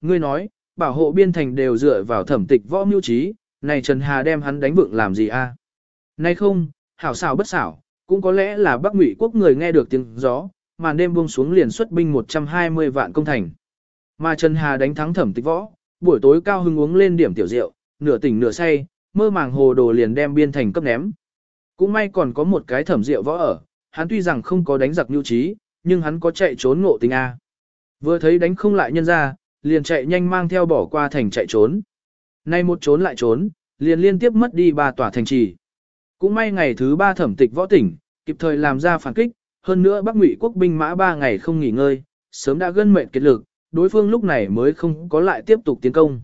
Ngươi nói, bảo hộ biên thành đều dựa vào thẩm tịch võ mưu trí, này Trần Hà đem hắn đánh vượng làm gì a? À? Nay không, hảo xảo bất xảo, cũng có lẽ là Bắc Ngụy quốc người nghe được tiếng gió, màn đêm buông xuống liền xuất binh 120 vạn công thành. Mà Trần Hà đánh thắng thẩm tịch võ, buổi tối cao hưng uống lên điểm tiểu rượu, nửa tỉnh nửa say, mơ màng hồ đồ liền đem biên thành cấp ném. Cũng may còn có một cái thẩm rượu võ ở, hắn tuy rằng không có đánh giặc nhu trí, nhưng hắn có chạy trốn ngộ tình A. Vừa thấy đánh không lại nhân ra, liền chạy nhanh mang theo bỏ qua thành chạy trốn. Nay một trốn lại trốn, liền liên tiếp mất đi ba tòa thành trì. Cũng may ngày thứ ba thẩm tịch võ tỉnh, kịp thời làm ra phản kích, hơn nữa Bắc Ngụy quốc binh mã ba ngày không nghỉ ngơi, sớm đã gân mệt kiệt lực, đối phương lúc này mới không có lại tiếp tục tiến công.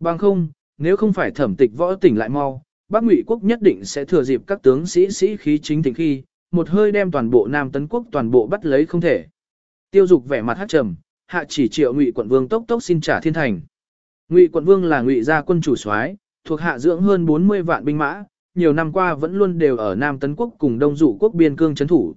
Bằng không, nếu không phải thẩm tịch võ tỉnh lại mau, Bắc Ngụy quốc nhất định sẽ thừa dịp các tướng sĩ sĩ khí chính thịnh khi, một hơi đem toàn bộ Nam Tấn quốc toàn bộ bắt lấy không thể. Tiêu Dục vẻ mặt hắc trầm, hạ chỉ triệu ngụy quận vương tốc tốc xin trả thiên thành. Ngụy quận vương là ngụy gia quân chủ soái, thuộc hạ dưỡng hơn 40 vạn binh mã, nhiều năm qua vẫn luôn đều ở Nam Tấn quốc cùng Đông Dụ quốc biên cương trấn thủ.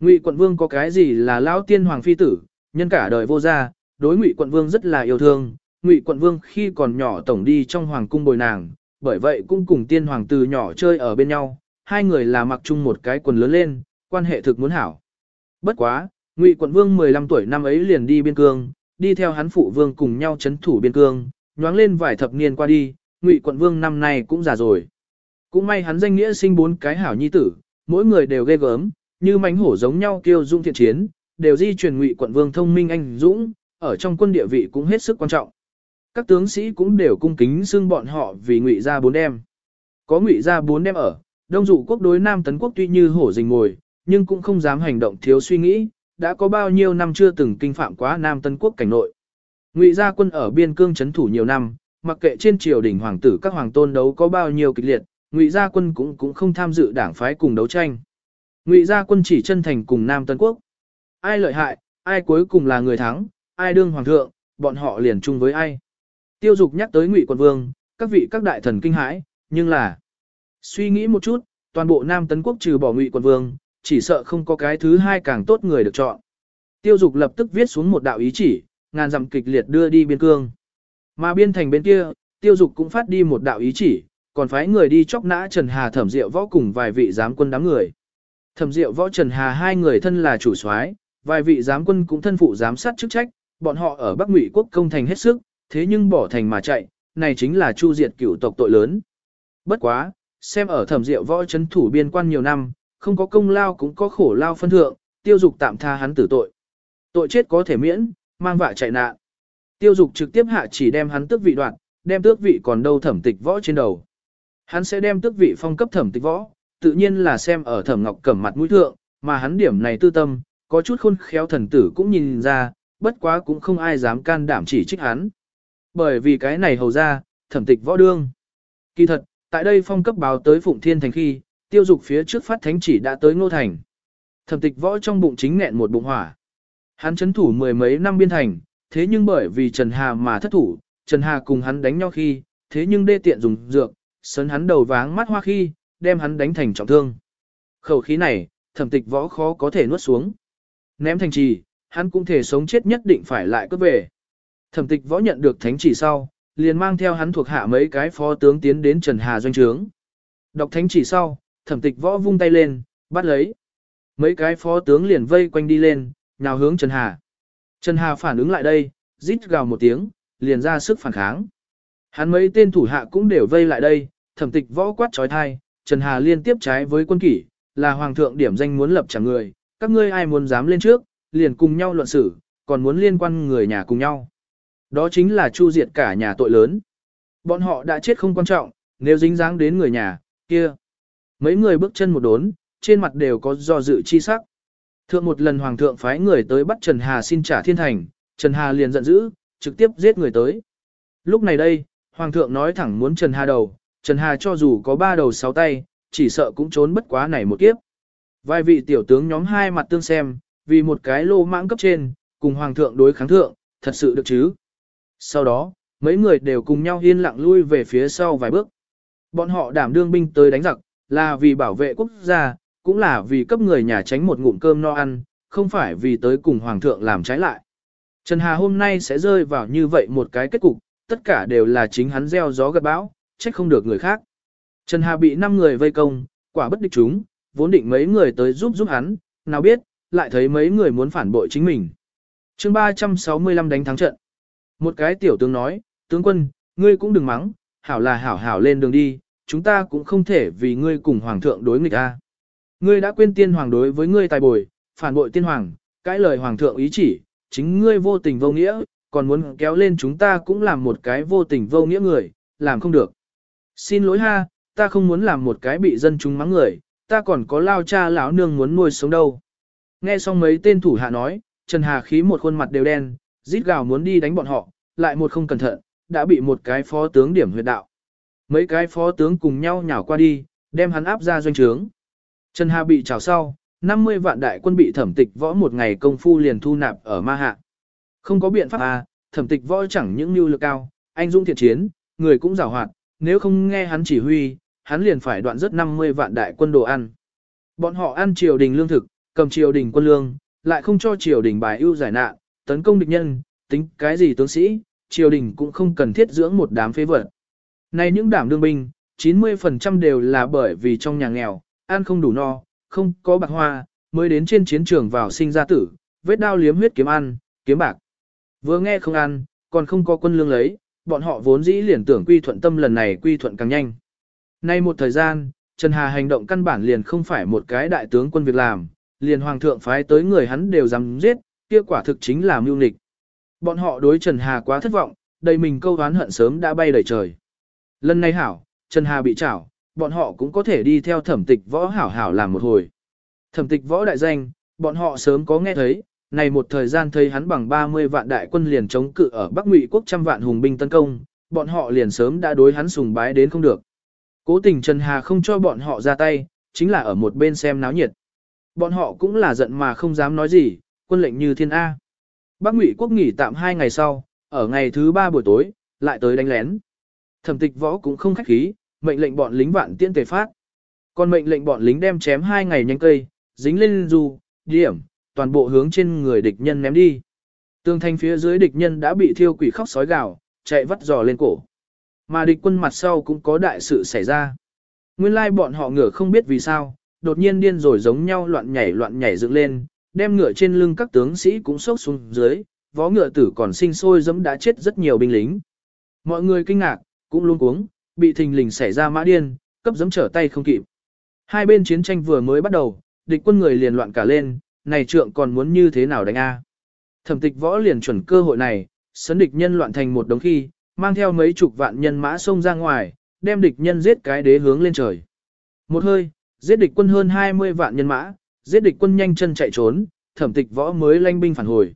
Ngụy quận vương có cái gì là lão tiên hoàng phi tử, nhân cả đời vô gia, đối Ngụy quận vương rất là yêu thương. Ngụy quận vương khi còn nhỏ tổng đi trong hoàng cung bồi nàng, bởi vậy cũng cùng tiên hoàng từ nhỏ chơi ở bên nhau, hai người là mặc chung một cái quần lớn lên, quan hệ thực muốn hảo. Bất quá, Ngụy quận vương 15 tuổi năm ấy liền đi biên cương, đi theo hắn phụ vương cùng nhau chấn thủ biên cương, nhoáng lên vài thập niên qua đi, Ngụy quận vương năm nay cũng già rồi. Cũng may hắn danh nghĩa sinh bốn cái hảo nhi tử, mỗi người đều ghê gớm, như mánh hổ giống nhau kiêu dung thiện chiến, đều di truyền Ngụy quận vương thông minh anh dũng, ở trong quân địa vị cũng hết sức quan trọng. Các tướng sĩ cũng đều cung kính xưng bọn họ vì Ngụy gia bốn đem. Có Ngụy gia bốn đem ở, Đông dụ quốc đối Nam tấn quốc tuy như hổ rình ngồi, nhưng cũng không dám hành động thiếu suy nghĩ đã có bao nhiêu năm chưa từng kinh phạm quá Nam Tân Quốc cảnh nội. Ngụy gia quân ở biên cương chấn thủ nhiều năm, mặc kệ trên triều đình hoàng tử các hoàng tôn đấu có bao nhiêu kịch liệt, Ngụy gia quân cũng cũng không tham dự đảng phái cùng đấu tranh. Ngụy gia quân chỉ chân thành cùng Nam Tân Quốc. Ai lợi hại, ai cuối cùng là người thắng, ai đương hoàng thượng, bọn họ liền chung với ai. Tiêu Dục nhắc tới Ngụy Quân Vương, các vị các đại thần kinh hãi, nhưng là suy nghĩ một chút, toàn bộ Nam Tân quốc trừ bỏ Ngụy Quân Vương, chỉ sợ không có cái thứ hai càng tốt người được chọn. Tiêu dục lập tức viết xuống một đạo ý chỉ, ngàn dặm kịch liệt đưa đi biên cương. Mà biên thành bên kia, tiêu dục cũng phát đi một đạo ý chỉ, còn phái người đi chóc nã Trần Hà thẩm diệu võ cùng vài vị giám quân đám người. Thẩm diệu võ Trần Hà hai người thân là chủ soái, vài vị giám quân cũng thân phụ giám sát chức trách, bọn họ ở Bắc Ngụy quốc công thành hết sức, thế nhưng bỏ thành mà chạy, này chính là chu diệt cửu tộc tội lớn. Bất quá, xem ở thẩm diệu võ trấn thủ biên quan nhiều năm, không có công lao cũng có khổ lao phân thượng, tiêu dục tạm tha hắn tử tội. Tội chết có thể miễn, mang vạ chạy nạn. Tiêu dục trực tiếp hạ chỉ đem hắn tước vị đoạn, đem tước vị còn đâu thẩm tịch võ trên đầu. Hắn sẽ đem tước vị phong cấp thẩm tịch võ, tự nhiên là xem ở thẩm ngọc cẩm mặt mũi thượng, mà hắn điểm này tư tâm, có chút khôn khéo thần tử cũng nhìn ra, bất quá cũng không ai dám can đảm chỉ trích hắn. Bởi vì cái này hầu ra, thẩm tịch võ đương. Kỳ thật, tại đây phong cấp báo tới Phụng Thiên Thành khi, tiêu dục phía trước phát thánh chỉ đã tới ngô thành. Thẩm tịch võ trong bụng chính nghẹn một bụng hỏa. Hắn chấn thủ mười mấy năm biên thành, thế nhưng bởi vì Trần Hà mà thất thủ, Trần Hà cùng hắn đánh nhau khi, thế nhưng đê tiện dùng dược, sấn hắn đầu váng mắt hoa khi, đem hắn đánh thành trọng thương. Khẩu khí này, thẩm tịch võ khó có thể nuốt xuống. Ném thành trì, hắn cũng thể sống chết nhất định phải lại cướp về. Thẩm tịch võ nhận được thánh chỉ sau, liền mang theo hắn thuộc hạ mấy cái phó tướng tiến đến Trần Hà doanh trướng. Đọc thánh chỉ sau, thẩm tịch võ vung tay lên, bắt lấy. Mấy cái phó tướng liền vây quanh đi lên, nhào hướng Trần Hà. Trần Hà phản ứng lại đây, rít gào một tiếng, liền ra sức phản kháng. Hắn mấy tên thủ hạ cũng đều vây lại đây, thẩm tịch võ quát trói thai, Trần Hà liên tiếp trái với quân kỷ, là hoàng thượng điểm danh muốn lập trả người, các ngươi ai muốn dám lên trước, liền cùng nhau luận xử, còn muốn liên quan người nhà cùng nhau. Đó chính là chu diệt cả nhà tội lớn. Bọn họ đã chết không quan trọng, nếu dính dáng đến người nhà, kia. Mấy người bước chân một đốn, trên mặt đều có do dự chi sắc. Thượng một lần hoàng thượng phái người tới bắt Trần Hà xin trả thiên thành, Trần Hà liền giận dữ, trực tiếp giết người tới. Lúc này đây, hoàng thượng nói thẳng muốn Trần Hà đầu, Trần Hà cho dù có ba đầu sáu tay, chỉ sợ cũng trốn bất quá này một kiếp. Vài vị tiểu tướng nhóm hai mặt tương xem, vì một cái lô mãng cấp trên, cùng hoàng thượng đối kháng thượng, thật sự được chứ. Sau đó, mấy người đều cùng nhau yên lặng lui về phía sau vài bước. Bọn họ đảm đương binh tới đánh giặc, là vì bảo vệ quốc gia, cũng là vì cấp người nhà tránh một ngụm cơm no ăn, không phải vì tới cùng hoàng thượng làm trái lại. Trần Hà hôm nay sẽ rơi vào như vậy một cái kết cục, tất cả đều là chính hắn gieo gió gặt bão, trách không được người khác. Trần Hà bị 5 người vây công, quả bất địch chúng, vốn định mấy người tới giúp giúp hắn, nào biết, lại thấy mấy người muốn phản bội chính mình. chương 365 đánh thắng trận. Một cái tiểu tướng nói, tướng quân, ngươi cũng đừng mắng, hảo là hảo hảo lên đường đi, chúng ta cũng không thể vì ngươi cùng hoàng thượng đối nghịch a. Ngươi đã quên tiên hoàng đối với ngươi tài bồi, phản bội tiên hoàng, cãi lời hoàng thượng ý chỉ, chính ngươi vô tình vô nghĩa, còn muốn kéo lên chúng ta cũng làm một cái vô tình vô nghĩa người, làm không được. Xin lỗi ha, ta không muốn làm một cái bị dân chúng mắng người, ta còn có lao cha lão nương muốn nuôi sống đâu. Nghe xong mấy tên thủ hạ nói, Trần Hà khí một khuôn mặt đều đen, rít gào muốn đi đánh bọn họ, lại một không cẩn thận, đã bị một cái phó tướng điểm huyệt đạo. Mấy cái phó tướng cùng nhau nhào qua đi, đem hắn áp ra doanh trướng. Trần Hà bị trào sau, 50 vạn đại quân bị thẩm tịch võ một ngày công phu liền thu nạp ở ma hạ. Không có biện pháp à, thẩm tịch võ chẳng những mưu lực cao, anh dũng thiện chiến, người cũng giàu hoạt, nếu không nghe hắn chỉ huy, hắn liền phải đoạn rất 50 vạn đại quân đồ ăn. Bọn họ ăn triều đình lương thực, cầm triều đình quân lương, lại không cho triều đình bài ưu giải nạn, tấn công địch nhân, tính cái gì tướng sĩ, triều đình cũng không cần thiết dưỡng một đám phế vật. Này những đảm đương binh, 90% đều là bởi vì trong nhà nghèo, ăn không đủ no, không có bạc hoa, mới đến trên chiến trường vào sinh ra tử, vết đao liếm huyết kiếm ăn, kiếm bạc. Vừa nghe không ăn, còn không có quân lương lấy, bọn họ vốn dĩ liền tưởng quy thuận tâm lần này quy thuận càng nhanh. Nay một thời gian, Trần Hà hành động căn bản liền không phải một cái đại tướng quân việc làm, liền hoàng thượng phái tới người hắn đều dám giết, kia quả thực chính là mưu nghịch. Bọn họ đối Trần Hà quá thất vọng, đầy mình câu oán hận sớm đã bay đầy trời. Lần này hảo, Trần Hà bị trảo, bọn họ cũng có thể đi theo thẩm tịch võ hảo hảo làm một hồi. Thẩm tịch võ đại danh, bọn họ sớm có nghe thấy, này một thời gian thấy hắn bằng 30 vạn đại quân liền chống cự ở Bắc Ngụy quốc trăm vạn hùng binh tấn công, bọn họ liền sớm đã đối hắn sùng bái đến không được. Cố tình Trần Hà không cho bọn họ ra tay, chính là ở một bên xem náo nhiệt. Bọn họ cũng là giận mà không dám nói gì, quân lệnh như thiên A. Bắc Ngụy quốc nghỉ tạm hai ngày sau, ở ngày thứ ba buổi tối, lại tới đánh lén. Thẩm tịch võ cũng không khách khí, mệnh lệnh bọn lính vạn tiễn tề phát. Còn mệnh lệnh bọn lính đem chém hai ngày nhanh cây, dính lên dù, điểm, toàn bộ hướng trên người địch nhân ném đi. Tường thành phía dưới địch nhân đã bị thiêu quỷ khóc sói gào, chạy vắt giò lên cổ. Mà địch quân mặt sau cũng có đại sự xảy ra. Nguyên lai bọn họ ngựa không biết vì sao, đột nhiên điên rồi giống nhau loạn nhảy loạn nhảy dựng lên, đem ngựa trên lưng các tướng sĩ cũng sốc xuống dưới, vó ngựa tử còn sinh sôi dẫm đã chết rất nhiều binh lính. Mọi người kinh ngạc, cũng luôn cuống, bị thình lình xảy ra mã điên, cấp giẫm trở tay không kịp. Hai bên chiến tranh vừa mới bắt đầu, địch quân người liền loạn cả lên, này trượng còn muốn như thế nào đánh a? Thẩm Tịch Võ liền chuẩn cơ hội này, sấn địch nhân loạn thành một đống khi, mang theo mấy chục vạn nhân mã xông ra ngoài, đem địch nhân giết cái đế hướng lên trời. Một hơi, giết địch quân hơn 20 vạn nhân mã, giết địch quân nhanh chân chạy trốn, Thẩm Tịch Võ mới lanh binh phản hồi.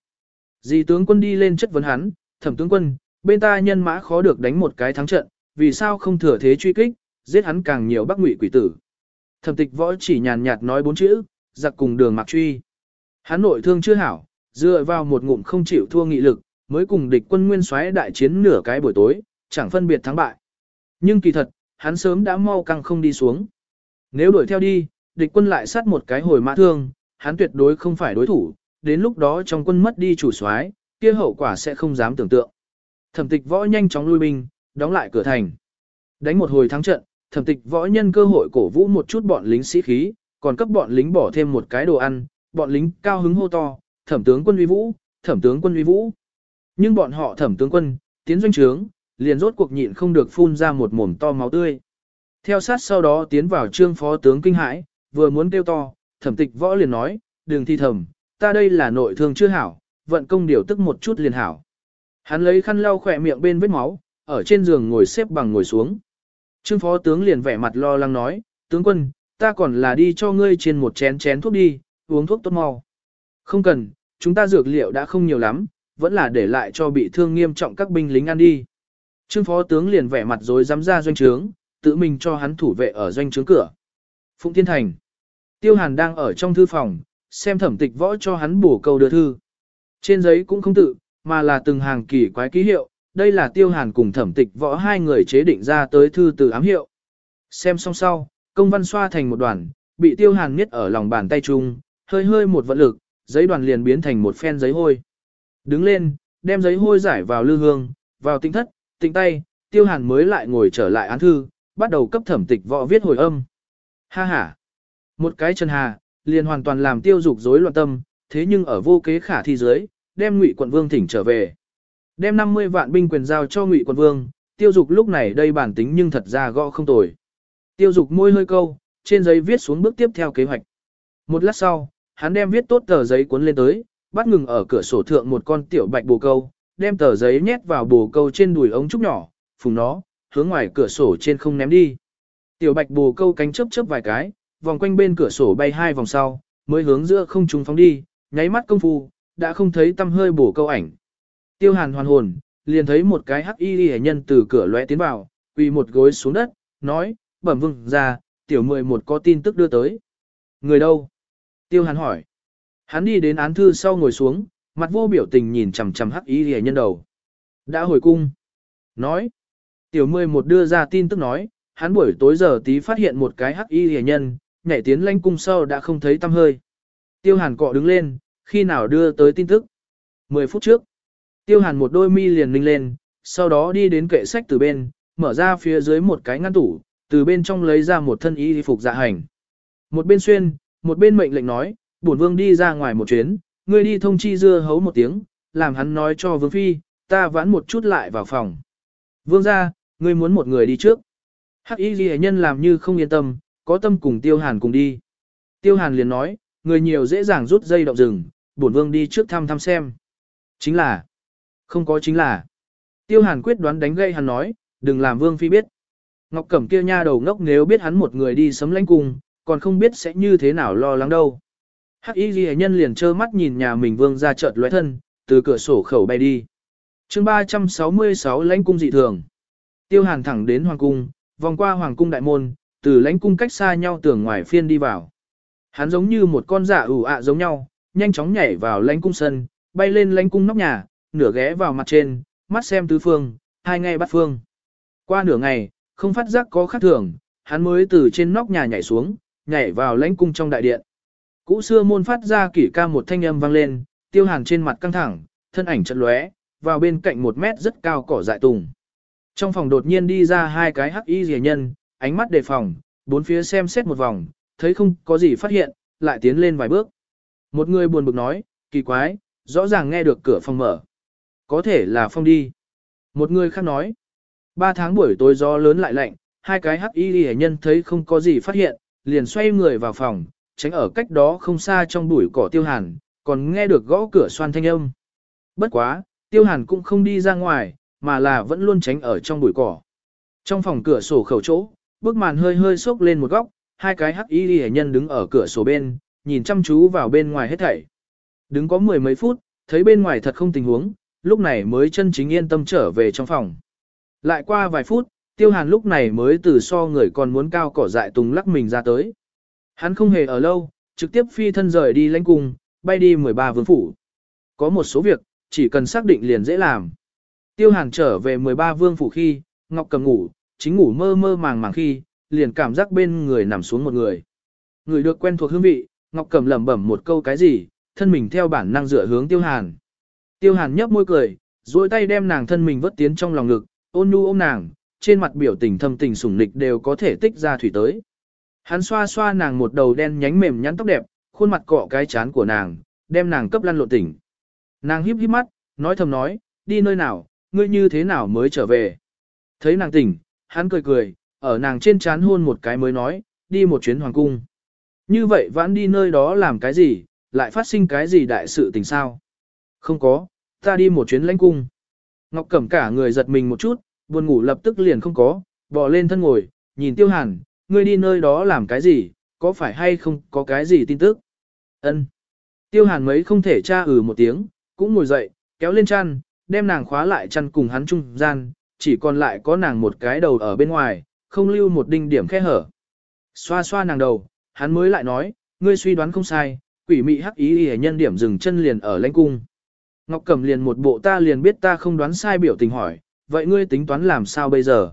Di tướng quân đi lên chất vấn hắn, "Thẩm tướng quân, bên ta nhân mã khó được đánh một cái thắng trận, vì sao không thừa thế truy kích, giết hắn càng nhiều bắc ngụy quỷ tử. Thẩm tịch võ chỉ nhàn nhạt nói bốn chữ, giặc cùng đường mặc truy. Hắn nội thương chưa hảo, dựa vào một ngụm không chịu thua nghị lực, mới cùng địch quân nguyên soái đại chiến nửa cái buổi tối, chẳng phân biệt thắng bại. Nhưng kỳ thật, hắn sớm đã mau căng không đi xuống. Nếu đuổi theo đi, địch quân lại sát một cái hồi mã thương, hắn tuyệt đối không phải đối thủ, đến lúc đó trong quân mất đi chủ soái, kia hậu quả sẽ không dám tưởng tượng. Thẩm tịch võ nhanh chóng lui binh, đóng lại cửa thành. Đánh một hồi thắng trận, thẩm tịch võ nhân cơ hội cổ vũ một chút bọn lính sĩ khí, còn cấp bọn lính bỏ thêm một cái đồ ăn, bọn lính cao hứng hô to, thẩm tướng quân uy vũ, thẩm tướng quân uy vũ. Nhưng bọn họ thẩm tướng quân, tiến doanh trướng, liền rốt cuộc nhịn không được phun ra một mồm to máu tươi. Theo sát sau đó tiến vào trương phó tướng kinh hãi, vừa muốn kêu to, thẩm tịch võ liền nói, Đường thi Thẩm, ta đây là nội thương chưa hảo, vận công điều tức một chút liền hảo. Hắn lấy khăn lau khỏe miệng bên vết máu, ở trên giường ngồi xếp bằng ngồi xuống. Trương phó tướng liền vẻ mặt lo lắng nói, tướng quân, ta còn là đi cho ngươi trên một chén chén thuốc đi, uống thuốc tốt mau. Không cần, chúng ta dược liệu đã không nhiều lắm, vẫn là để lại cho bị thương nghiêm trọng các binh lính ăn đi. Trương phó tướng liền vẻ mặt rồi dám ra doanh trướng, tự mình cho hắn thủ vệ ở doanh trướng cửa. Phụng Thiên Thành. Tiêu Hàn đang ở trong thư phòng, xem thẩm tịch võ cho hắn bổ câu đưa thư. Trên giấy cũng không tự, mà là từng hàng kỳ quái ký hiệu, đây là tiêu hàn cùng thẩm tịch võ hai người chế định ra tới thư từ ám hiệu. Xem xong sau, công văn xoa thành một đoàn, bị tiêu hàn nghiết ở lòng bàn tay chung, hơi hơi một vận lực, giấy đoàn liền biến thành một phen giấy hôi. Đứng lên, đem giấy hôi giải vào lư hương, vào tinh thất, tinh tay, tiêu hàn mới lại ngồi trở lại án thư, bắt đầu cấp thẩm tịch võ viết hồi âm. Ha ha! Một cái chân hà, liền hoàn toàn làm tiêu dục rối loạn tâm, thế nhưng ở vô kế khả thi giới đem Ngụy quận vương thỉnh trở về. Đem 50 vạn binh quyền giao cho Ngụy quận vương, Tiêu Dục lúc này đây bản tính nhưng thật ra gõ không tồi. Tiêu Dục môi hơi câu, trên giấy viết xuống bước tiếp theo kế hoạch. Một lát sau, hắn đem viết tốt tờ giấy cuốn lên tới, bắt ngừng ở cửa sổ thượng một con tiểu bạch bồ câu, đem tờ giấy nhét vào bồ câu trên đùi ống trúc nhỏ, phùng nó, hướng ngoài cửa sổ trên không ném đi. Tiểu bạch bồ câu cánh chớp chớp vài cái, vòng quanh bên cửa sổ bay hai vòng sau, mới hướng giữa không trung phóng đi, nháy mắt công phu, đã không thấy tâm hơi bổ câu ảnh. Tiêu hàn hoàn hồn, liền thấy một cái hắc y hệ nhân từ cửa lóe tiến vào, quỳ một gối xuống đất, nói, bẩm vương ra, tiểu mười một có tin tức đưa tới. Người đâu? Tiêu hàn hỏi. Hắn đi đến án thư sau ngồi xuống, mặt vô biểu tình nhìn chằm chằm hắc y hệ nhân đầu. Đã hồi cung. Nói. Tiểu mười một đưa ra tin tức nói, hắn buổi tối giờ tí phát hiện một cái hắc y hệ nhân, nhảy tiến lanh cung sau đã không thấy tâm hơi. Tiêu hàn cọ đứng lên, khi nào đưa tới tin tức. 10 phút trước, tiêu hàn một đôi mi liền ninh lên, sau đó đi đến kệ sách từ bên, mở ra phía dưới một cái ngăn tủ, từ bên trong lấy ra một thân y phục dạ hành. Một bên xuyên, một bên mệnh lệnh nói, bổn vương đi ra ngoài một chuyến, ngươi đi thông chi dưa hấu một tiếng, làm hắn nói cho vương phi, ta vãn một chút lại vào phòng. Vương ra, ngươi muốn một người đi trước. Hắc y ghi nhân làm như không yên tâm, có tâm cùng tiêu hàn cùng đi. Tiêu hàn liền nói, người nhiều dễ dàng rút dây động rừng, bổn vương đi trước thăm thăm xem. Chính là, không có chính là. Tiêu Hàn quyết đoán đánh gây hắn nói, đừng làm vương phi biết. Ngọc Cẩm kia nha đầu ngốc nếu biết hắn một người đi sấm lánh cùng, còn không biết sẽ như thế nào lo lắng đâu. Hắc Y Ghi Nhân liền trơ mắt nhìn nhà mình vương ra chợt lóe thân, từ cửa sổ khẩu bay đi. chương 366 lãnh cung dị thường. Tiêu Hàn thẳng đến Hoàng Cung, vòng qua Hoàng Cung Đại Môn, từ lãnh cung cách xa nhau tưởng ngoài phiên đi vào. Hắn giống như một con giả ủ ạ giống nhau, nhanh chóng nhảy vào lãnh cung sân, bay lên lãnh cung nóc nhà, nửa ghé vào mặt trên, mắt xem tứ phương, hai nghe bắt phương. Qua nửa ngày, không phát giác có khác thường, hắn mới từ trên nóc nhà nhảy xuống, nhảy vào lãnh cung trong đại điện. Cũ xưa môn phát ra kỷ ca một thanh âm vang lên, tiêu hàn trên mặt căng thẳng, thân ảnh chật lóe, vào bên cạnh một mét rất cao cỏ dại tùng. Trong phòng đột nhiên đi ra hai cái hắc y rìa nhân, ánh mắt đề phòng, bốn phía xem xét một vòng, thấy không có gì phát hiện, lại tiến lên vài bước. Một người buồn bực nói, kỳ quái, rõ ràng nghe được cửa phòng mở. Có thể là phong đi. Một người khác nói, ba tháng buổi tối gió lớn lại lạnh, hai cái hắc y hệ nhân thấy không có gì phát hiện, liền xoay người vào phòng, tránh ở cách đó không xa trong bụi cỏ tiêu hàn, còn nghe được gõ cửa xoan thanh âm. Bất quá, tiêu hàn cũng không đi ra ngoài, mà là vẫn luôn tránh ở trong bụi cỏ. Trong phòng cửa sổ khẩu chỗ, bức màn hơi hơi xốc lên một góc, hai cái hắc y hệ nhân đứng ở cửa sổ bên, nhìn chăm chú vào bên ngoài hết thảy. Đứng có mười mấy phút, thấy bên ngoài thật không tình huống, lúc này mới chân chính yên tâm trở về trong phòng. Lại qua vài phút, tiêu hàn lúc này mới từ so người còn muốn cao cỏ dại tùng lắc mình ra tới. Hắn không hề ở lâu, trực tiếp phi thân rời đi lãnh cung, bay đi 13 vương phủ. Có một số việc, chỉ cần xác định liền dễ làm. Tiêu hàn trở về 13 vương phủ khi, ngọc cầm ngủ, chính ngủ mơ mơ màng màng khi, liền cảm giác bên người nằm xuống một người. Người được quen thuộc hương vị, Ngọc Cẩm lẩm bẩm một câu cái gì, thân mình theo bản năng dựa hướng Tiêu Hàn. Tiêu Hàn nhấp môi cười, duỗi tay đem nàng thân mình vớt tiến trong lòng ngực, ôn nhu ôm nàng, trên mặt biểu tình thâm tình sủng nịch đều có thể tích ra thủy tới. Hắn xoa xoa nàng một đầu đen nhánh mềm nhắn tóc đẹp, khuôn mặt cọ cái chán của nàng, đem nàng cấp lăn lộn tỉnh. Nàng híp híp mắt, nói thầm nói, đi nơi nào, ngươi như thế nào mới trở về. Thấy nàng tỉnh, hắn cười cười, ở nàng trên chán hôn một cái mới nói, đi một chuyến hoàng cung. Như vậy vãn đi nơi đó làm cái gì, lại phát sinh cái gì đại sự tình sao? Không có, ta đi một chuyến lãnh cung. Ngọc Cẩm cả người giật mình một chút, buồn ngủ lập tức liền không có, bò lên thân ngồi, nhìn Tiêu Hàn, ngươi đi nơi đó làm cái gì, có phải hay không có cái gì tin tức? ân Tiêu Hàn mấy không thể tra ừ một tiếng, cũng ngồi dậy, kéo lên chăn, đem nàng khóa lại chăn cùng hắn chung gian, chỉ còn lại có nàng một cái đầu ở bên ngoài, không lưu một đinh điểm khe hở. Xoa xoa nàng đầu, hắn mới lại nói, ngươi suy đoán không sai, quỷ mị hắc ý y nhân điểm dừng chân liền ở lãnh cung. Ngọc Cẩm liền một bộ ta liền biết ta không đoán sai biểu tình hỏi, vậy ngươi tính toán làm sao bây giờ?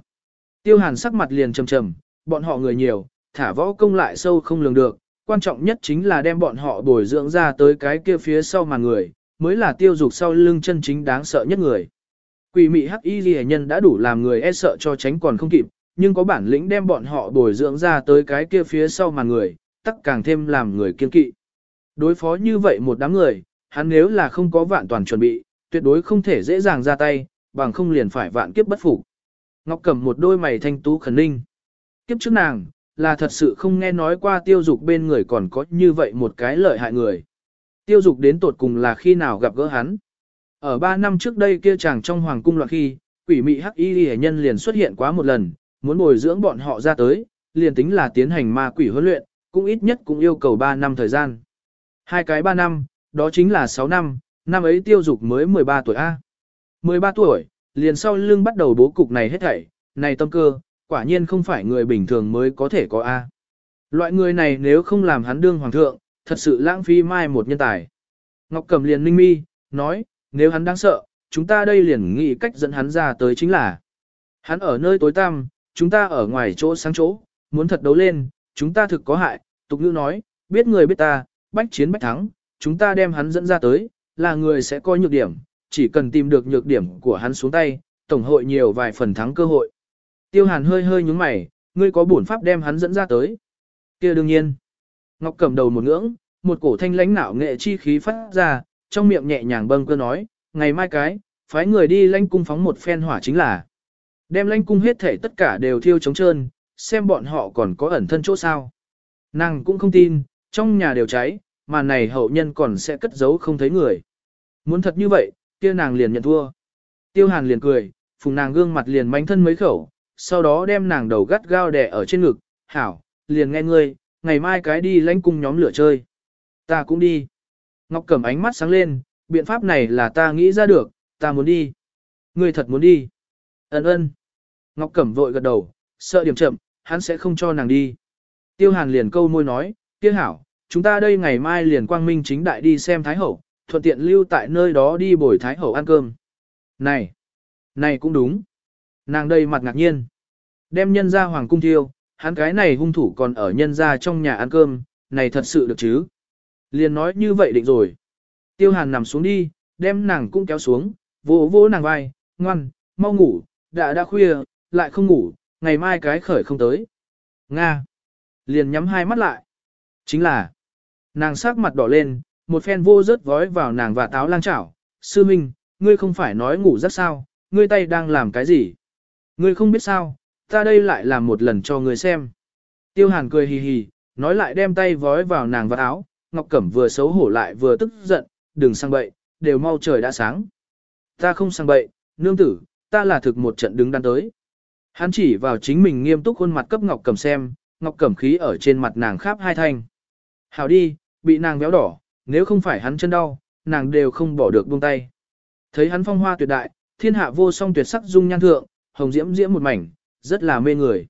Tiêu Hàn sắc mặt liền trầm trầm, bọn họ người nhiều, thả võ công lại sâu không lường được, quan trọng nhất chính là đem bọn họ bồi dưỡng ra tới cái kia phía sau mà người, mới là tiêu dục sau lưng chân chính đáng sợ nhất người. Quỷ mị hắc y ghi nhân đã đủ làm người e sợ cho tránh còn không kịp, nhưng có bản lĩnh đem bọn họ bồi dưỡng ra tới cái kia phía sau màn người, tắc càng thêm làm người kiên kỵ. Đối phó như vậy một đám người, hắn nếu là không có vạn toàn chuẩn bị, tuyệt đối không thể dễ dàng ra tay, bằng không liền phải vạn kiếp bất phục. Ngọc cầm một đôi mày thanh tú khẩn ninh. Kiếp trước nàng, là thật sự không nghe nói qua tiêu dục bên người còn có như vậy một cái lợi hại người. Tiêu dục đến tột cùng là khi nào gặp gỡ hắn. Ở ba năm trước đây kia chàng trong hoàng cung loạn khi, quỷ mị hắc y, y. Nhân liền xuất hiện quá một lần, muốn bồi dưỡng bọn họ ra tới, liền tính là tiến hành ma quỷ huấn luyện, cũng ít nhất cũng yêu cầu 3 năm thời gian. Hai cái 3 năm, đó chính là 6 năm, năm ấy tiêu dục mới 13 tuổi A. 13 tuổi, liền sau lưng bắt đầu bố cục này hết thảy, này tâm cơ, quả nhiên không phải người bình thường mới có thể có A. Loại người này nếu không làm hắn đương hoàng thượng, thật sự lãng phí mai một nhân tài. Ngọc cầm liền ninh mi, nói, nếu hắn đang sợ, chúng ta đây liền nghĩ cách dẫn hắn ra tới chính là. Hắn ở nơi tối tăm, chúng ta ở ngoài chỗ sáng chỗ, muốn thật đấu lên, chúng ta thực có hại, tục ngữ nói, biết người biết ta, bách chiến bách thắng, chúng ta đem hắn dẫn ra tới, là người sẽ coi nhược điểm, chỉ cần tìm được nhược điểm của hắn xuống tay, tổng hội nhiều vài phần thắng cơ hội. Tiêu Hàn hơi hơi nhúng mày, ngươi có bổn pháp đem hắn dẫn ra tới. kia đương nhiên. Ngọc cầm đầu một ngưỡng, một cổ thanh lãnh não nghệ chi khí phát ra, trong miệng nhẹ nhàng bâng cơ nói, ngày mai cái, phái người đi lãnh cung phóng một phen hỏa chính là. Đem lãnh cung hết thể tất cả đều thiêu trống trơn, xem bọn họ còn có ẩn thân chỗ sao. Nàng cũng không tin, trong nhà đều cháy, mà này hậu nhân còn sẽ cất giấu không thấy người. Muốn thật như vậy, kia nàng liền nhận thua. Tiêu hàn liền cười, phùng nàng gương mặt liền mánh thân mấy khẩu, sau đó đem nàng đầu gắt gao đè ở trên ngực, hảo, liền nghe ngươi, ngày mai cái đi lãnh cung nhóm lửa chơi. Ta cũng đi. Ngọc Cẩm ánh mắt sáng lên, biện pháp này là ta nghĩ ra được, ta muốn đi. Ngươi thật muốn đi. Ấn ân Ngọc Cẩm vội gật đầu, sợ điểm chậm, hắn sẽ không cho nàng đi. Tiêu Hàn liền câu môi nói, kia hảo, chúng ta đây ngày mai liền quang minh chính đại đi xem Thái Hậu, thuận tiện lưu tại nơi đó đi bồi Thái Hậu ăn cơm. Này, này cũng đúng. Nàng đây mặt ngạc nhiên. Đem nhân ra hoàng cung thiêu, hắn cái này hung thủ còn ở nhân ra trong nhà ăn cơm, này thật sự được chứ. Liền nói như vậy định rồi. Tiêu Hàn nằm xuống đi, đem nàng cũng kéo xuống, vỗ vỗ nàng vai, ngoan, mau ngủ, đã đã khuya, lại không ngủ, ngày mai cái khởi không tới. Nga. Liền nhắm hai mắt lại. Chính là. Nàng sắc mặt đỏ lên, một phen vô rớt vói vào nàng và táo lang chảo. Sư Minh, ngươi không phải nói ngủ rất sao, ngươi tay đang làm cái gì? Ngươi không biết sao, ta đây lại làm một lần cho ngươi xem. Tiêu hàn cười hì hì, nói lại đem tay vói vào nàng và áo. Ngọc Cẩm vừa xấu hổ lại vừa tức giận, đừng sang bậy, đều mau trời đã sáng. Ta không sang bậy, nương tử, ta là thực một trận đứng đắn tới. Hắn chỉ vào chính mình nghiêm túc khuôn mặt cấp Ngọc Cẩm xem, Ngọc Cẩm khí ở trên mặt nàng khắp hai thanh. Hảo đi, bị nàng véo đỏ, nếu không phải hắn chân đau, nàng đều không bỏ được buông tay. Thấy hắn phong hoa tuyệt đại, thiên hạ vô song tuyệt sắc dung nhan thượng, hồng diễm diễm một mảnh, rất là mê người.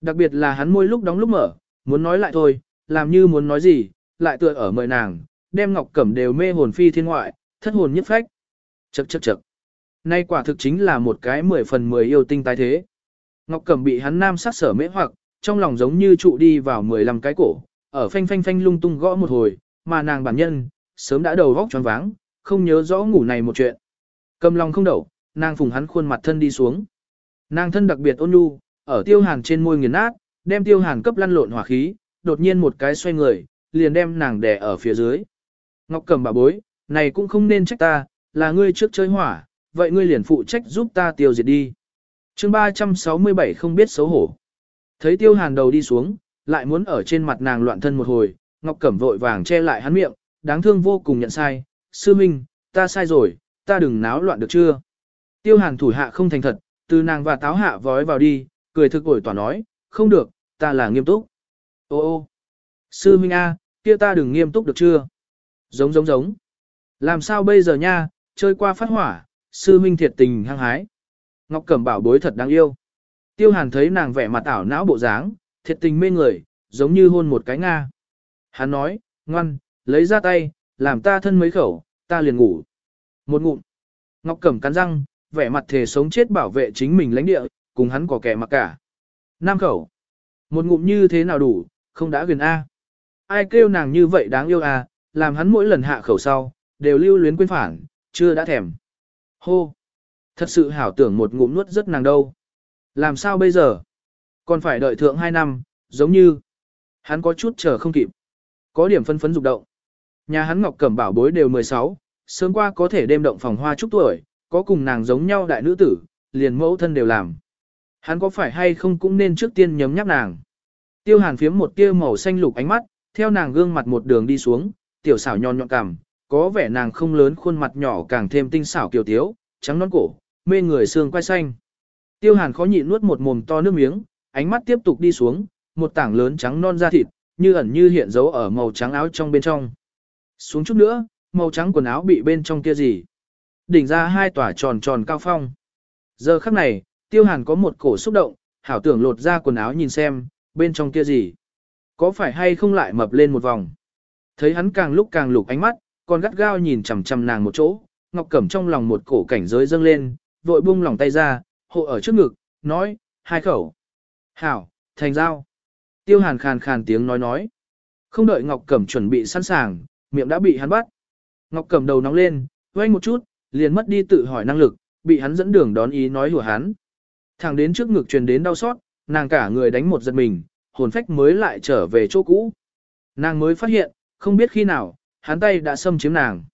Đặc biệt là hắn môi lúc đóng lúc mở, muốn nói lại thôi, làm như muốn nói gì, lại tựa ở mời nàng, đem Ngọc Cẩm đều mê hồn phi thiên ngoại, thất hồn nhất phách. Chậc chậc chậc. Nay quả thực chính là một cái mười phần mười yêu tinh tái thế. Ngọc Cẩm bị hắn nam sát sở mễ hoặc, trong lòng giống như trụ đi vào 15 cái cổ, ở phanh phanh phanh lung tung gõ một hồi, mà nàng bản nhân, sớm đã đầu vóc choáng váng, không nhớ rõ ngủ này một chuyện. Cầm lòng không đậu, nàng phùng hắn khuôn mặt thân đi xuống. Nàng thân đặc biệt ôn nhu, ở tiêu hàng trên môi nghiền nát, đem tiêu hàng cấp lăn lộn hỏa khí, đột nhiên một cái xoay người, liền đem nàng đè ở phía dưới. Ngọc cẩm bà bối, này cũng không nên trách ta, là ngươi trước chơi hỏa, vậy ngươi liền phụ trách giúp ta tiêu diệt đi. chương 367 không biết xấu hổ. Thấy tiêu hàn đầu đi xuống, lại muốn ở trên mặt nàng loạn thân một hồi, Ngọc Cẩm vội vàng che lại hắn miệng, đáng thương vô cùng nhận sai, sư minh, ta sai rồi, ta đừng náo loạn được chưa. Tiêu hàn thủ hạ không thành thật, từ nàng và táo hạ vói vào đi, cười thực ổi tỏa nói, không được, ta là nghiêm túc. Ô ô, sư minh A, kia ta đừng nghiêm túc được chưa? Giống giống giống. Làm sao bây giờ nha, chơi qua phát hỏa, sư huynh thiệt tình hăng hái. Ngọc Cẩm bảo bối thật đáng yêu. Tiêu Hàn thấy nàng vẻ mặt ảo não bộ dáng, thiệt tình mê người, giống như hôn một cái Nga. Hắn nói, ngoan, lấy ra tay, làm ta thân mấy khẩu, ta liền ngủ. Một ngụm. Ngọc Cẩm cắn răng, vẻ mặt thề sống chết bảo vệ chính mình lãnh địa, cùng hắn có kẻ mặc cả. Nam khẩu. Một ngụm như thế nào đủ, không đã gần A. Ai kêu nàng như vậy đáng yêu à, làm hắn mỗi lần hạ khẩu sau, đều lưu luyến quên phản, chưa đã thèm. Hô! Thật sự hảo tưởng một ngụm nuốt rất nàng đâu. Làm sao bây giờ? Còn phải đợi thượng hai năm, giống như... Hắn có chút chờ không kịp. Có điểm phân phấn dục động. Nhà hắn Ngọc Cẩm bảo bối đều 16, sớm qua có thể đêm động phòng hoa chúc tuổi, có cùng nàng giống nhau đại nữ tử, liền mẫu thân đều làm. Hắn có phải hay không cũng nên trước tiên nhấm nháp nàng. Tiêu hàn phiếm một tia màu xanh lục ánh mắt, theo nàng gương mặt một đường đi xuống, tiểu xảo nhon nhọn cằm, có vẻ nàng không lớn khuôn mặt nhỏ càng thêm tinh xảo kiều tiếu, trắng non cổ, mê người xương quai xanh. Tiêu Hàn khó nhịn nuốt một mồm to nước miếng, ánh mắt tiếp tục đi xuống, một tảng lớn trắng non da thịt, như ẩn như hiện dấu ở màu trắng áo trong bên trong. Xuống chút nữa, màu trắng quần áo bị bên trong kia gì? Đỉnh ra hai tỏa tròn tròn cao phong. Giờ khắc này, Tiêu Hàn có một cổ xúc động, hảo tưởng lột ra quần áo nhìn xem, bên trong kia gì? Có phải hay không lại mập lên một vòng? Thấy hắn càng lúc càng lục ánh mắt, còn gắt gao nhìn chằm chằm nàng một chỗ, Ngọc Cẩm trong lòng một cổ cảnh giới dâng lên, vội buông lòng tay ra, hộ ở trước ngực, nói, hai khẩu. Hảo, thành giao. Tiêu hàn khàn khàn tiếng nói nói. Không đợi Ngọc Cẩm chuẩn bị sẵn sàng, miệng đã bị hắn bắt. Ngọc Cẩm đầu nóng lên, quay một chút, liền mất đi tự hỏi năng lực, bị hắn dẫn đường đón ý nói hùa hắn. thằng đến trước ngực truyền đến đau xót, nàng cả người đánh một giật mình, hồn phách mới lại trở về chỗ cũ. Nàng mới phát hiện, không biết khi nào, hắn tay đã xâm chiếm nàng.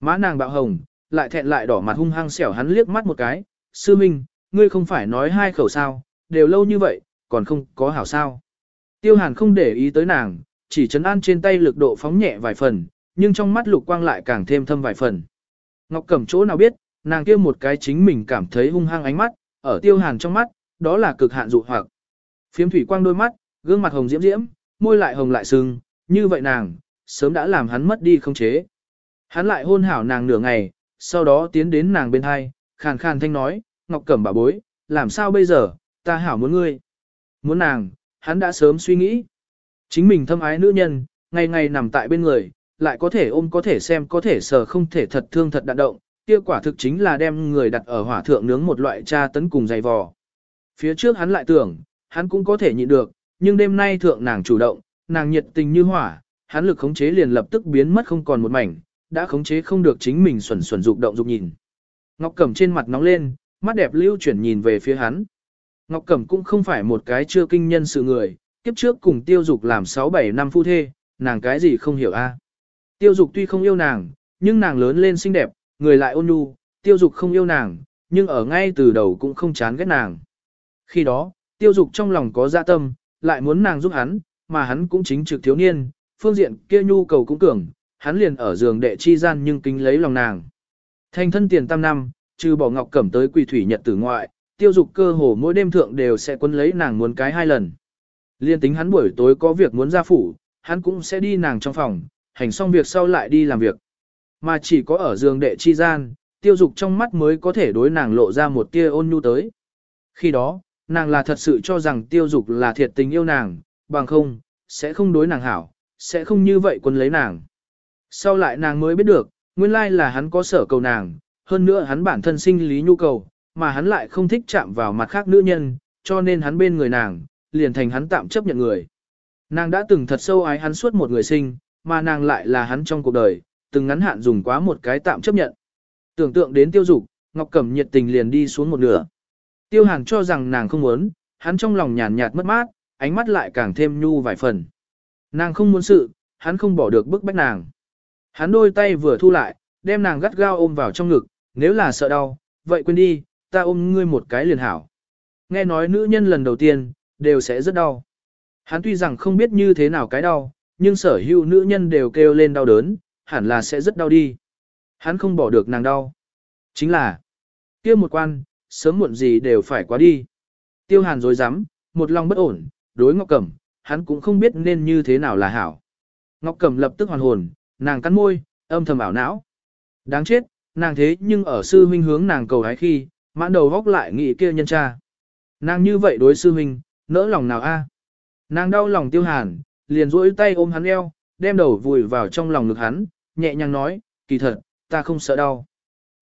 Má nàng bạo hồng, lại thẹn lại đỏ mặt hung hăng xẻo hắn liếc mắt một cái, sư minh, ngươi không phải nói hai khẩu sao, đều lâu như vậy, còn không có hảo sao. Tiêu hàn không để ý tới nàng, chỉ chấn an trên tay lực độ phóng nhẹ vài phần, nhưng trong mắt lục quang lại càng thêm thâm vài phần. Ngọc Cẩm chỗ nào biết, nàng kia một cái chính mình cảm thấy hung hăng ánh mắt, ở tiêu hàn trong mắt, đó là cực hạn dụ hoặc. Phiếm thủy quang đôi mắt, gương mặt hồng diễm diễm, môi lại hồng lại sưng, như vậy nàng, sớm đã làm hắn mất đi không chế. Hắn lại hôn hảo nàng nửa ngày, sau đó tiến đến nàng bên hai, khàn khàn thanh nói, Ngọc Cẩm bà bối, làm sao bây giờ, ta hảo muốn ngươi. Muốn nàng, hắn đã sớm suy nghĩ. Chính mình thâm ái nữ nhân, ngày ngày nằm tại bên người, lại có thể ôm có thể xem có thể sờ không thể thật thương thật đạn động, kia quả thực chính là đem người đặt ở hỏa thượng nướng một loại tra tấn cùng dày vò. Phía trước hắn lại tưởng, hắn cũng có thể nhịn được, nhưng đêm nay thượng nàng chủ động, nàng nhiệt tình như hỏa, hắn lực khống chế liền lập tức biến mất không còn một mảnh, đã khống chế không được chính mình xuẩn xuẩn dục động dục nhìn. Ngọc Cẩm trên mặt nóng lên, mắt đẹp lưu chuyển nhìn về phía hắn. Ngọc Cẩm cũng không phải một cái chưa kinh nhân sự người, kiếp trước cùng tiêu dục làm 6-7 năm phu thê, nàng cái gì không hiểu a? Tiêu dục tuy không yêu nàng, nhưng nàng lớn lên xinh đẹp, người lại ôn nhu, tiêu dục không yêu nàng, nhưng ở ngay từ đầu cũng không chán ghét nàng. Khi đó, tiêu dục trong lòng có dạ tâm, lại muốn nàng giúp hắn, mà hắn cũng chính trực thiếu niên, phương diện kia nhu cầu cũng cường, hắn liền ở giường đệ chi gian nhưng kính lấy lòng nàng. Thành thân tiền tam năm, trừ bỏ Ngọc Cẩm tới quỳ thủy nhật tử ngoại, tiêu dục cơ hồ mỗi đêm thượng đều sẽ quân lấy nàng muốn cái hai lần. Liên tính hắn buổi tối có việc muốn ra phủ, hắn cũng sẽ đi nàng trong phòng, hành xong việc sau lại đi làm việc. Mà chỉ có ở giường đệ chi gian, tiêu dục trong mắt mới có thể đối nàng lộ ra một tia ôn nhu tới. Khi đó, nàng là thật sự cho rằng tiêu dục là thiệt tình yêu nàng, bằng không, sẽ không đối nàng hảo, sẽ không như vậy quân lấy nàng. Sau lại nàng mới biết được, nguyên lai là hắn có sở cầu nàng, hơn nữa hắn bản thân sinh lý nhu cầu, mà hắn lại không thích chạm vào mặt khác nữ nhân, cho nên hắn bên người nàng, liền thành hắn tạm chấp nhận người. Nàng đã từng thật sâu ái hắn suốt một người sinh, mà nàng lại là hắn trong cuộc đời, từng ngắn hạn dùng quá một cái tạm chấp nhận. Tưởng tượng đến tiêu dục, Ngọc Cẩm nhiệt tình liền đi xuống một nửa. Tiêu Hàn cho rằng nàng không muốn, hắn trong lòng nhàn nhạt mất mát, ánh mắt lại càng thêm nhu vài phần. Nàng không muốn sự, hắn không bỏ được bức bách nàng. Hắn đôi tay vừa thu lại, đem nàng gắt gao ôm vào trong ngực, nếu là sợ đau, vậy quên đi, ta ôm ngươi một cái liền hảo. Nghe nói nữ nhân lần đầu tiên, đều sẽ rất đau. Hắn tuy rằng không biết như thế nào cái đau, nhưng sở hữu nữ nhân đều kêu lên đau đớn, hẳn là sẽ rất đau đi. Hắn không bỏ được nàng đau. Chính là, kia một quan, sớm muộn gì đều phải qua đi. Tiêu hàn dối rắm một lòng bất ổn, đối ngọc cẩm, hắn cũng không biết nên như thế nào là hảo. Ngọc Cẩm lập tức hoàn hồn, nàng cắn môi, âm thầm ảo não. Đáng chết, nàng thế nhưng ở sư huynh hướng nàng cầu hái khi, mãn đầu góc lại nghĩ kia nhân cha. Nàng như vậy đối sư huynh, nỡ lòng nào a? Nàng đau lòng tiêu hàn, liền duỗi tay ôm hắn eo, đem đầu vùi vào trong lòng ngực hắn, nhẹ nhàng nói, kỳ thật, ta không sợ đau.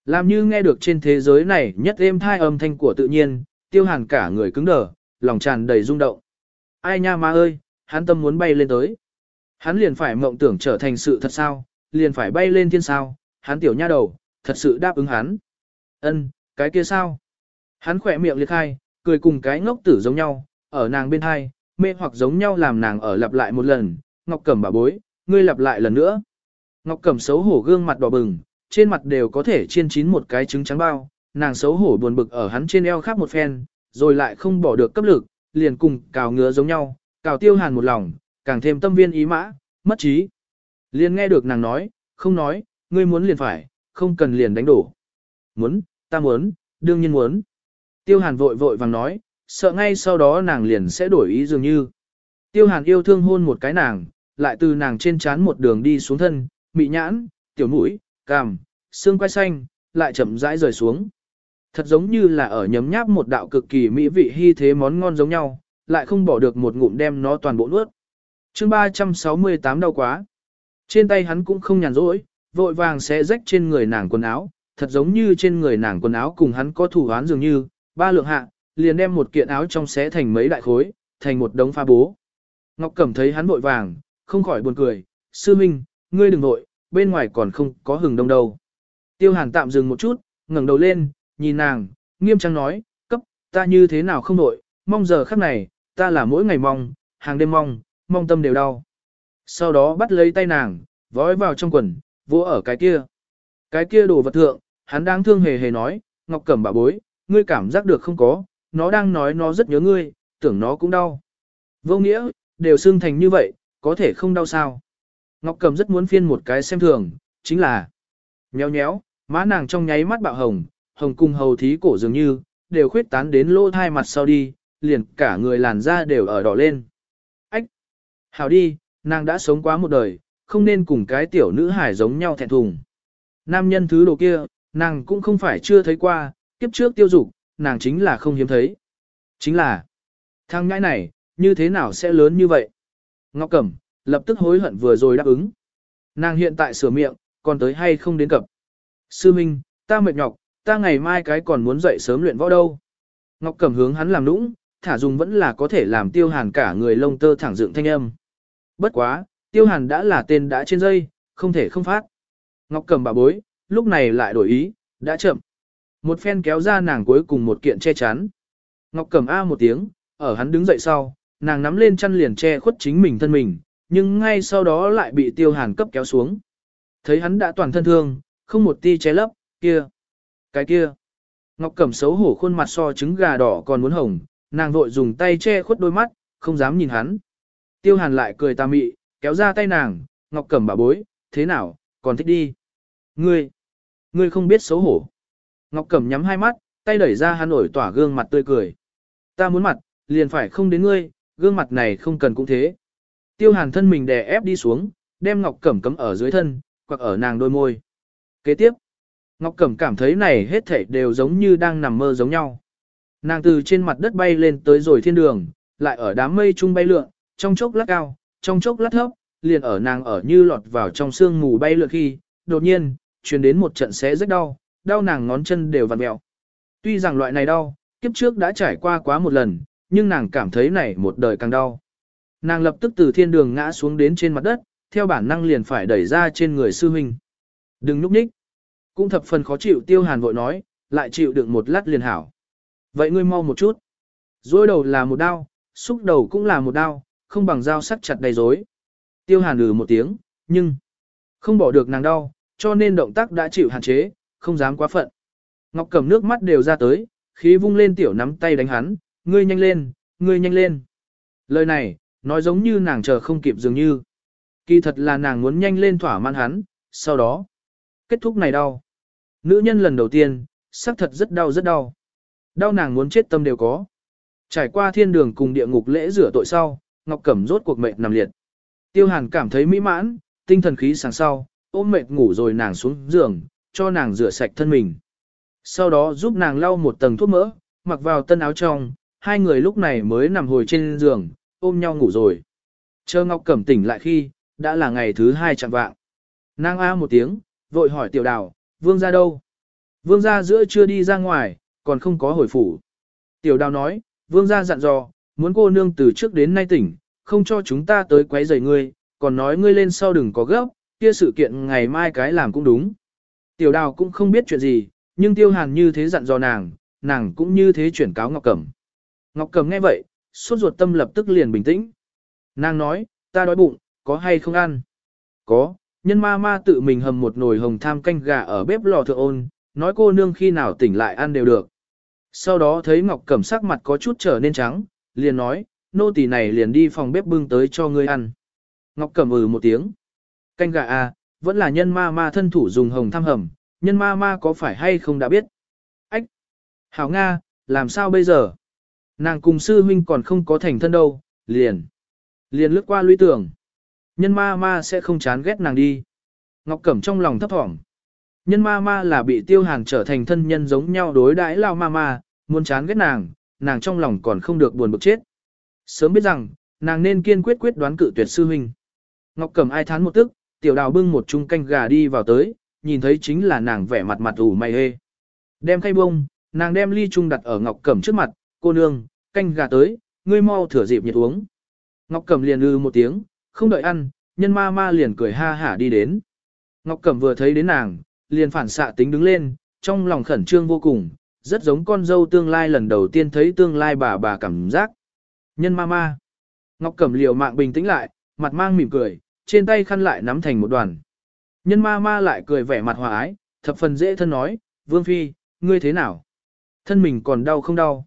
Làm như nghe được trên thế giới này nhất êm thai âm thanh của tự nhiên, tiêu hàn cả người cứng đờ, lòng tràn đầy rung động ai nha má ơi, hắn tâm muốn bay lên tới. Hắn liền phải mộng tưởng trở thành sự thật sao, liền phải bay lên thiên sao, hắn tiểu nha đầu, thật sự đáp ứng hắn. Ân, cái kia sao? Hắn khỏe miệng liệt hai cười cùng cái ngốc tử giống nhau, ở nàng bên hai, mê hoặc giống nhau làm nàng ở lặp lại một lần, Ngọc Cẩm bà bối, ngươi lặp lại lần nữa. Ngọc Cẩm xấu hổ gương mặt đỏ bừng, trên mặt đều có thể chiên chín một cái trứng trắng bao, nàng xấu hổ buồn bực ở hắn trên eo khác một phen, rồi lại không bỏ được cấp lực, liền cùng cào ngứa giống nhau, cào tiêu hàn một lòng, càng thêm tâm viên ý mã, mất trí. Liền nghe được nàng nói, không nói, ngươi muốn liền phải, không cần liền đánh đổ. Muốn, ta muốn, đương nhiên muốn. Tiêu hàn vội vội vàng nói, sợ ngay sau đó nàng liền sẽ đổi ý dường như. Tiêu hàn yêu thương hôn một cái nàng, lại từ nàng trên chán một đường đi xuống thân, mị nhãn, tiểu mũi, cằm, xương quai xanh, lại chậm rãi rời xuống. Thật giống như là ở nhấm nháp một đạo cực kỳ mỹ vị hy thế món ngon giống nhau, lại không bỏ được một ngụm đem nó toàn bộ nuốt. Chương 368 đau quá. Trên tay hắn cũng không nhàn rỗi, vội vàng sẽ rách trên người nàng quần áo, thật giống như trên người nàng quần áo cùng hắn có thủ án dường như, ba lượng hạ, liền đem một kiện áo trong xé thành mấy đại khối, thành một đống pha bố. Ngọc Cẩm thấy hắn vội vàng, không khỏi buồn cười, sư minh, ngươi đừng vội, bên ngoài còn không có hừng đông đâu. Tiêu hàn tạm dừng một chút, ngẩng đầu lên, nhìn nàng, nghiêm trang nói, cấp, ta như thế nào không nổi mong giờ khắc này, ta là mỗi ngày mong, hàng đêm mong, mong tâm đều đau. Sau đó bắt lấy tay nàng, vói vào trong quần, vỗ ở cái kia. Cái kia đồ vật thượng, hắn đang thương hề hề nói, Ngọc Cẩm bà bối, ngươi cảm giác được không có, nó đang nói nó rất nhớ ngươi, tưởng nó cũng đau. Vô nghĩa, đều xương thành như vậy, có thể không đau sao. Ngọc cẩm rất muốn phiên một cái xem thường, chính là nhéo nhéo, má nàng trong nháy mắt bạo hồng, hồng cung hầu thí cổ dường như, đều khuyết tán đến lỗ thai mặt sau đi, liền cả người làn da đều ở đỏ lên. Ách! Hảo đi, nàng đã sống quá một đời, không nên cùng cái tiểu nữ hải giống nhau thẹn thùng. Nam nhân thứ đồ kia, nàng cũng không phải chưa thấy qua, kiếp trước tiêu dục, nàng chính là không hiếm thấy. Chính là, thang ngãi này, như thế nào sẽ lớn như vậy? Ngọc Cẩm, lập tức hối hận vừa rồi đáp ứng. Nàng hiện tại sửa miệng, còn tới hay không đến cập. Sư Minh, ta mệt nhọc, ta ngày mai cái còn muốn dậy sớm luyện võ đâu. Ngọc Cẩm hướng hắn làm nũng, thả dùng vẫn là có thể làm tiêu hàn cả người lông tơ thẳng dựng thanh âm. Bất quá, tiêu hàn đã là tên đã trên dây, không thể không phát. Ngọc Cẩm bà bối, lúc này lại đổi ý, đã chậm. Một phen kéo ra nàng cuối cùng một kiện che chắn. Ngọc Cẩm A một tiếng, ở hắn đứng dậy sau, nàng nắm lên chăn liền che khuất chính mình thân mình, nhưng ngay sau đó lại bị tiêu hàn cấp kéo xuống. Thấy hắn đã toàn thân thương, không một ti che lấp, kia cái kia. Ngọc Cẩm xấu hổ khuôn mặt so trứng gà đỏ còn muốn hồng, nàng vội dùng tay che khuất đôi mắt, không dám nhìn hắn. Tiêu Hàn lại cười ta mị, kéo ra tay nàng, Ngọc Cẩm bà bối, thế nào, còn thích đi. Ngươi, ngươi không biết xấu hổ. Ngọc Cẩm nhắm hai mắt, tay đẩy ra hắn ổi tỏa gương mặt tươi cười. Ta muốn mặt, liền phải không đến ngươi, gương mặt này không cần cũng thế. Tiêu Hàn thân mình đè ép đi xuống, đem Ngọc Cẩm cấm ở dưới thân, quặc ở nàng đôi môi. Kế tiếp, Ngọc Cẩm cảm thấy này hết thảy đều giống như đang nằm mơ giống nhau. Nàng từ trên mặt đất bay lên tới rồi thiên đường, lại ở đám mây trung bay lượn, trong chốc lát cao, trong chốc lát thấp, liền ở nàng ở như lọt vào trong sương mù bay lượn khi, đột nhiên, truyền đến một trận xé rất đau, đau nàng ngón chân đều vặn mẹo. Tuy rằng loại này đau, kiếp trước đã trải qua quá một lần, nhưng nàng cảm thấy này một đời càng đau. Nàng lập tức từ thiên đường ngã xuống đến trên mặt đất, theo bản năng liền phải đẩy ra trên người sư huynh. Đừng núp ních. Cũng thập phần khó chịu tiêu hàn vội nói, lại chịu được một lát liền hảo. Vậy ngươi mau một chút. Dối đầu là một đau, xúc đầu cũng là một đau, không bằng dao sắt chặt đầy rối. Tiêu hàn lừ một tiếng, nhưng không bỏ được nàng đau, cho nên động tác đã chịu hạn chế, không dám quá phận. Ngọc cầm nước mắt đều ra tới, khí vung lên tiểu nắm tay đánh hắn, ngươi nhanh lên, ngươi nhanh lên. Lời này, nói giống như nàng chờ không kịp dường như. Kỳ thật là nàng muốn nhanh lên thỏa mãn hắn, sau đó, kết thúc này đau. Nữ nhân lần đầu tiên, xác thật rất đau rất đau. Đau nàng muốn chết tâm đều có. Trải qua thiên đường cùng địa ngục lễ rửa tội sau, Ngọc Cẩm rốt cuộc mệt nằm liệt. Tiêu Hàn cảm thấy mỹ mãn, tinh thần khí sáng sau, ôm mệt ngủ rồi nàng xuống giường, cho nàng rửa sạch thân mình. Sau đó giúp nàng lau một tầng thuốc mỡ, mặc vào tân áo trong, hai người lúc này mới nằm hồi trên giường, ôm nhau ngủ rồi. Chờ Ngọc Cẩm tỉnh lại khi, đã là ngày thứ hai chạm vạng. Nàng a một tiếng, vội hỏi tiểu đào, vương gia đâu? Vương gia giữa chưa đi ra ngoài, còn không có hồi phủ. Tiểu đào nói, vương gia dặn dò, muốn cô nương từ trước đến nay tỉnh, không cho chúng ta tới quấy rầy ngươi, còn nói ngươi lên sau đừng có gấp, kia sự kiện ngày mai cái làm cũng đúng. Tiểu đào cũng không biết chuyện gì, nhưng tiêu hàn như thế dặn dò nàng, nàng cũng như thế chuyển cáo Ngọc Cẩm. Ngọc Cẩm nghe vậy, suốt ruột tâm lập tức liền bình tĩnh. Nàng nói, ta đói bụng, có hay không ăn? Có, Nhân ma ma tự mình hầm một nồi hồng tham canh gà ở bếp lò thượng ôn, nói cô nương khi nào tỉnh lại ăn đều được. Sau đó thấy Ngọc Cẩm sắc mặt có chút trở nên trắng, liền nói, nô tỳ này liền đi phòng bếp bưng tới cho ngươi ăn. Ngọc Cẩm ừ một tiếng. Canh gà à, vẫn là nhân ma ma thân thủ dùng hồng tham hầm, nhân ma ma có phải hay không đã biết. Ách! Hảo Nga, làm sao bây giờ? Nàng cùng sư huynh còn không có thành thân đâu, liền. Liền lướt qua lũy tưởng. Nhân ma ma sẽ không chán ghét nàng đi. Ngọc Cẩm trong lòng thấp thỏm. Nhân ma ma là bị tiêu hàn trở thành thân nhân giống nhau đối đãi lao ma ma, muốn chán ghét nàng, nàng trong lòng còn không được buồn bực chết. Sớm biết rằng, nàng nên kiên quyết quyết đoán cự tuyệt sư huynh. Ngọc Cẩm ai thán một tức, tiểu đào bưng một chung canh gà đi vào tới, nhìn thấy chính là nàng vẻ mặt mặt ủ mày hê. Đem khay bông, nàng đem ly chung đặt ở Ngọc Cẩm trước mặt, cô nương, canh gà tới, ngươi mau thửa dịp nhiệt uống. Ngọc Cẩm liền ư một tiếng, không đợi ăn, nhân ma ma liền cười ha hả đi đến. Ngọc Cẩm vừa thấy đến nàng, liền phản xạ tính đứng lên, trong lòng khẩn trương vô cùng, rất giống con dâu tương lai lần đầu tiên thấy tương lai bà bà cảm giác. Nhân ma ma. Ngọc Cẩm liều mạng bình tĩnh lại, mặt mang mỉm cười, trên tay khăn lại nắm thành một đoàn. Nhân ma ma lại cười vẻ mặt hòa ái, thập phần dễ thân nói, Vương Phi, ngươi thế nào? Thân mình còn đau không đau?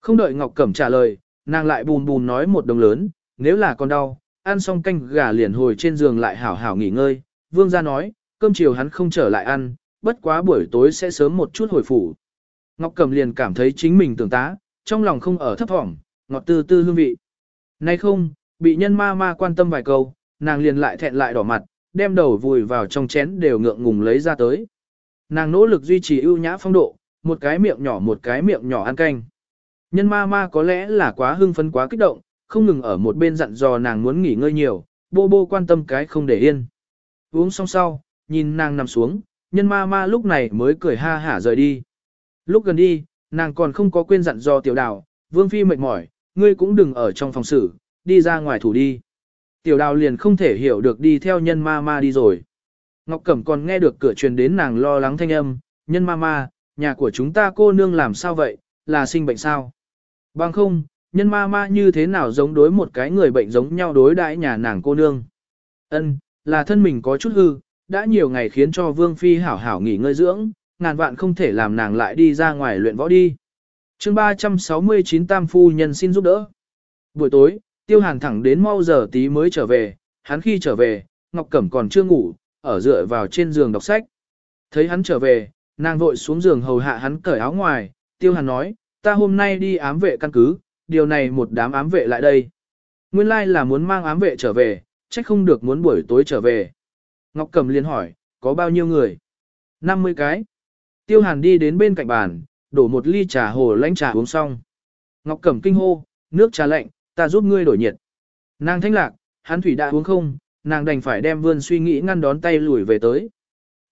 Không đợi Ngọc Cẩm trả lời, nàng lại bùn bùn nói một đồng lớn, nếu là còn đau, ăn xong canh gà liền hồi trên giường lại hảo hảo nghỉ ngơi. Vương gia nói, cơm chiều hắn không trở lại ăn, bất quá buổi tối sẽ sớm một chút hồi phủ. Ngọc cẩm liền cảm thấy chính mình tưởng tá, trong lòng không ở thấp thỏm, ngọt tư tư hương vị. Nay không, bị nhân ma ma quan tâm vài câu, nàng liền lại thẹn lại đỏ mặt, đem đầu vùi vào trong chén đều ngượng ngùng lấy ra tới. Nàng nỗ lực duy trì ưu nhã phong độ, một cái miệng nhỏ một cái miệng nhỏ ăn canh. Nhân ma ma có lẽ là quá hưng phấn quá kích động, không ngừng ở một bên dặn dò nàng muốn nghỉ ngơi nhiều, bô bô quan tâm cái không để yên. Uống xong sau, nhìn nàng nằm xuống, nhân ma ma lúc này mới cười ha hả rời đi. Lúc gần đi, nàng còn không có quên dặn dò tiểu đào, vương phi mệt mỏi, ngươi cũng đừng ở trong phòng xử, đi ra ngoài thủ đi. Tiểu đào liền không thể hiểu được đi theo nhân ma ma đi rồi. Ngọc Cẩm còn nghe được cửa truyền đến nàng lo lắng thanh âm, nhân ma ma, nhà của chúng ta cô nương làm sao vậy, là sinh bệnh sao? Bằng không, nhân ma ma như thế nào giống đối một cái người bệnh giống nhau đối đãi nhà nàng cô nương. Ân, là thân mình có chút hư, đã nhiều ngày khiến cho Vương Phi hảo hảo nghỉ ngơi dưỡng, ngàn vạn không thể làm nàng lại đi ra ngoài luyện võ đi. chương 369 Tam Phu Nhân xin giúp đỡ. Buổi tối, Tiêu Hàn thẳng đến mau giờ tí mới trở về, hắn khi trở về, Ngọc Cẩm còn chưa ngủ, ở dựa vào trên giường đọc sách. Thấy hắn trở về, nàng vội xuống giường hầu hạ hắn cởi áo ngoài, Tiêu Hàn nói, ta hôm nay đi ám vệ căn cứ, điều này một đám ám vệ lại đây. Nguyên lai là muốn mang ám vệ trở về, trách không được muốn buổi tối trở về. Ngọc Cầm liền hỏi, có bao nhiêu người? 50 cái. Tiêu Hàn đi đến bên cạnh bàn, đổ một ly trà hồ lãnh trà uống xong. Ngọc Cẩm kinh hô, nước trà lạnh, ta giúp ngươi đổi nhiệt. Nàng thanh lạc, hắn thủy đã uống không, nàng đành phải đem vươn suy nghĩ ngăn đón tay lùi về tới.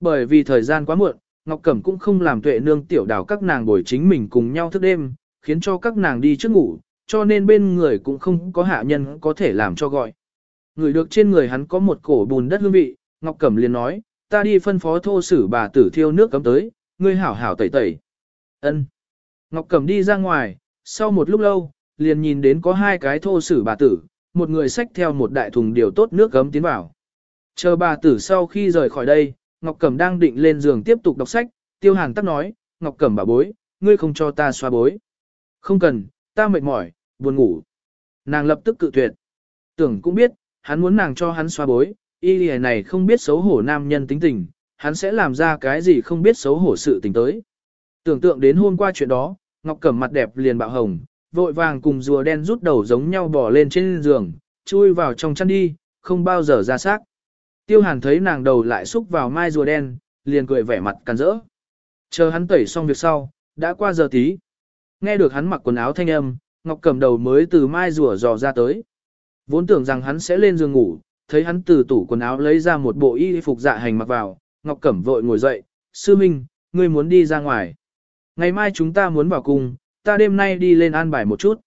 Bởi vì thời gian quá muộn, Ngọc Cẩm cũng không làm tuệ nương tiểu đào các nàng buổi chính mình cùng nhau thức đêm, khiến cho các nàng đi trước ngủ, cho nên bên người cũng không có hạ nhân có thể làm cho gọi. Người được trên người hắn có một cổ bùn đất hương vị, Ngọc Cẩm liền nói, ta đi phân phó thô sử bà tử thiêu nước cấm tới, ngươi hảo hảo tẩy tẩy. ân Ngọc Cẩm đi ra ngoài, sau một lúc lâu, liền nhìn đến có hai cái thô sử bà tử, một người xách theo một đại thùng điều tốt nước cấm tiến vào. Chờ bà tử sau khi rời khỏi đây, Ngọc Cẩm đang định lên giường tiếp tục đọc sách, Tiêu Hàn tắc nói, Ngọc Cẩm bà bối, ngươi không cho ta xoa bối. Không cần, ta mệt mỏi, buồn ngủ. Nàng lập tức cự tuyệt. Tưởng cũng biết, hắn muốn nàng cho hắn xoa bối, y lìa này không biết xấu hổ nam nhân tính tình, hắn sẽ làm ra cái gì không biết xấu hổ sự tình tới. Tưởng tượng đến hôm qua chuyện đó, Ngọc Cẩm mặt đẹp liền bạo hồng, vội vàng cùng rùa đen rút đầu giống nhau bỏ lên trên giường, chui vào trong chăn đi, không bao giờ ra xác. Tiêu Hàn thấy nàng đầu lại xúc vào mai rùa đen, liền cười vẻ mặt cắn rỡ. Chờ hắn tẩy xong việc sau, đã qua giờ tí. Nghe được hắn mặc quần áo thanh âm, Ngọc Cẩm đầu mới từ mai rùa dò ra tới. Vốn tưởng rằng hắn sẽ lên giường ngủ, thấy hắn từ tủ quần áo lấy ra một bộ y phục dạ hành mặc vào, Ngọc Cẩm vội ngồi dậy, "Sư Minh, ngươi muốn đi ra ngoài. Ngày mai chúng ta muốn vào cùng, ta đêm nay đi lên an bài một chút."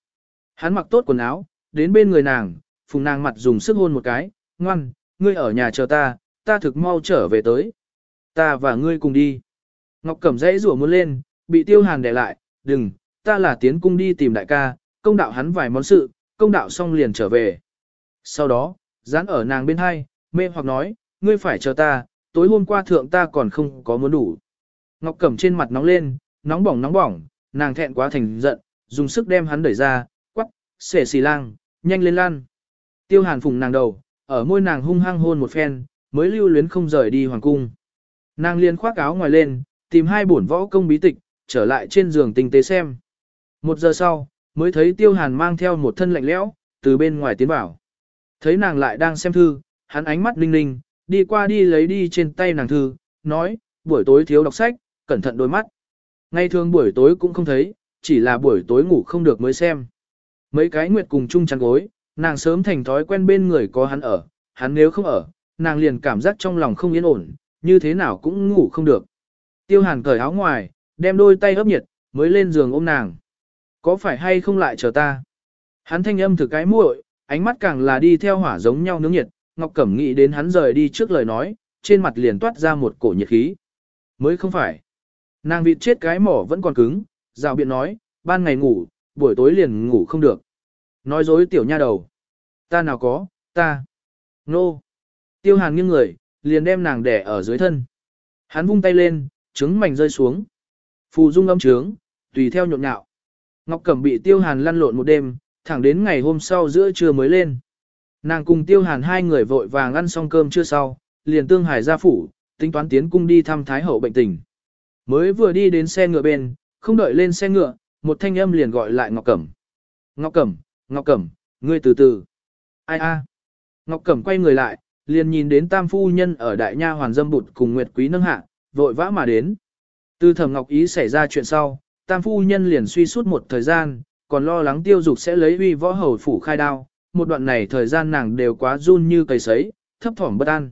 Hắn mặc tốt quần áo, đến bên người nàng, phùng nàng mặt dùng sức hôn một cái, "Ngoan, ngươi ở nhà chờ ta, ta thực mau trở về tới. Ta và ngươi cùng đi." Ngọc Cẩm dãy rủa muốn lên, bị Tiêu Hàn để lại, "Đừng, ta là tiến cung đi tìm đại ca, công đạo hắn vài món sự, công đạo xong liền trở về. Sau đó, dán ở nàng bên hai, mê hoặc nói, ngươi phải chờ ta, tối hôm qua thượng ta còn không có muốn đủ. Ngọc Cẩm trên mặt nóng lên, nóng bỏng nóng bỏng, nàng thẹn quá thành giận, dùng sức đem hắn đẩy ra, quắc, xể xì lang, nhanh lên lan. Tiêu hàn phùng nàng đầu, ở môi nàng hung hăng hôn một phen, mới lưu luyến không rời đi hoàng cung. Nàng liền khoác áo ngoài lên, tìm hai bổn võ công bí tịch, trở lại trên giường tinh tế xem. Một giờ sau, mới thấy tiêu hàn mang theo một thân lạnh lẽo, từ bên ngoài tiến vào. Thấy nàng lại đang xem thư, hắn ánh mắt linh linh, đi qua đi lấy đi trên tay nàng thư, nói, buổi tối thiếu đọc sách, cẩn thận đôi mắt. Ngày thường buổi tối cũng không thấy, chỉ là buổi tối ngủ không được mới xem. Mấy cái nguyệt cùng chung chăn gối, nàng sớm thành thói quen bên người có hắn ở, hắn nếu không ở, nàng liền cảm giác trong lòng không yên ổn, như thế nào cũng ngủ không được. Tiêu hàn cởi áo ngoài, đem đôi tay ấp nhiệt, mới lên giường ôm nàng. Có phải hay không lại chờ ta? Hắn thanh âm thử cái muội, ánh mắt càng là đi theo hỏa giống nhau nướng nhiệt, Ngọc Cẩm nghĩ đến hắn rời đi trước lời nói, trên mặt liền toát ra một cổ nhiệt khí. Mới không phải. Nàng vịt chết cái mỏ vẫn còn cứng, rào biện nói, ban ngày ngủ, buổi tối liền ngủ không được. Nói dối tiểu nha đầu. Ta nào có, ta. Nô. No. Tiêu hàn nghiêng người, liền đem nàng đẻ ở dưới thân. Hắn vung tay lên, trứng mảnh rơi xuống. Phù dung âm trướng, tùy theo nhộn nhạo. Ngọc Cẩm bị Tiêu Hàn lăn lộn một đêm, thẳng đến ngày hôm sau giữa trưa mới lên. Nàng cùng Tiêu Hàn hai người vội vàng ăn xong cơm trưa sau, liền tương hải ra phủ, tính toán tiến cung đi thăm Thái Hậu bệnh tình. Mới vừa đi đến xe ngựa bên, không đợi lên xe ngựa, một thanh âm liền gọi lại Ngọc Cẩm. Ngọc Cẩm, Ngọc Cẩm, ngươi từ từ. Ai a? Ngọc Cẩm quay người lại, liền nhìn đến tam phu nhân ở đại nha hoàn dâm bụt cùng Nguyệt Quý nâng hạ, vội vã mà đến. Từ thẩm Ngọc Ý xảy ra chuyện sau, tam phu nhân liền suy suốt một thời gian, còn lo lắng tiêu dục sẽ lấy uy võ hầu phủ khai đao, một đoạn này thời gian nàng đều quá run như cầy sấy, thấp thỏm bất an.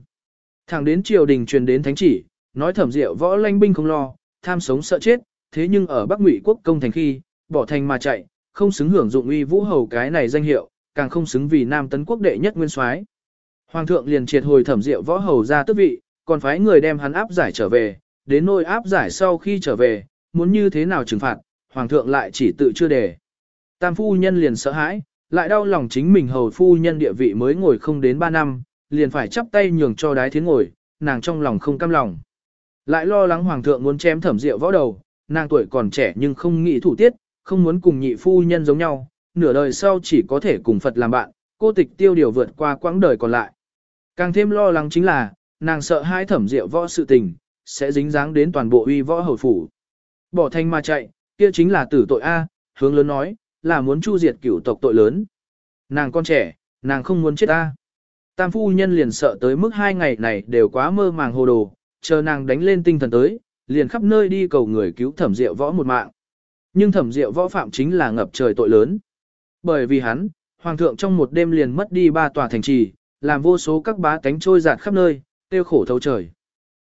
Thẳng đến triều đình truyền đến thánh chỉ, nói thẩm diệu võ lanh binh không lo, tham sống sợ chết, thế nhưng ở Bắc Ngụy quốc công thành khi, bỏ thành mà chạy, không xứng hưởng dụng uy vũ hầu cái này danh hiệu, càng không xứng vì Nam tấn quốc đệ nhất nguyên soái. Hoàng thượng liền triệt hồi thẩm diệu võ hầu ra tước vị, còn phái người đem hắn áp giải trở về, đến nơi áp giải sau khi trở về, muốn như thế nào trừng phạt, hoàng thượng lại chỉ tự chưa đề. Tam phu nhân liền sợ hãi, lại đau lòng chính mình hầu phu nhân địa vị mới ngồi không đến 3 năm, liền phải chắp tay nhường cho đái thiến ngồi, nàng trong lòng không cam lòng. Lại lo lắng hoàng thượng muốn chém thẩm rượu võ đầu, nàng tuổi còn trẻ nhưng không nghĩ thủ tiết, không muốn cùng nhị phu nhân giống nhau, nửa đời sau chỉ có thể cùng Phật làm bạn, cô tịch tiêu điều vượt qua quãng đời còn lại. Càng thêm lo lắng chính là, nàng sợ hai thẩm rượu võ sự tình, sẽ dính dáng đến toàn bộ uy võ hầu phủ. Bỏ thành mà chạy, kia chính là tử tội A, hướng lớn nói, là muốn chu diệt cửu tộc tội lớn. Nàng con trẻ, nàng không muốn chết a. Tam phu nhân liền sợ tới mức hai ngày này đều quá mơ màng hồ đồ, chờ nàng đánh lên tinh thần tới, liền khắp nơi đi cầu người cứu thẩm diệu võ một mạng. Nhưng thẩm diệu võ phạm chính là ngập trời tội lớn. Bởi vì hắn, hoàng thượng trong một đêm liền mất đi ba tòa thành trì, làm vô số các bá tánh trôi giạt khắp nơi, tiêu khổ thấu trời.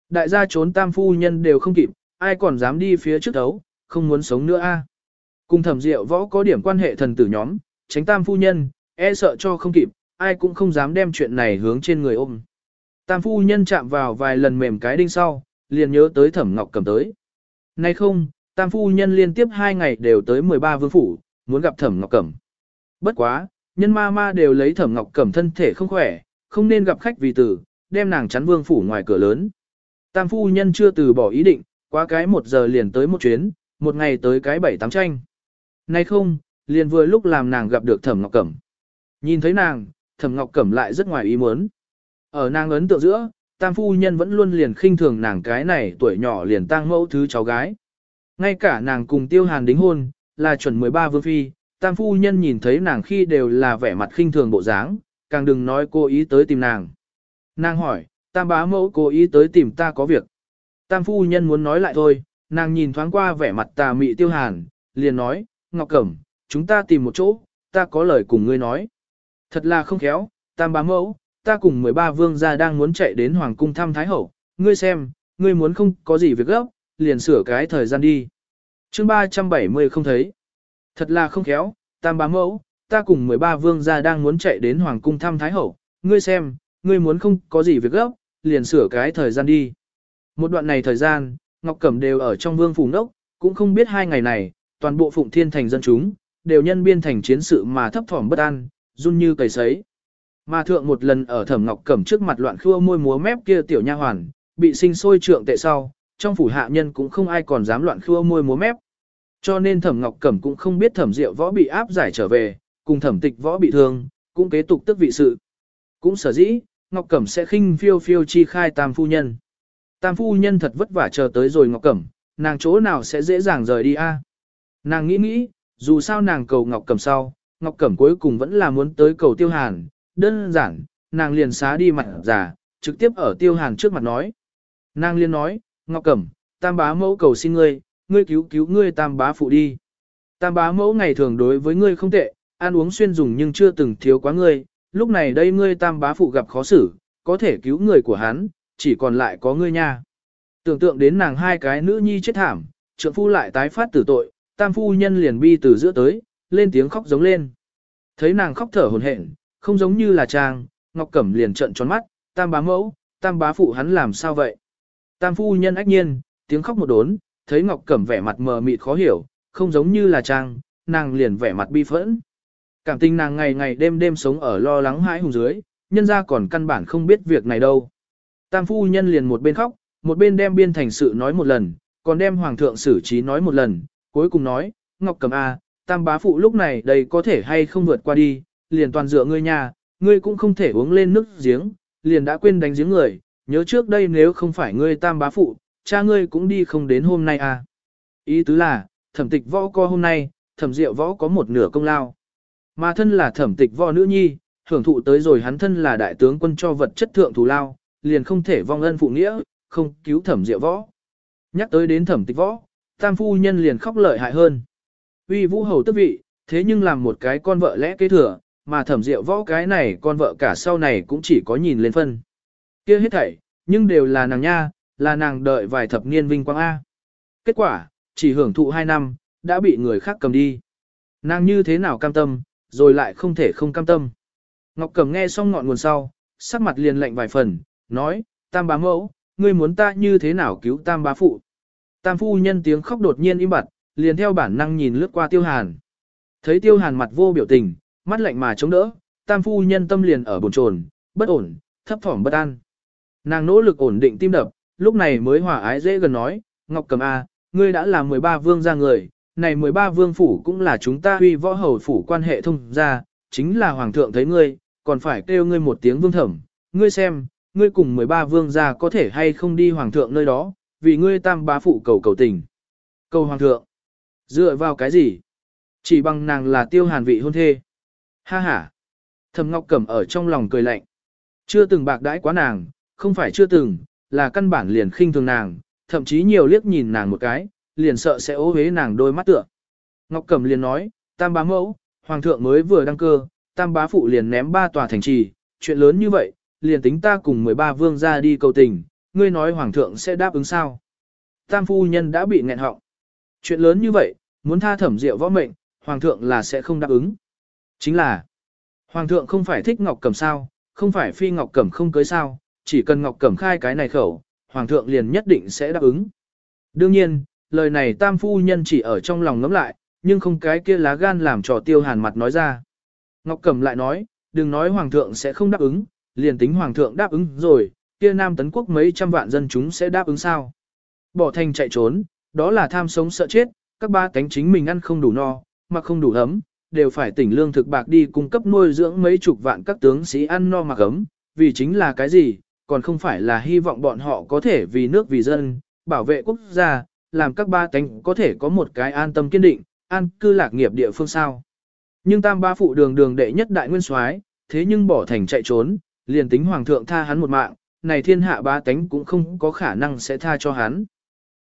Đại gia trốn tam phu nhân đều không kịp, ai còn dám đi phía trước đấu, không muốn sống nữa a. À. Cùng thẩm diệu võ có điểm quan hệ thần tử nhóm, tránh tam phu nhân, e sợ cho không kịp, ai cũng không dám đem chuyện này hướng trên người ôm. Tam phu nhân chạm vào vài lần mềm cái đinh sau, liền nhớ tới thẩm ngọc cầm tới. Nay không, tam phu nhân liên tiếp hai ngày đều tới 13 vương phủ, muốn gặp thẩm ngọc cẩm. Bất quá, nhân ma ma đều lấy thẩm ngọc cẩm thân thể không khỏe, không nên gặp khách vì tử, đem nàng chắn vương phủ ngoài cửa lớn. Tam phu nhân chưa từ bỏ ý định, quá cái một giờ liền tới một chuyến, một ngày tới cái bảy tám tranh. Nay không, liền vừa lúc làm nàng gặp được Thẩm Ngọc Cẩm. Nhìn thấy nàng, Thẩm Ngọc Cẩm lại rất ngoài ý muốn. Ở nàng ấn tượng giữa, tam phu nhân vẫn luôn liền khinh thường nàng cái này tuổi nhỏ liền tang mẫu thứ cháu gái. Ngay cả nàng cùng tiêu hàn đính hôn, là chuẩn 13 vương phi, tam phu nhân nhìn thấy nàng khi đều là vẻ mặt khinh thường bộ dáng, càng đừng nói cô ý tới tìm nàng. Nàng hỏi, tam bá mẫu cố ý tới tìm ta có việc. Tam phu nhân muốn nói lại thôi, nàng nhìn thoáng qua vẻ mặt tà mị tiêu hàn, liền nói, Ngọc Cẩm, chúng ta tìm một chỗ, ta có lời cùng ngươi nói. Thật là không khéo, tam bá mẫu, ta cùng 13 vương gia đang muốn chạy đến Hoàng cung thăm Thái Hậu, ngươi xem, ngươi muốn không có gì việc gấp, liền sửa cái thời gian đi. chương 370 không thấy. Thật là không khéo, tam bá mẫu, ta cùng 13 vương gia đang muốn chạy đến Hoàng cung thăm Thái Hậu, ngươi xem, ngươi muốn không có gì việc gấp, liền sửa cái thời gian đi. Một đoạn này thời gian, Ngọc Cẩm đều ở trong vương phủ nốc, cũng không biết hai ngày này, toàn bộ Phụng Thiên thành dân chúng, đều nhân biên thành chiến sự mà thấp thỏm bất an, run như cầy sấy. Mà thượng một lần ở Thẩm Ngọc Cẩm trước mặt loạn khua môi múa mép kia tiểu nha hoàn, bị sinh sôi trượng tệ sau, trong phủ hạ nhân cũng không ai còn dám loạn khua môi múa mép. Cho nên Thẩm Ngọc Cẩm cũng không biết Thẩm Diệu Võ bị áp giải trở về, cùng Thẩm Tịch Võ bị thương, cũng kế tục tức vị sự. Cũng sở dĩ, Ngọc Cẩm sẽ khinh phiêu phiêu chi khai tam phu nhân. Tam phu nhân thật vất vả chờ tới rồi Ngọc Cẩm, nàng chỗ nào sẽ dễ dàng rời đi a? Nàng nghĩ nghĩ, dù sao nàng cầu Ngọc Cẩm sau, Ngọc Cẩm cuối cùng vẫn là muốn tới cầu Tiêu Hàn, đơn giản, nàng liền xá đi mặt giả, trực tiếp ở Tiêu Hàn trước mặt nói. Nàng liền nói, Ngọc Cẩm, tam bá mẫu cầu xin ngươi, ngươi cứu cứu ngươi tam bá phụ đi. Tam bá mẫu ngày thường đối với ngươi không tệ, ăn uống xuyên dùng nhưng chưa từng thiếu quá ngươi, lúc này đây ngươi tam bá phụ gặp khó xử, có thể cứu người của hắn, chỉ còn lại có ngươi nha. Tưởng tượng đến nàng hai cái nữ nhi chết thảm, trượng phu lại tái phát tử tội, tam phu nhân liền bi từ giữa tới, lên tiếng khóc giống lên. Thấy nàng khóc thở hồn hển, không giống như là chàng, Ngọc Cẩm liền trợn tròn mắt, tam bá mẫu, tam bá phụ hắn làm sao vậy? Tam phu nhân ách nhiên, tiếng khóc một đốn, thấy Ngọc Cẩm vẻ mặt mờ mịt khó hiểu, không giống như là chàng, nàng liền vẻ mặt bi phẫn. Cảm tình nàng ngày ngày đêm đêm sống ở lo lắng hãi hùng dưới, nhân ra còn căn bản không biết việc này đâu. Tam phu nhân liền một bên khóc, một bên đem biên thành sự nói một lần, còn đem hoàng thượng xử trí nói một lần, cuối cùng nói, Ngọc Cầm A, à, tam bá phụ lúc này đây có thể hay không vượt qua đi, liền toàn dựa ngươi nhà, ngươi cũng không thể uống lên nước giếng, liền đã quên đánh giếng người, nhớ trước đây nếu không phải ngươi tam bá phụ, cha ngươi cũng đi không đến hôm nay a. Ý tứ là, thẩm tịch võ co hôm nay, thẩm diệu võ có một nửa công lao. Mà thân là thẩm tịch võ nữ nhi, hưởng thụ tới rồi hắn thân là đại tướng quân cho vật chất thượng thù lao, liền không thể vong ân phụ nghĩa, không cứu thẩm diệu võ. Nhắc tới đến thẩm tịch võ, tam phu nhân liền khóc lợi hại hơn. Uy vũ hầu tức vị, thế nhưng làm một cái con vợ lẽ kế thừa, mà thẩm diệu võ cái này con vợ cả sau này cũng chỉ có nhìn lên phân. kia hết thảy, nhưng đều là nàng nha, là nàng đợi vài thập niên vinh quang A. Kết quả, chỉ hưởng thụ 2 năm, đã bị người khác cầm đi. Nàng như thế nào cam tâm, rồi lại không thể không cam tâm. Ngọc Cẩm nghe xong ngọn nguồn sau, sắc mặt liền lạnh vài phần, nói, tam bá mẫu, ngươi muốn ta như thế nào cứu tam bá phụ. Tam phu nhân tiếng khóc đột nhiên im bặt, liền theo bản năng nhìn lướt qua tiêu hàn. Thấy tiêu hàn mặt vô biểu tình, mắt lạnh mà chống đỡ, tam phu nhân tâm liền ở bồn chồn, bất ổn, thấp thỏm bất an. Nàng nỗ lực ổn định tim đập, lúc này mới hòa ái dễ gần nói, Ngọc Cầm A, ngươi đã là 13 vương gia người, này 13 vương phủ cũng là chúng ta huy võ hầu phủ quan hệ thông gia, chính là hoàng thượng thấy ngươi, còn phải kêu ngươi một tiếng vương thẩm, ngươi xem, ngươi cùng 13 vương gia có thể hay không đi hoàng thượng nơi đó, vì ngươi tam bá phụ cầu cầu tình. Cầu hoàng thượng. Dựa vào cái gì? Chỉ bằng nàng là tiêu hàn vị hôn thê. Ha ha. Thầm Ngọc Cẩm ở trong lòng cười lạnh. Chưa từng bạc đãi quá nàng, không phải chưa từng, là căn bản liền khinh thường nàng, thậm chí nhiều liếc nhìn nàng một cái, liền sợ sẽ ố hế nàng đôi mắt tựa. Ngọc Cẩm liền nói, tam bá mẫu, hoàng thượng mới vừa đăng cơ, tam bá phụ liền ném ba tòa thành trì, chuyện lớn như vậy, liền tính ta cùng 13 vương ra đi cầu tình, ngươi nói hoàng thượng sẽ đáp ứng sao. Tam phu nhân đã bị nghẹn họng. Chuyện lớn như vậy, muốn tha thẩm diệu võ mệnh, hoàng thượng là sẽ không đáp ứng. Chính là, hoàng thượng không phải thích ngọc cẩm sao, không phải phi ngọc cẩm không cưới sao, chỉ cần ngọc cẩm khai cái này khẩu, hoàng thượng liền nhất định sẽ đáp ứng. Đương nhiên, lời này tam phu nhân chỉ ở trong lòng ngấm lại, nhưng không cái kia lá gan làm trò tiêu hàn mặt nói ra. Ngọc Cẩm lại nói, đừng nói hoàng thượng sẽ không đáp ứng, liền tính hoàng thượng đáp ứng rồi, kia Nam Tấn Quốc mấy trăm vạn dân chúng sẽ đáp ứng sao. Bỏ thành chạy trốn, đó là tham sống sợ chết, các ba cánh chính mình ăn không đủ no, mặc không đủ ấm, đều phải tỉnh lương thực bạc đi cung cấp nuôi dưỡng mấy chục vạn các tướng sĩ ăn no mặc ấm, vì chính là cái gì, còn không phải là hy vọng bọn họ có thể vì nước vì dân, bảo vệ quốc gia, làm các ba tánh có thể có một cái an tâm kiên định, an cư lạc nghiệp địa phương sao. Nhưng tam ba phụ đường đường đệ nhất đại nguyên soái thế nhưng bỏ thành chạy trốn, liền tính hoàng thượng tha hắn một mạng, này thiên hạ ba tánh cũng không có khả năng sẽ tha cho hắn.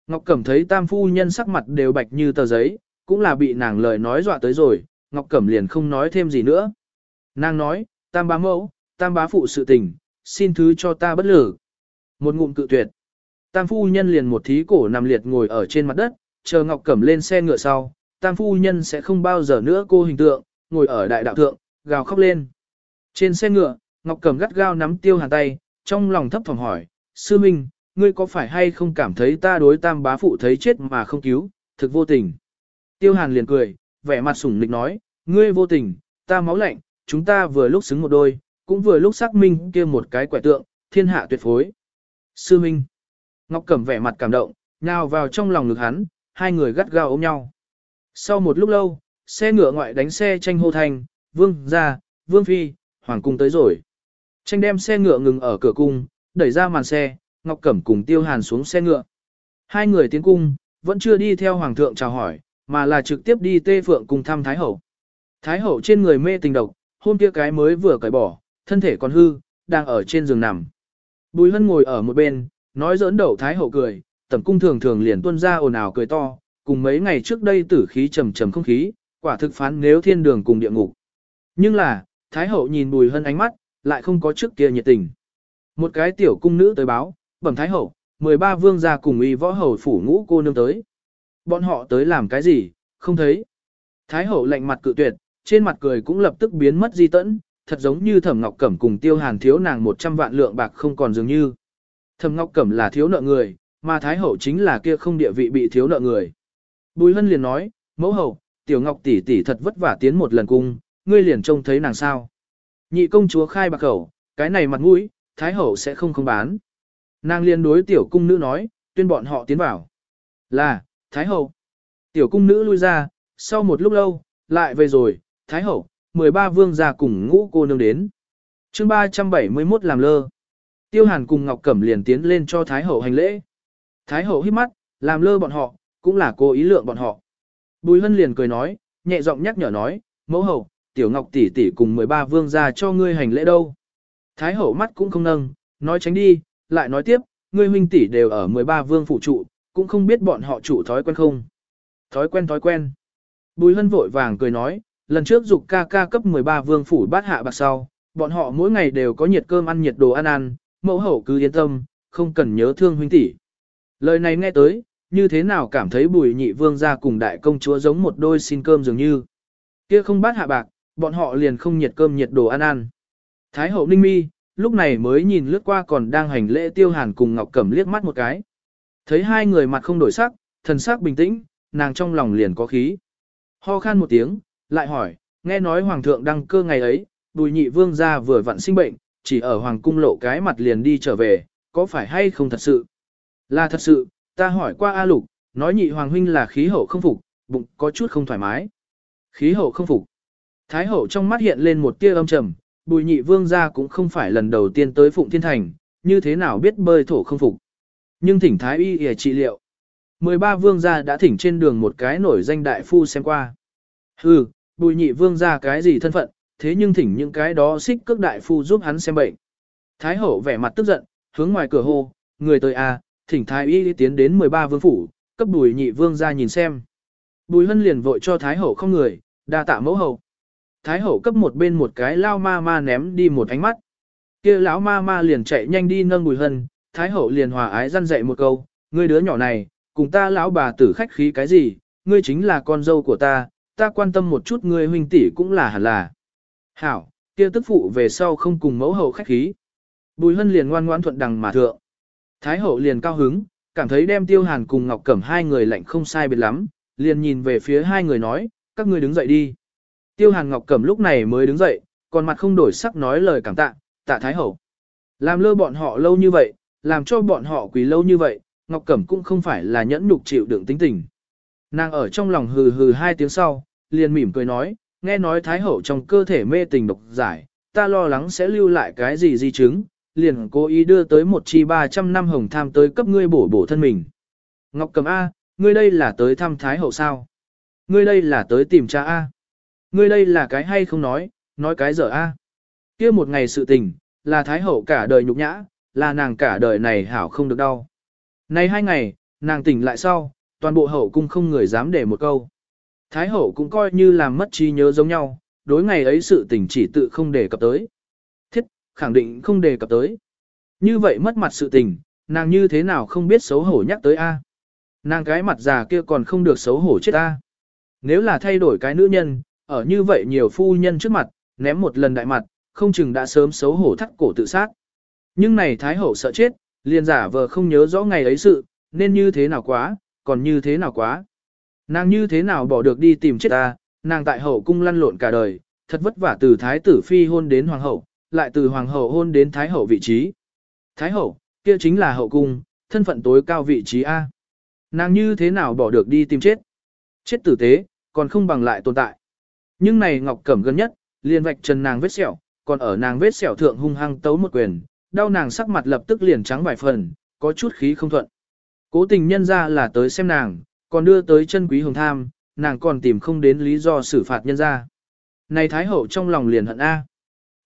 Ngọc Cẩm thấy tam phu nhân sắc mặt đều bạch như tờ giấy, cũng là bị nàng lời nói dọa tới rồi, Ngọc Cẩm liền không nói thêm gì nữa. Nàng nói, tam bá mẫu, tam bá phụ sự tình, xin thứ cho ta bất lử. Một ngụm cự tuyệt. Tam phu nhân liền một thí cổ nằm liệt ngồi ở trên mặt đất, chờ Ngọc Cẩm lên xe ngựa sau, tam phu nhân sẽ không bao giờ nữa cô hình tượng, ngồi ở đại đạo thượng, gào khóc lên. Trên xe ngựa, Ngọc Cẩm gắt gao nắm tiêu hàn tay, trong lòng thấp thỏm hỏi, sư minh, ngươi có phải hay không cảm thấy ta đối tam bá phụ thấy chết mà không cứu, thực vô tình. Tiêu hàn liền cười, vẻ mặt sủng lịch nói, ngươi vô tình, ta máu lạnh, chúng ta vừa lúc xứng một đôi, cũng vừa lúc xác minh kia một cái quẻ tượng, thiên hạ tuyệt phối. Sư minh, Ngọc Cẩm vẻ mặt cảm động, nhào vào trong lòng ngực hắn, hai người gắt gao ôm nhau. Sau một lúc lâu, xe ngựa ngoại đánh xe tranh hô thành, vương ra, vương phi, hoàng cung tới rồi tranh đem xe ngựa ngừng ở cửa cung, đẩy ra màn xe, Ngọc Cẩm cùng Tiêu Hàn xuống xe ngựa. Hai người tiến cung, vẫn chưa đi theo hoàng thượng chào hỏi, mà là trực tiếp đi Tê Phượng cùng thăm Thái Hậu. Thái Hậu trên người mê tình độc, hôm kia cái mới vừa cởi bỏ, thân thể còn hư, đang ở trên giường nằm. Bùi Hân ngồi ở một bên, nói giỡn đầu Thái Hậu cười, tẩm cung thường thường liền tuôn ra ồn ào cười to, cùng mấy ngày trước đây tử khí trầm trầm không khí, quả thực phán nếu thiên đường cùng địa ngục. Nhưng là, Thái Hậu nhìn Bùi Hân ánh mắt, lại không có trước kia nhiệt tình. Một cái tiểu cung nữ tới báo, bẩm thái hậu, 13 vương gia cùng uy võ hầu phủ ngũ cô nương tới. Bọn họ tới làm cái gì, không thấy. Thái hậu lạnh mặt cự tuyệt, trên mặt cười cũng lập tức biến mất di tẫn, thật giống như thẩm ngọc cẩm cùng tiêu hàn thiếu nàng 100 vạn lượng bạc không còn dường như. Thẩm ngọc cẩm là thiếu nợ người, mà thái hậu chính là kia không địa vị bị thiếu nợ người. Bùi hân liền nói, mẫu hậu, tiểu ngọc tỷ tỷ thật vất vả tiến một lần cung, ngươi liền trông thấy nàng sao. Nhị công chúa khai bạc khẩu, cái này mặt mũi, thái hậu sẽ không không bán. Nàng liên đối tiểu cung nữ nói, tuyên bọn họ tiến vào. Là, thái hậu. Tiểu cung nữ lui ra, sau một lúc lâu, lại về rồi, thái hậu, 13 vương gia cùng ngũ cô nương đến. chương 371 làm lơ. Tiêu hàn cùng Ngọc Cẩm liền tiến lên cho thái hậu hành lễ. Thái hậu hít mắt, làm lơ bọn họ, cũng là cô ý lượng bọn họ. Bùi hân liền cười nói, nhẹ giọng nhắc nhở nói, mẫu hậu, tiểu ngọc tỷ tỷ cùng 13 vương gia cho ngươi hành lễ đâu. Thái hậu mắt cũng không nâng, nói tránh đi, lại nói tiếp, ngươi huynh tỷ đều ở 13 vương phủ trụ, cũng không biết bọn họ chủ thói quen không. Thói quen thói quen. Bùi hân vội vàng cười nói, lần trước dục ca ca cấp 13 vương phủ bát hạ bạc sau, bọn họ mỗi ngày đều có nhiệt cơm ăn nhiệt đồ ăn ăn, mẫu hậu cứ yên tâm, không cần nhớ thương huynh tỷ. Lời này nghe tới, như thế nào cảm thấy bùi nhị vương gia cùng đại công chúa giống một đôi xin cơm dường như. Kia không bát hạ bạc, bọn họ liền không nhiệt cơm nhiệt đồ ăn ăn. Thái hậu ninh mi, lúc này mới nhìn lướt qua còn đang hành lễ tiêu hàn cùng Ngọc Cẩm liếc mắt một cái. Thấy hai người mặt không đổi sắc, thần sắc bình tĩnh, nàng trong lòng liền có khí. Ho khan một tiếng, lại hỏi, nghe nói hoàng thượng đăng cơ ngày ấy, bùi nhị vương gia vừa vặn sinh bệnh, chỉ ở hoàng cung lộ cái mặt liền đi trở về, có phải hay không thật sự? Là thật sự, ta hỏi qua A Lục, nói nhị hoàng huynh là khí hậu không phục, bụng có chút không thoải mái. Khí hậu không phục. Thái hậu trong mắt hiện lên một tia âm trầm, bùi nhị vương gia cũng không phải lần đầu tiên tới Phụng Thiên Thành, như thế nào biết bơi thổ không phục. Nhưng thỉnh Thái y y trị liệu. 13 vương gia đã thỉnh trên đường một cái nổi danh đại phu xem qua. Hừ, bùi nhị vương gia cái gì thân phận, thế nhưng thỉnh những cái đó xích cước đại phu giúp hắn xem bệnh. Thái hậu vẻ mặt tức giận, hướng ngoài cửa hô, người tới à, thỉnh thái y tiến đến 13 vương phủ, cấp bùi nhị vương gia nhìn xem. Bùi hân liền vội cho thái hậu không người, đa tạ mẫu hậu. Thái hậu cấp một bên một cái lao ma ma ném đi một ánh mắt. kia lão ma ma liền chạy nhanh đi nâng bùi hân, Thái hậu liền hòa ái răn dạy một câu, ngươi đứa nhỏ này, cùng ta lão bà tử khách khí cái gì, ngươi chính là con dâu của ta, ta quan tâm một chút ngươi huynh tỷ cũng là hẳn là. Hảo, kia tức phụ về sau không cùng mẫu hậu khách khí. Bùi hân liền ngoan ngoãn thuận đằng mà thượng. Thái hậu liền cao hứng, cảm thấy đem tiêu hàn cùng ngọc cẩm hai người lạnh không sai biệt lắm, liền nhìn về phía hai người nói, các ngươi đứng dậy đi. Tiêu Hàn Ngọc Cẩm lúc này mới đứng dậy, còn mặt không đổi sắc nói lời cảm tạ, tạ Thái Hậu. Làm lơ bọn họ lâu như vậy, làm cho bọn họ quỳ lâu như vậy, Ngọc Cẩm cũng không phải là nhẫn nhục chịu đựng tính tình. Nàng ở trong lòng hừ hừ hai tiếng sau, liền mỉm cười nói, nghe nói Thái Hậu trong cơ thể mê tình độc giải, ta lo lắng sẽ lưu lại cái gì di chứng, liền cố ý đưa tới một chi 300 năm hồng tham tới cấp ngươi bổ bổ thân mình. Ngọc Cẩm A, ngươi đây là tới thăm Thái Hậu sao? Ngươi đây là tới tìm cha A ngươi đây là cái hay không nói, nói cái dở a. Kia một ngày sự tình, là thái hậu cả đời nhục nhã, là nàng cả đời này hảo không được đau. Nay hai ngày, nàng tỉnh lại sau, toàn bộ hậu cung không người dám để một câu. Thái hậu cũng coi như làm mất trí nhớ giống nhau, đối ngày ấy sự tình chỉ tự không đề cập tới. Thiết, khẳng định không đề cập tới. Như vậy mất mặt sự tình, nàng như thế nào không biết xấu hổ nhắc tới a? Nàng cái mặt già kia còn không được xấu hổ chết a. Nếu là thay đổi cái nữ nhân, ở như vậy nhiều phu nhân trước mặt, ném một lần đại mặt, không chừng đã sớm xấu hổ thắt cổ tự sát. Nhưng này Thái Hậu sợ chết, liền giả vờ không nhớ rõ ngày ấy sự, nên như thế nào quá, còn như thế nào quá. Nàng như thế nào bỏ được đi tìm chết ta, nàng tại hậu cung lăn lộn cả đời, thật vất vả từ Thái tử phi hôn đến Hoàng hậu, lại từ Hoàng hậu hôn đến Thái hậu vị trí. Thái hậu, kia chính là hậu cung, thân phận tối cao vị trí A. Nàng như thế nào bỏ được đi tìm chết? Chết tử tế, còn không bằng lại tồn tại. Nhưng này Ngọc Cẩm gần nhất, liền vạch trần nàng vết sẹo, còn ở nàng vết sẹo thượng hung hăng tấu một quyền, đau nàng sắc mặt lập tức liền trắng vài phần, có chút khí không thuận. Cố tình nhân ra là tới xem nàng, còn đưa tới chân quý hồng tham, nàng còn tìm không đến lý do xử phạt nhân ra. Này Thái Hậu trong lòng liền hận A.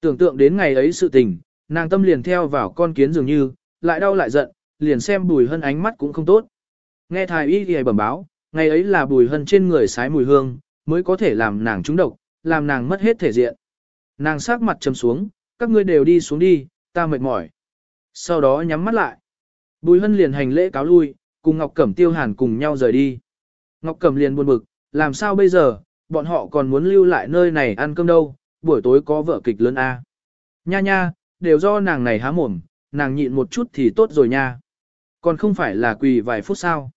Tưởng tượng đến ngày ấy sự tình, nàng tâm liền theo vào con kiến dường như, lại đau lại giận, liền xem bùi hân ánh mắt cũng không tốt. Nghe thái y thì bẩm báo, ngày ấy là bùi hân trên người sái mùi hương, mới có thể làm nàng trúng độc, làm nàng mất hết thể diện. Nàng sát mặt trầm xuống, các ngươi đều đi xuống đi, ta mệt mỏi. Sau đó nhắm mắt lại. Bùi hân liền hành lễ cáo lui, cùng Ngọc Cẩm tiêu hàn cùng nhau rời đi. Ngọc Cẩm liền buồn bực, làm sao bây giờ, bọn họ còn muốn lưu lại nơi này ăn cơm đâu, buổi tối có vở kịch lớn a. Nha nha, đều do nàng này há mồm, nàng nhịn một chút thì tốt rồi nha. Còn không phải là quỳ vài phút sao.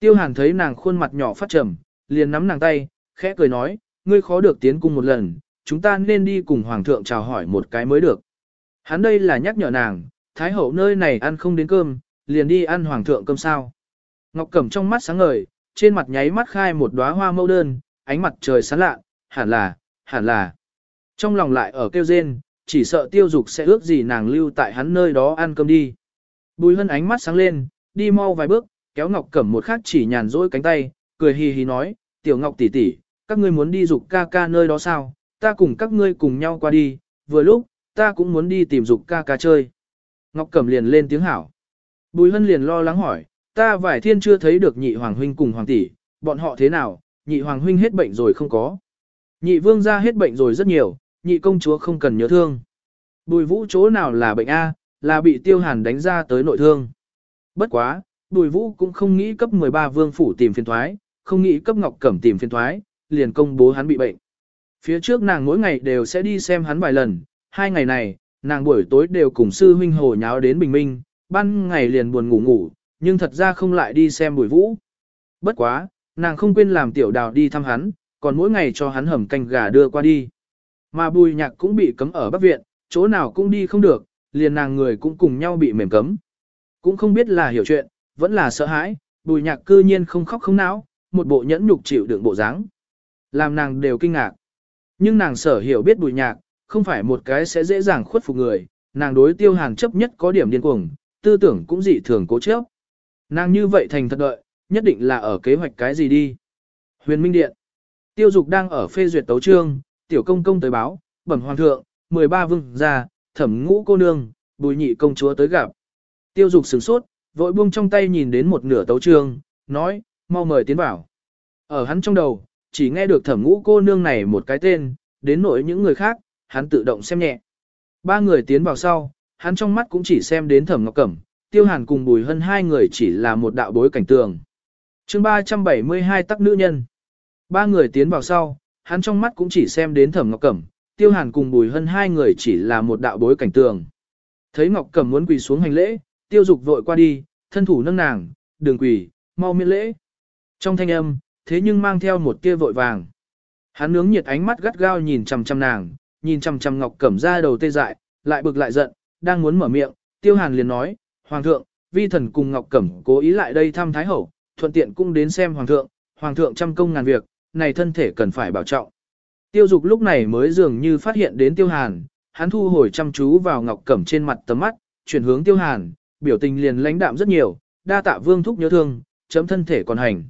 Tiêu hàn thấy nàng khuôn mặt nhỏ phát trầm, liền nắm nàng tay, khẽ cười nói, ngươi khó được tiến cung một lần, chúng ta nên đi cùng hoàng thượng chào hỏi một cái mới được. Hắn đây là nhắc nhở nàng, thái hậu nơi này ăn không đến cơm, liền đi ăn hoàng thượng cơm sao. Ngọc Cẩm trong mắt sáng ngời, trên mặt nháy mắt khai một đóa hoa mâu đơn, ánh mặt trời sáng lạ, hẳn là, hẳn là. Trong lòng lại ở kêu rên, chỉ sợ tiêu dục sẽ ước gì nàng lưu tại hắn nơi đó ăn cơm đi. Bùi hân ánh mắt sáng lên, đi mau vài bước, kéo Ngọc Cẩm một khắc chỉ nhàn rỗi cánh tay, cười hì hì nói, tiểu ngọc tỷ tỷ, các ngươi muốn đi dục ca ca nơi đó sao, ta cùng các ngươi cùng nhau qua đi, vừa lúc, ta cũng muốn đi tìm dục ca ca chơi. Ngọc Cẩm liền lên tiếng hảo. Bùi hân liền lo lắng hỏi, ta vải thiên chưa thấy được nhị hoàng huynh cùng hoàng tỷ, bọn họ thế nào, nhị hoàng huynh hết bệnh rồi không có. Nhị vương ra hết bệnh rồi rất nhiều, nhị công chúa không cần nhớ thương. Bùi vũ chỗ nào là bệnh A, là bị tiêu hàn đánh ra tới nội thương. Bất quá, bùi vũ cũng không nghĩ cấp 13 vương phủ tìm phiền thoái, không nghĩ cấp Ngọc Cẩm tìm phiền thoái, liền công bố hắn bị bệnh. Phía trước nàng mỗi ngày đều sẽ đi xem hắn vài lần, hai ngày này, nàng buổi tối đều cùng sư huynh hồ nháo đến bình minh, ban ngày liền buồn ngủ ngủ, nhưng thật ra không lại đi xem buổi vũ. Bất quá, nàng không quên làm tiểu đào đi thăm hắn, còn mỗi ngày cho hắn hầm canh gà đưa qua đi. Mà bùi nhạc cũng bị cấm ở bắc viện, chỗ nào cũng đi không được, liền nàng người cũng cùng nhau bị mềm cấm. Cũng không biết là hiểu chuyện, vẫn là sợ hãi, bùi nhạc cư nhiên không khóc không não một bộ nhẫn nhục chịu đựng bộ dáng, Làm nàng đều kinh ngạc. Nhưng nàng sở hiểu biết bùi nhạc, không phải một cái sẽ dễ dàng khuất phục người, nàng đối tiêu hàn chấp nhất có điểm điên cuồng, tư tưởng cũng dị thường cố chấp. Nàng như vậy thành thật đợi, nhất định là ở kế hoạch cái gì đi. Huyền Minh Điện. Tiêu dục đang ở phê duyệt tấu trương, tiểu công công tới báo, bẩm hoàng thượng, 13 vương gia, thẩm ngũ cô nương, bùi nhị công chúa tới gặp. Tiêu dục sửng sốt, vội buông trong tay nhìn đến một nửa tấu trương, nói, mau mời tiến vào. Ở hắn trong đầu, chỉ nghe được thẩm ngũ cô nương này một cái tên, đến nỗi những người khác, hắn tự động xem nhẹ. Ba người tiến vào sau, hắn trong mắt cũng chỉ xem đến thẩm ngọc cẩm, tiêu hàn cùng bùi hân hai người chỉ là một đạo bối cảnh tường. chương 372 tắc nữ nhân. Ba người tiến vào sau, hắn trong mắt cũng chỉ xem đến thẩm ngọc cẩm, tiêu hàn cùng bùi hân hai người chỉ là một đạo bối cảnh tường. Thấy ngọc cẩm muốn quỳ xuống hành lễ, tiêu dục vội qua đi, thân thủ nâng nàng, đường quỳ, mau miễn lễ. Trong thanh âm, thế nhưng mang theo một tia vội vàng. Hắn nướng nhiệt ánh mắt gắt gao nhìn chằm chằm nàng, nhìn chằm chằm Ngọc Cẩm ra đầu tê dại, lại bực lại giận, đang muốn mở miệng, Tiêu Hàn liền nói, "Hoàng thượng, vi thần cùng Ngọc Cẩm cố ý lại đây thăm Thái hậu, thuận tiện cũng đến xem hoàng thượng, hoàng thượng trăm công ngàn việc, này thân thể cần phải bảo trọng." Tiêu Dục lúc này mới dường như phát hiện đến Tiêu Hàn, hắn thu hồi chăm chú vào Ngọc Cẩm trên mặt tầm mắt, chuyển hướng Tiêu Hàn, biểu tình liền lãnh đạm rất nhiều, đa tạ vương thúc nhớ thương, chấm thân thể còn hành.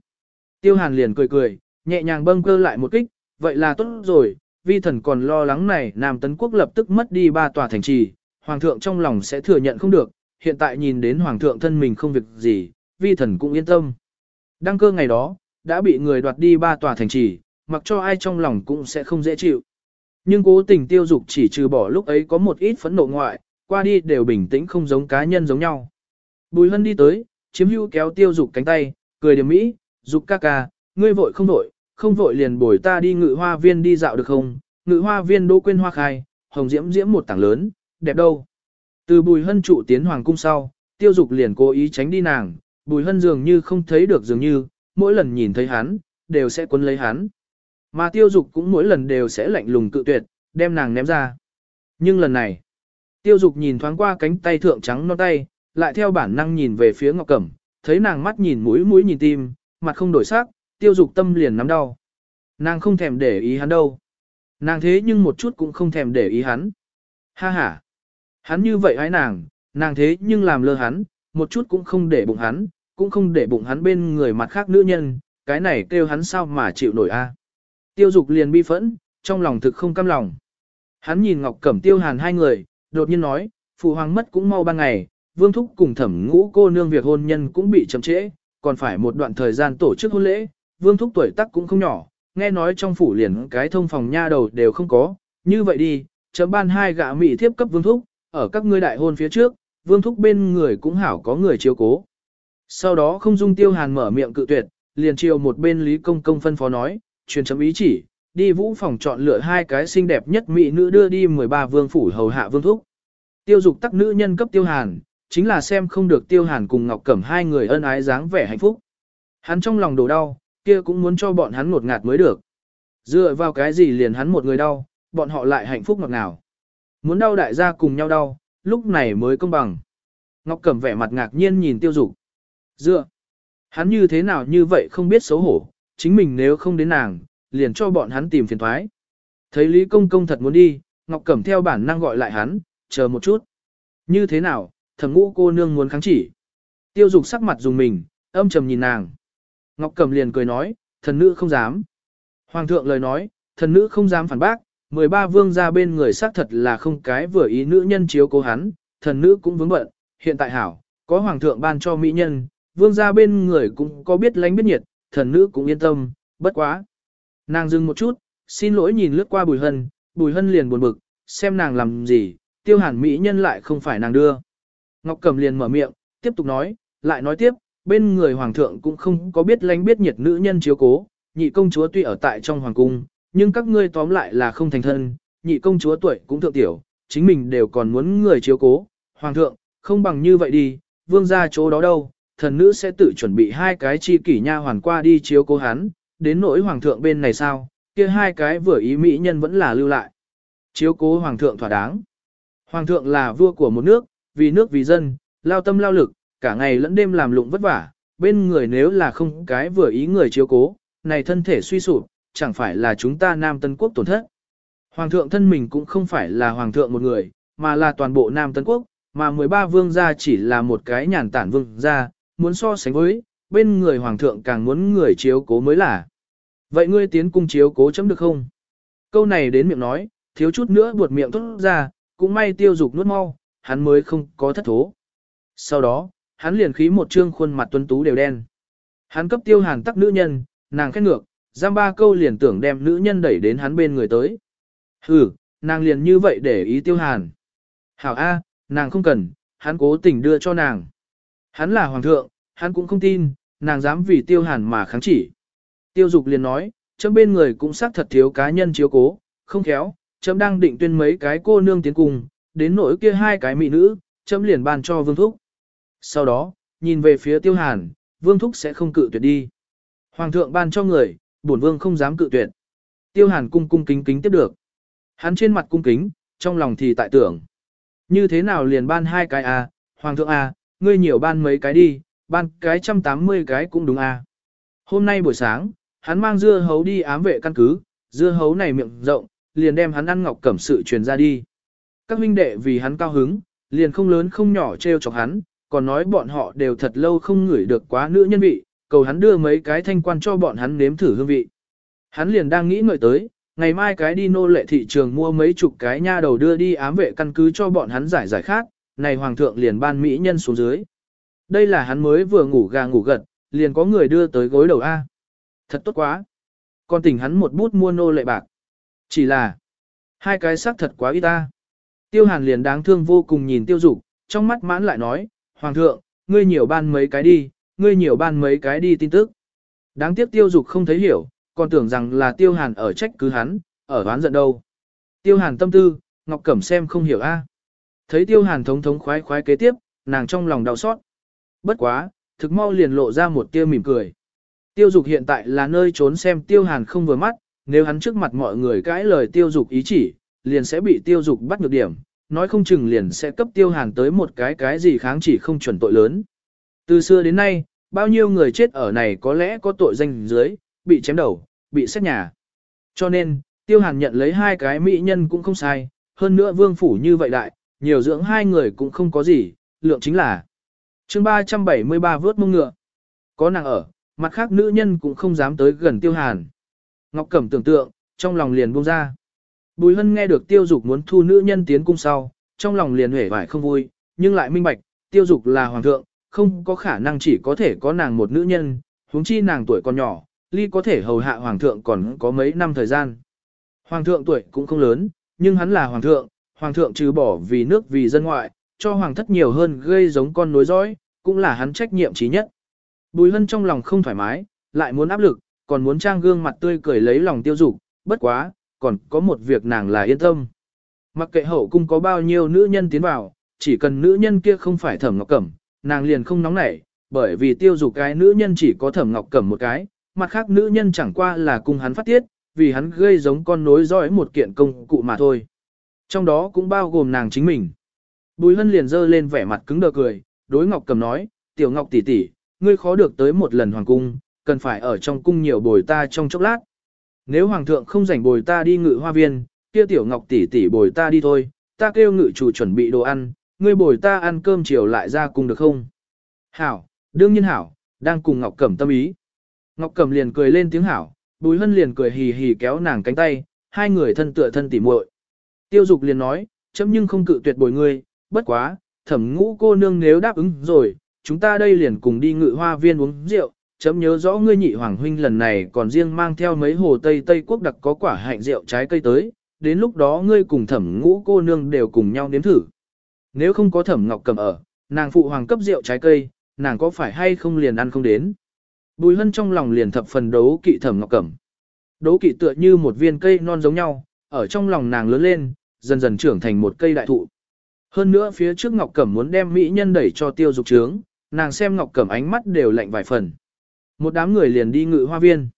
Tiêu hàn liền cười cười, nhẹ nhàng bâng cơ lại một kích, vậy là tốt rồi, vi thần còn lo lắng này Nam Tấn Quốc lập tức mất đi ba tòa thành trì, Hoàng thượng trong lòng sẽ thừa nhận không được, hiện tại nhìn đến Hoàng thượng thân mình không việc gì, vi thần cũng yên tâm. Đăng cơ ngày đó, đã bị người đoạt đi ba tòa thành trì, mặc cho ai trong lòng cũng sẽ không dễ chịu. Nhưng cố tình tiêu dục chỉ trừ bỏ lúc ấy có một ít phẫn nộ ngoại, qua đi đều bình tĩnh không giống cá nhân giống nhau. Bùi hân đi tới, chiếm hưu kéo tiêu dục cánh tay, cười điểm mỹ, Dục ca ca, ngươi vội không vội, không vội liền bồi ta đi ngự hoa viên đi dạo được không? Ngự hoa viên đỗ quên hoa khai, hồng diễm diễm một tảng lớn, đẹp đâu. Từ bùi hân trụ tiến hoàng cung sau, tiêu dục liền cố ý tránh đi nàng, bùi hân dường như không thấy được dường như, mỗi lần nhìn thấy hắn, đều sẽ cuốn lấy hắn. Mà tiêu dục cũng mỗi lần đều sẽ lạnh lùng cự tuyệt, đem nàng ném ra. Nhưng lần này, tiêu dục nhìn thoáng qua cánh tay thượng trắng non tay, lại theo bản năng nhìn về phía ngọc cẩm, thấy nàng mắt nhìn mũi mũi nhìn tim, mặt không đổi sắc, tiêu dục tâm liền nắm đau. Nàng không thèm để ý hắn đâu. Nàng thế nhưng một chút cũng không thèm để ý hắn. Ha ha. Hắn như vậy hái nàng, nàng thế nhưng làm lơ hắn, một chút cũng không để bụng hắn, cũng không để bụng hắn bên người mặt khác nữ nhân, cái này kêu hắn sao mà chịu nổi a? Tiêu dục liền bi phẫn, trong lòng thực không cam lòng. Hắn nhìn Ngọc Cẩm Tiêu Hàn hai người, đột nhiên nói, phụ hoàng mất cũng mau ban ngày, Vương Thúc cùng thẩm ngũ cô nương việc hôn nhân cũng bị chậm trễ, còn phải một đoạn thời gian tổ chức hôn lễ, vương thúc tuổi tác cũng không nhỏ, nghe nói trong phủ liền cái thông phòng nha đầu đều không có, như vậy đi, chấm ban hai gạ mỹ thiếp cấp vương thúc, ở các ngươi đại hôn phía trước, vương thúc bên người cũng hảo có người chiếu cố. Sau đó không dung tiêu hàn mở miệng cự tuyệt, liền chiều một bên Lý Công Công phân phó nói, truyền chấm ý chỉ, đi vũ phòng chọn lựa hai cái xinh đẹp nhất mỹ nữ đưa đi 13 vương phủ hầu hạ vương thúc. Tiêu dục tắc nữ nhân cấp tiêu hàn, chính là xem không được tiêu hàn cùng Ngọc Cẩm hai người ân ái dáng vẻ hạnh phúc. Hắn trong lòng đổ đau, kia cũng muốn cho bọn hắn ngột ngạt mới được. Dựa vào cái gì liền hắn một người đau, bọn họ lại hạnh phúc ngọt nào Muốn đau đại gia cùng nhau đau, lúc này mới công bằng. Ngọc Cẩm vẻ mặt ngạc nhiên nhìn tiêu dục. Dựa, hắn như thế nào như vậy không biết xấu hổ, chính mình nếu không đến nàng, liền cho bọn hắn tìm phiền thoái. Thấy Lý Công Công thật muốn đi, Ngọc Cẩm theo bản năng gọi lại hắn, chờ một chút. Như thế nào, thẩm ngũ cô nương muốn kháng chỉ. Tiêu dục sắc mặt dùng mình, âm trầm nhìn nàng. Ngọc Cầm liền cười nói, thần nữ không dám. Hoàng thượng lời nói, thần nữ không dám phản bác, 13 vương ra bên người xác thật là không cái vừa ý nữ nhân chiếu cố hắn, thần nữ cũng vướng bận, hiện tại hảo, có hoàng thượng ban cho mỹ nhân, vương ra bên người cũng có biết lánh biết nhiệt, thần nữ cũng yên tâm, bất quá. Nàng dừng một chút, xin lỗi nhìn lướt qua bùi hân, bùi hân liền buồn bực, xem nàng làm gì, tiêu hẳn mỹ nhân lại không phải nàng đưa. Ngọc Cầm liền mở miệng, tiếp tục nói, lại nói tiếp, bên người hoàng thượng cũng không có biết lánh biết nhiệt nữ nhân chiếu cố, nhị công chúa tuy ở tại trong hoàng cung, nhưng các ngươi tóm lại là không thành thân, nhị công chúa tuổi cũng thượng tiểu, chính mình đều còn muốn người chiếu cố, hoàng thượng, không bằng như vậy đi, vương gia chỗ đó đâu, thần nữ sẽ tự chuẩn bị hai cái chi kỷ nha hoàn qua đi chiếu cố hắn, đến nỗi hoàng thượng bên này sao, kia hai cái vừa ý mỹ nhân vẫn là lưu lại. Chiếu cố hoàng thượng thỏa đáng. Hoàng thượng là vua của một nước, vì nước vì dân, lao tâm lao lực, cả ngày lẫn đêm làm lụng vất vả, bên người nếu là không cái vừa ý người chiếu cố, này thân thể suy sụp, chẳng phải là chúng ta Nam Tân Quốc tổn thất. Hoàng thượng thân mình cũng không phải là hoàng thượng một người, mà là toàn bộ Nam Tân Quốc, mà 13 vương gia chỉ là một cái nhàn tản vương gia, muốn so sánh với, bên người hoàng thượng càng muốn người chiếu cố mới là. Vậy ngươi tiến cung chiếu cố chấm được không? Câu này đến miệng nói, thiếu chút nữa buột miệng thốt ra, cũng may tiêu dục nuốt mau, hắn mới không có thất thố. Sau đó, hắn liền khí một trương khuôn mặt tuấn tú đều đen. Hắn cấp tiêu hàn tắc nữ nhân, nàng khét ngược, giam ba câu liền tưởng đem nữ nhân đẩy đến hắn bên người tới. Hừ, nàng liền như vậy để ý tiêu hàn. Hảo A, nàng không cần, hắn cố tình đưa cho nàng. Hắn là hoàng thượng, hắn cũng không tin, nàng dám vì tiêu hàn mà kháng chỉ. Tiêu dục liền nói, chấm bên người cũng xác thật thiếu cá nhân chiếu cố, không khéo, chấm đang định tuyên mấy cái cô nương tiến cùng, đến nỗi kia hai cái mỹ nữ, chấm liền ban cho Vương Thúc. Sau đó, nhìn về phía Tiêu Hàn, Vương Thúc sẽ không cự tuyệt đi. Hoàng thượng ban cho người, bổn Vương không dám cự tuyệt. Tiêu Hàn cung cung kính kính tiếp được. Hắn trên mặt cung kính, trong lòng thì tại tưởng. Như thế nào liền ban hai cái à, Hoàng thượng à, ngươi nhiều ban mấy cái đi, ban cái trăm tám mươi cái cũng đúng à. Hôm nay buổi sáng, hắn mang dưa hấu đi ám vệ căn cứ, dưa hấu này miệng rộng, liền đem hắn ăn ngọc cẩm sự truyền ra đi. Các huynh đệ vì hắn cao hứng, liền không lớn không nhỏ treo chọc hắn, còn nói bọn họ đều thật lâu không ngửi được quá nữ nhân vị, cầu hắn đưa mấy cái thanh quan cho bọn hắn nếm thử hương vị. Hắn liền đang nghĩ ngợi tới, ngày mai cái đi nô lệ thị trường mua mấy chục cái nha đầu đưa đi ám vệ căn cứ cho bọn hắn giải giải khác, này hoàng thượng liền ban mỹ nhân xuống dưới. Đây là hắn mới vừa ngủ gà ngủ gật, liền có người đưa tới gối đầu A. Thật tốt quá. Còn tỉnh hắn một bút mua nô lệ bạc. Chỉ là, hai cái xác thật quá ít ta. Tiêu hàn liền đáng thương vô cùng nhìn tiêu dục, trong mắt mãn lại nói, Hoàng thượng, ngươi nhiều ban mấy cái đi, ngươi nhiều ban mấy cái đi tin tức. Đáng tiếc tiêu dục không thấy hiểu, còn tưởng rằng là tiêu hàn ở trách cứ hắn, ở oán giận đâu. Tiêu hàn tâm tư, Ngọc Cẩm xem không hiểu a. À. Thấy tiêu hàn thống thống khoái khoái kế tiếp, nàng trong lòng đau xót. Bất quá, thực mau liền lộ ra một tia mỉm cười. Tiêu dục hiện tại là nơi trốn xem tiêu hàn không vừa mắt, nếu hắn trước mặt mọi người cãi lời tiêu dục ý chỉ, liền sẽ bị tiêu dục bắt ngược điểm, nói không chừng liền sẽ cấp tiêu hàn tới một cái cái gì kháng chỉ không chuẩn tội lớn. Từ xưa đến nay, bao nhiêu người chết ở này có lẽ có tội danh dưới, bị chém đầu, bị xét nhà. Cho nên, tiêu hàn nhận lấy hai cái mỹ nhân cũng không sai, hơn nữa vương phủ như vậy đại, nhiều dưỡng hai người cũng không có gì, lượng chính là. chương 373 vớt mông ngựa. Có nàng ở, mặt khác nữ nhân cũng không dám tới gần tiêu hàn. Ngọc Cẩm tưởng tượng, trong lòng liền buông ra. Bùi Hân nghe được tiêu dục muốn thu nữ nhân tiến cung sau, trong lòng liền hể vải không vui, nhưng lại minh bạch, tiêu dục là hoàng thượng, không có khả năng chỉ có thể có nàng một nữ nhân, huống chi nàng tuổi còn nhỏ, ly có thể hầu hạ hoàng thượng còn có mấy năm thời gian. Hoàng thượng tuổi cũng không lớn, nhưng hắn là hoàng thượng, hoàng thượng trừ bỏ vì nước vì dân ngoại, cho hoàng thất nhiều hơn gây giống con nối dõi, cũng là hắn trách nhiệm chí nhất. Bùi Hân trong lòng không thoải mái, lại muốn áp lực, còn muốn trang gương mặt tươi cười lấy lòng tiêu dục, bất quá, còn có một việc nàng là yên tâm. Mặc kệ hậu cung có bao nhiêu nữ nhân tiến vào, chỉ cần nữ nhân kia không phải thẩm ngọc cẩm, nàng liền không nóng nảy, bởi vì tiêu dục cái nữ nhân chỉ có thẩm ngọc cẩm một cái, mặt khác nữ nhân chẳng qua là cùng hắn phát tiết, vì hắn gây giống con nối dõi một kiện công cụ mà thôi. Trong đó cũng bao gồm nàng chính mình. Bùi hân liền dơ lên vẻ mặt cứng đờ cười, đối ngọc Cẩm nói, tiểu ngọc tỷ tỷ, ngươi khó được tới một lần hoàng cung, cần phải ở trong cung nhiều bồi ta trong chốc lát. Nếu hoàng thượng không rảnh bồi ta đi ngự hoa viên, kia tiểu ngọc tỷ tỷ bồi ta đi thôi, ta kêu ngự chủ chuẩn bị đồ ăn, ngươi bồi ta ăn cơm chiều lại ra cùng được không? Hảo, đương nhiên hảo, đang cùng Ngọc Cẩm tâm ý. Ngọc Cẩm liền cười lên tiếng hảo, Bùi Hân liền cười hì hì kéo nàng cánh tay, hai người thân tựa thân tỉ muội. Tiêu Dục liền nói, chấm nhưng không cự tuyệt bồi ngươi, bất quá, Thẩm Ngũ cô nương nếu đáp ứng rồi, chúng ta đây liền cùng đi ngự hoa viên uống rượu, chấm nhớ rõ ngươi nhị hoàng huynh lần này còn riêng mang theo mấy hồ Tây Tây quốc đặc có quả hạnh rượu trái cây tới, đến lúc đó ngươi cùng thẩm ngũ cô nương đều cùng nhau nếm thử. Nếu không có thẩm ngọc cầm ở, nàng phụ hoàng cấp rượu trái cây, nàng có phải hay không liền ăn không đến. Bùi hân trong lòng liền thập phần đấu kỵ thẩm ngọc cẩm. Đấu kỵ tựa như một viên cây non giống nhau, ở trong lòng nàng lớn lên, dần dần trưởng thành một cây đại thụ. Hơn nữa phía trước ngọc cẩm muốn đem mỹ nhân đẩy cho tiêu dục trướng, nàng xem ngọc cẩm ánh mắt đều lạnh vài phần. Một đám người liền đi ngự hoa viên.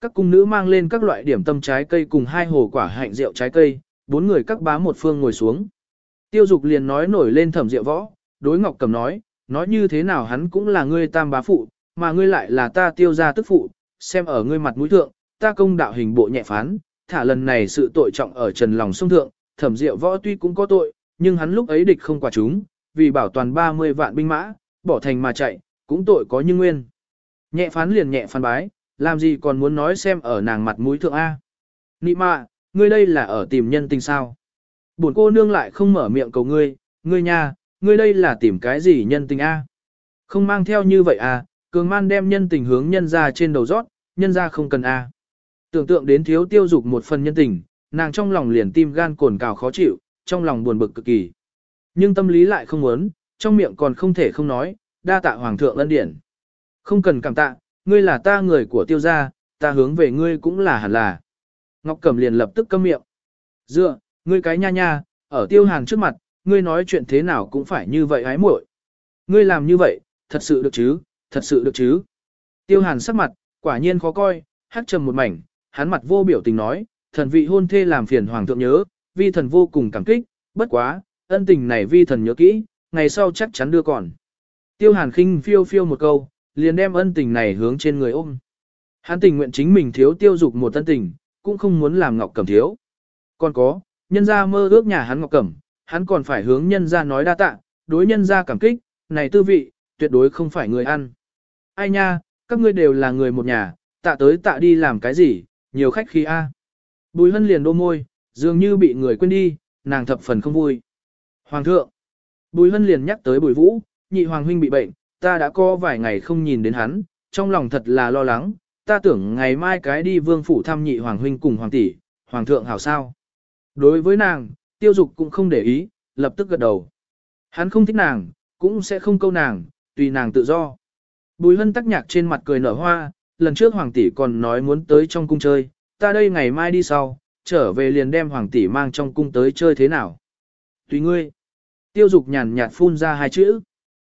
Các cung nữ mang lên các loại điểm tâm trái cây cùng hai hồ quả hạnh rượu trái cây, bốn người các bá một phương ngồi xuống. Tiêu dục liền nói nổi lên thẩm rượu võ, đối ngọc cầm nói, nói như thế nào hắn cũng là ngươi tam bá phụ, mà ngươi lại là ta tiêu gia tức phụ, xem ở ngươi mặt mũi thượng, ta công đạo hình bộ nhẹ phán, thả lần này sự tội trọng ở trần lòng sông thượng, thẩm diệu võ tuy cũng có tội, nhưng hắn lúc ấy địch không quả chúng, vì bảo toàn 30 vạn binh mã, bỏ thành mà chạy, cũng tội có như nguyên. Nhẹ phán liền nhẹ phán bái, làm gì còn muốn nói xem ở nàng mặt mũi thượng A. Nị mạ, ngươi đây là ở tìm nhân tình sao? Buồn cô nương lại không mở miệng cầu ngươi, ngươi nha, ngươi đây là tìm cái gì nhân tình A? Không mang theo như vậy à, cường man đem nhân tình hướng nhân ra trên đầu rót, nhân ra không cần A. Tưởng tượng đến thiếu tiêu dục một phần nhân tình, nàng trong lòng liền tim gan cồn cào khó chịu, trong lòng buồn bực cực kỳ. Nhưng tâm lý lại không muốn, trong miệng còn không thể không nói, đa tạ hoàng thượng ân điển. Không cần cảm tạ, ngươi là ta người của tiêu gia, ta hướng về ngươi cũng là hẳn là. Ngọc Cẩm liền lập tức câm miệng. Dựa, ngươi cái nha nha, ở tiêu hàng trước mặt, ngươi nói chuyện thế nào cũng phải như vậy hái muội Ngươi làm như vậy, thật sự được chứ, thật sự được chứ. Tiêu hàn sắc mặt, quả nhiên khó coi, hát trầm một mảnh, hắn mặt vô biểu tình nói, thần vị hôn thê làm phiền hoàng thượng nhớ, vi thần vô cùng cảm kích, bất quá, ân tình này vi thần nhớ kỹ, ngày sau chắc chắn đưa còn. Tiêu hàn khinh phiêu phiêu một câu, liền đem ân tình này hướng trên người ôm. Hắn tình nguyện chính mình thiếu tiêu dục một tân tình, cũng không muốn làm Ngọc Cẩm thiếu. Còn có, nhân ra mơ ước nhà hắn Ngọc Cẩm, hắn còn phải hướng nhân ra nói đa tạ, đối nhân ra cảm kích, này tư vị, tuyệt đối không phải người ăn. Ai nha, các ngươi đều là người một nhà, tạ tới tạ đi làm cái gì, nhiều khách khí a. À. Bùi hân liền đô môi, dường như bị người quên đi, nàng thập phần không vui. Hoàng thượng, bùi hân liền nhắc tới bùi vũ, nhị hoàng huynh bị bệnh, ta đã có vài ngày không nhìn đến hắn, trong lòng thật là lo lắng, ta tưởng ngày mai cái đi vương phủ thăm nhị hoàng huynh cùng hoàng tỷ, hoàng thượng hảo sao. Đối với nàng, tiêu dục cũng không để ý, lập tức gật đầu. Hắn không thích nàng, cũng sẽ không câu nàng, tùy nàng tự do. Bùi hân tắc nhạc trên mặt cười nở hoa, lần trước hoàng tỷ còn nói muốn tới trong cung chơi, ta đây ngày mai đi sau, trở về liền đem hoàng tỷ mang trong cung tới chơi thế nào. Tùy ngươi. Tiêu dục nhàn nhạt phun ra hai chữ.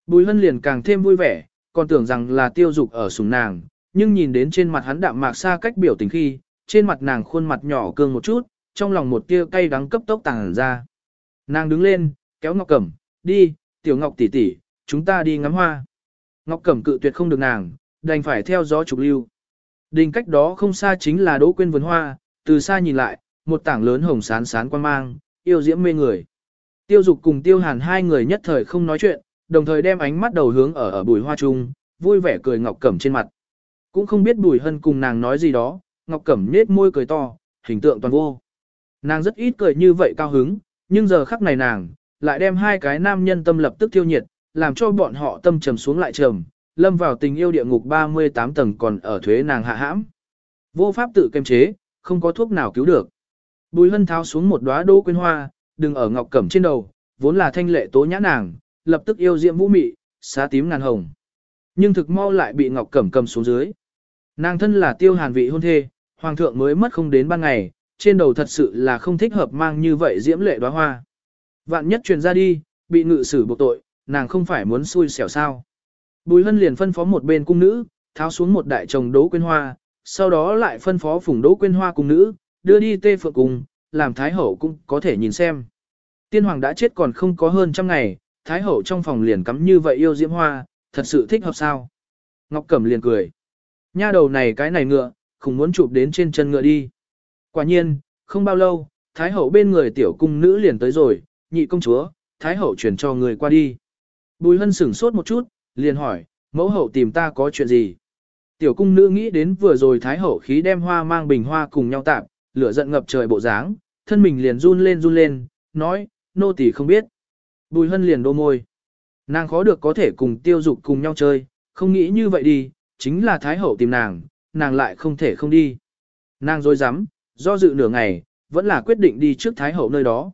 Bùi hân liền càng thêm vui vẻ, còn tưởng rằng là tiêu dục ở sùng nàng, nhưng nhìn đến trên mặt hắn đạm mạc xa cách biểu tình khi, trên mặt nàng khuôn mặt nhỏ cương một chút, trong lòng một tia cay đắng cấp tốc tàng ra. Nàng đứng lên, kéo Ngọc Cẩm, đi, tiểu Ngọc tỷ tỷ, chúng ta đi ngắm hoa. Ngọc Cẩm cự tuyệt không được nàng, đành phải theo gió trục lưu. Đình cách đó không xa chính là đỗ quên vườn hoa, từ xa nhìn lại, một tảng lớn hồng sán sán quan mang, yêu diễm mê người. Tiêu dục cùng tiêu hàn hai người nhất thời không nói chuyện, đồng thời đem ánh mắt đầu hướng ở ở bùi hoa trung, vui vẻ cười Ngọc Cẩm trên mặt. Cũng không biết bùi hân cùng nàng nói gì đó, Ngọc Cẩm nết môi cười to, hình tượng toàn vô. Nàng rất ít cười như vậy cao hứng, nhưng giờ khắc này nàng, lại đem hai cái nam nhân tâm lập tức tiêu nhiệt, làm cho bọn họ tâm trầm xuống lại trầm, lâm vào tình yêu địa ngục 38 tầng còn ở thuế nàng hạ hãm. Vô pháp tự kiềm chế, không có thuốc nào cứu được. Bùi hân tháo xuống một đóa đô quyên hoa, đừng ở ngọc cẩm trên đầu, vốn là thanh lệ tố nhã nàng, lập tức yêu diễm vũ mị, xá tím ngàn hồng. Nhưng thực mau lại bị Ngọc Cẩm cầm xuống dưới. Nàng thân là tiêu hàn vị hôn thê, hoàng thượng mới mất không đến ban ngày, trên đầu thật sự là không thích hợp mang như vậy diễm lệ đóa hoa. Vạn nhất truyền ra đi, bị ngự xử buộc tội, nàng không phải muốn xui xẻo sao. Bùi hân liền phân phó một bên cung nữ, tháo xuống một đại chồng đố quên hoa, sau đó lại phân phó phùng đố quên hoa cung nữ, đưa đi tê phượng cùng, làm thái hậu cũng có thể nhìn xem. Tiên hoàng đã chết còn không có hơn trăm ngày, thái hậu trong phòng liền cắm như vậy yêu diễm hoa, thật sự thích hợp sao. Ngọc Cẩm liền cười. Nha đầu này cái này ngựa, không muốn chụp đến trên chân ngựa đi. Quả nhiên, không bao lâu, thái hậu bên người tiểu cung nữ liền tới rồi, nhị công chúa, thái hậu chuyển cho người qua đi. Bùi hân sửng sốt một chút, liền hỏi, mẫu hậu tìm ta có chuyện gì? Tiểu cung nữ nghĩ đến vừa rồi thái hậu khí đem hoa mang bình hoa cùng nhau tạm, lửa giận ngập trời bộ dáng, thân mình liền run lên run lên, nói, nô tỳ không biết. Bùi hân liền đô môi. Nàng khó được có thể cùng tiêu dục cùng nhau chơi, không nghĩ như vậy đi, chính là Thái Hậu tìm nàng, nàng lại không thể không đi. Nàng dối rắm do dự nửa ngày, vẫn là quyết định đi trước Thái Hậu nơi đó.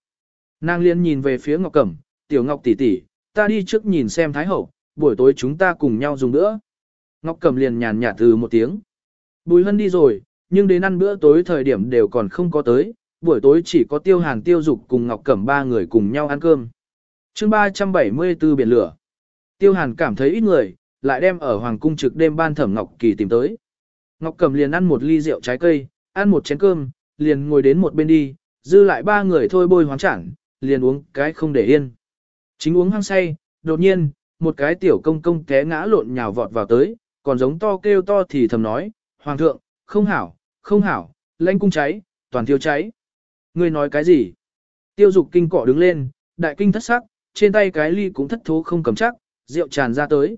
Nàng liền nhìn về phía Ngọc Cẩm, Tiểu Ngọc tỷ tỷ ta đi trước nhìn xem Thái Hậu, buổi tối chúng ta cùng nhau dùng nữa. Ngọc Cẩm liền nhàn nhạt từ một tiếng. Bùi Hân đi rồi, nhưng đến ăn bữa tối thời điểm đều còn không có tới, buổi tối chỉ có Tiêu hàng Tiêu Dục cùng Ngọc Cẩm ba người cùng nhau ăn cơm chương 374 biển lửa. Tiêu Hàn cảm thấy ít người, lại đem ở Hoàng Cung trực đêm ban thẩm Ngọc Kỳ tìm tới. Ngọc Cầm liền ăn một ly rượu trái cây, ăn một chén cơm, liền ngồi đến một bên đi, dư lại ba người thôi bôi hoáng chẳng, liền uống cái không để yên. Chính uống hăng say, đột nhiên, một cái tiểu công công té ngã lộn nhào vọt vào tới, còn giống to kêu to thì thầm nói, Hoàng thượng, không hảo, không hảo, lãnh cung cháy, toàn thiêu cháy. Ngươi nói cái gì? Tiêu dục kinh cỏ đứng lên, đại kinh thất sắc, trên tay cái ly cũng thất thố không cầm chắc, rượu tràn ra tới.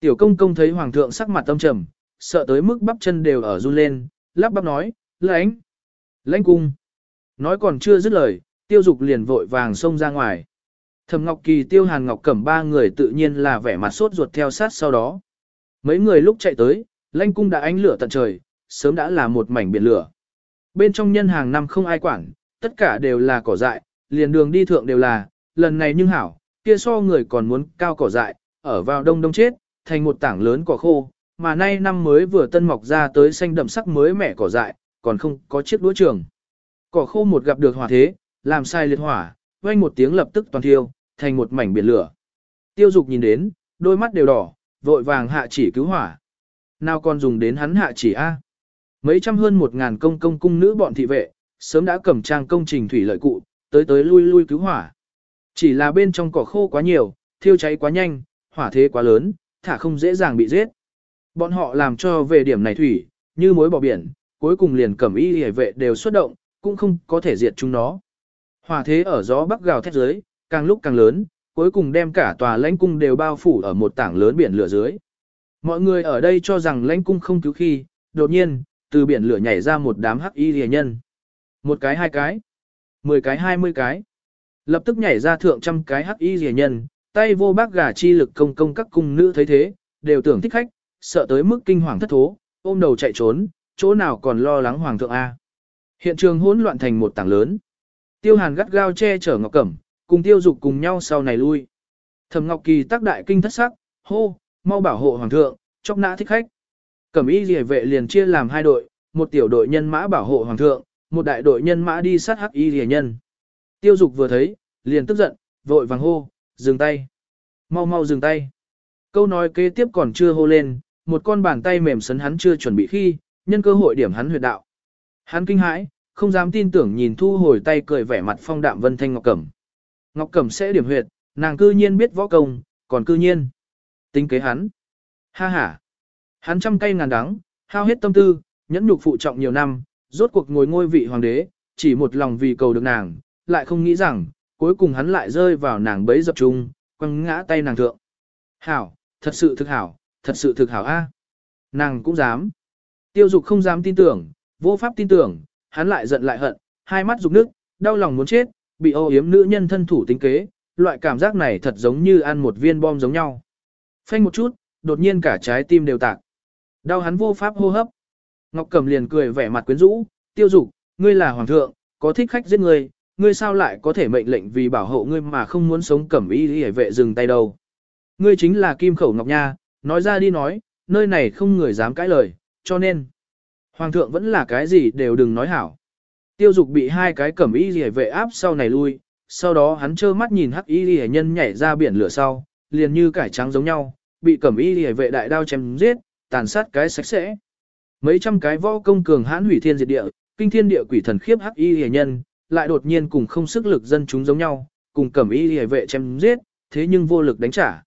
Tiểu công công thấy hoàng thượng sắc mặt tâm trầm, sợ tới mức bắp chân đều ở run lên, lắp bắp nói, lãnh, lãnh cung. Nói còn chưa dứt lời, tiêu dục liền vội vàng xông ra ngoài. thầm Ngọc Kỳ tiêu hàn ngọc cẩm ba người tự nhiên là vẻ mặt sốt ruột theo sát sau đó. Mấy người lúc chạy tới, lãnh cung đã ánh lửa tận trời, sớm đã là một mảnh biển lửa. Bên trong nhân hàng năm không ai quản, tất cả đều là cỏ dại, liền đường đi thượng đều là, lần này nhưng hảo, kia so người còn muốn cao cỏ dại, ở vào đông đông chết, thành một tảng lớn cỏ khô, mà nay năm mới vừa tân mọc ra tới xanh đậm sắc mới mẻ cỏ dại, còn không có chiếc đũa trường. Cỏ khô một gặp được hỏa thế, làm sai liệt hỏa, vang một tiếng lập tức toàn thiêu, thành một mảnh biển lửa. Tiêu dục nhìn đến, đôi mắt đều đỏ, vội vàng hạ chỉ cứu hỏa. Nào còn dùng đến hắn hạ chỉ a? Mấy trăm hơn một ngàn công công cung nữ bọn thị vệ, sớm đã cầm trang công trình thủy lợi cụ, tới tới lui lui cứu hỏa. Chỉ là bên trong cỏ khô quá nhiều, thiêu cháy quá nhanh, hỏa thế quá lớn, thả không dễ dàng bị giết. Bọn họ làm cho về điểm này thủy, như mối bỏ biển, cuối cùng liền cẩm y hề vệ đều xuất động, cũng không có thể diệt chúng nó. Hỏa thế ở gió bắc gào thét dưới, càng lúc càng lớn, cuối cùng đem cả tòa lãnh cung đều bao phủ ở một tảng lớn biển lửa dưới. Mọi người ở đây cho rằng lãnh cung không cứu khi, đột nhiên, từ biển lửa nhảy ra một đám hắc y rìa nhân. Một cái hai cái, mười cái hai mươi cái. Lập tức nhảy ra thượng trăm cái hắc y rìa nhân, tay vô bác gà chi lực công công các cung nữ thấy thế, đều tưởng thích khách, sợ tới mức kinh hoàng thất thố, ôm đầu chạy trốn, chỗ nào còn lo lắng hoàng thượng A. Hiện trường hỗn loạn thành một tảng lớn. Tiêu hàn gắt gao che chở ngọc cẩm, cùng tiêu dục cùng nhau sau này lui. thầm ngọc kỳ tác đại kinh thất sắc, hô, mau bảo hộ hoàng thượng, chóc nã thích khách. Cẩm y rìa vệ liền chia làm hai đội, một tiểu đội nhân mã bảo hộ hoàng thượng, một đại đội nhân mã đi sát hắc y rìa nhân. Tiêu dục vừa thấy, liền tức giận, vội vàng hô, dừng tay. Mau mau dừng tay. Câu nói kế tiếp còn chưa hô lên, một con bàn tay mềm sấn hắn chưa chuẩn bị khi, nhân cơ hội điểm hắn huyệt đạo. Hắn kinh hãi, không dám tin tưởng nhìn thu hồi tay cười vẻ mặt phong đạm vân thanh Ngọc Cẩm. Ngọc Cẩm sẽ điểm huyệt, nàng cư nhiên biết võ công, còn cư nhiên. Tính kế hắn. Ha ha. Hắn trăm cây ngàn đắng, hao hết tâm tư, nhẫn nhục phụ trọng nhiều năm, rốt cuộc ngồi ngôi vị hoàng đế, chỉ một lòng vì cầu được nàng, lại không nghĩ rằng, cuối cùng hắn lại rơi vào nàng bấy dập trung, quăng ngã tay nàng thượng. Hảo, thật sự thực hảo, thật sự thực hảo a. Nàng cũng dám. Tiêu dục không dám tin tưởng, vô pháp tin tưởng, hắn lại giận lại hận, hai mắt rục nước, đau lòng muốn chết, bị ô yếm nữ nhân thân thủ tính kế, loại cảm giác này thật giống như ăn một viên bom giống nhau. Phanh một chút, đột nhiên cả trái tim đều tạc. Đau hắn vô pháp hô hấp. Ngọc Cẩm liền cười vẻ mặt quyến rũ, tiêu dục, ngươi là hoàng thượng, có thích khách giết ngươi, ngươi sao lại có thể mệnh lệnh vì bảo hộ ngươi mà không muốn sống cẩm y hề vệ dừng tay đâu. Ngươi chính là Kim Khẩu Ngọc Nha, nói ra đi nói, nơi này không người dám cãi lời, cho nên, Hoàng thượng vẫn là cái gì đều đừng nói hảo. Tiêu dục bị hai cái cẩm y hề vệ áp sau này lui, sau đó hắn trơ mắt nhìn hắc y hề nhân nhảy ra biển lửa sau, liền như cải trắng giống nhau, bị cẩm y hề vệ đại đao chém giết, tàn sát cái sạch sẽ. Mấy trăm cái võ công cường hãn hủy thiên diệt địa, kinh thiên địa quỷ thần khiếp hắc y hề nhân, lại đột nhiên cùng không sức lực dân chúng giống nhau, cùng cẩm y hề vệ chém giết, thế nhưng vô lực đánh trả.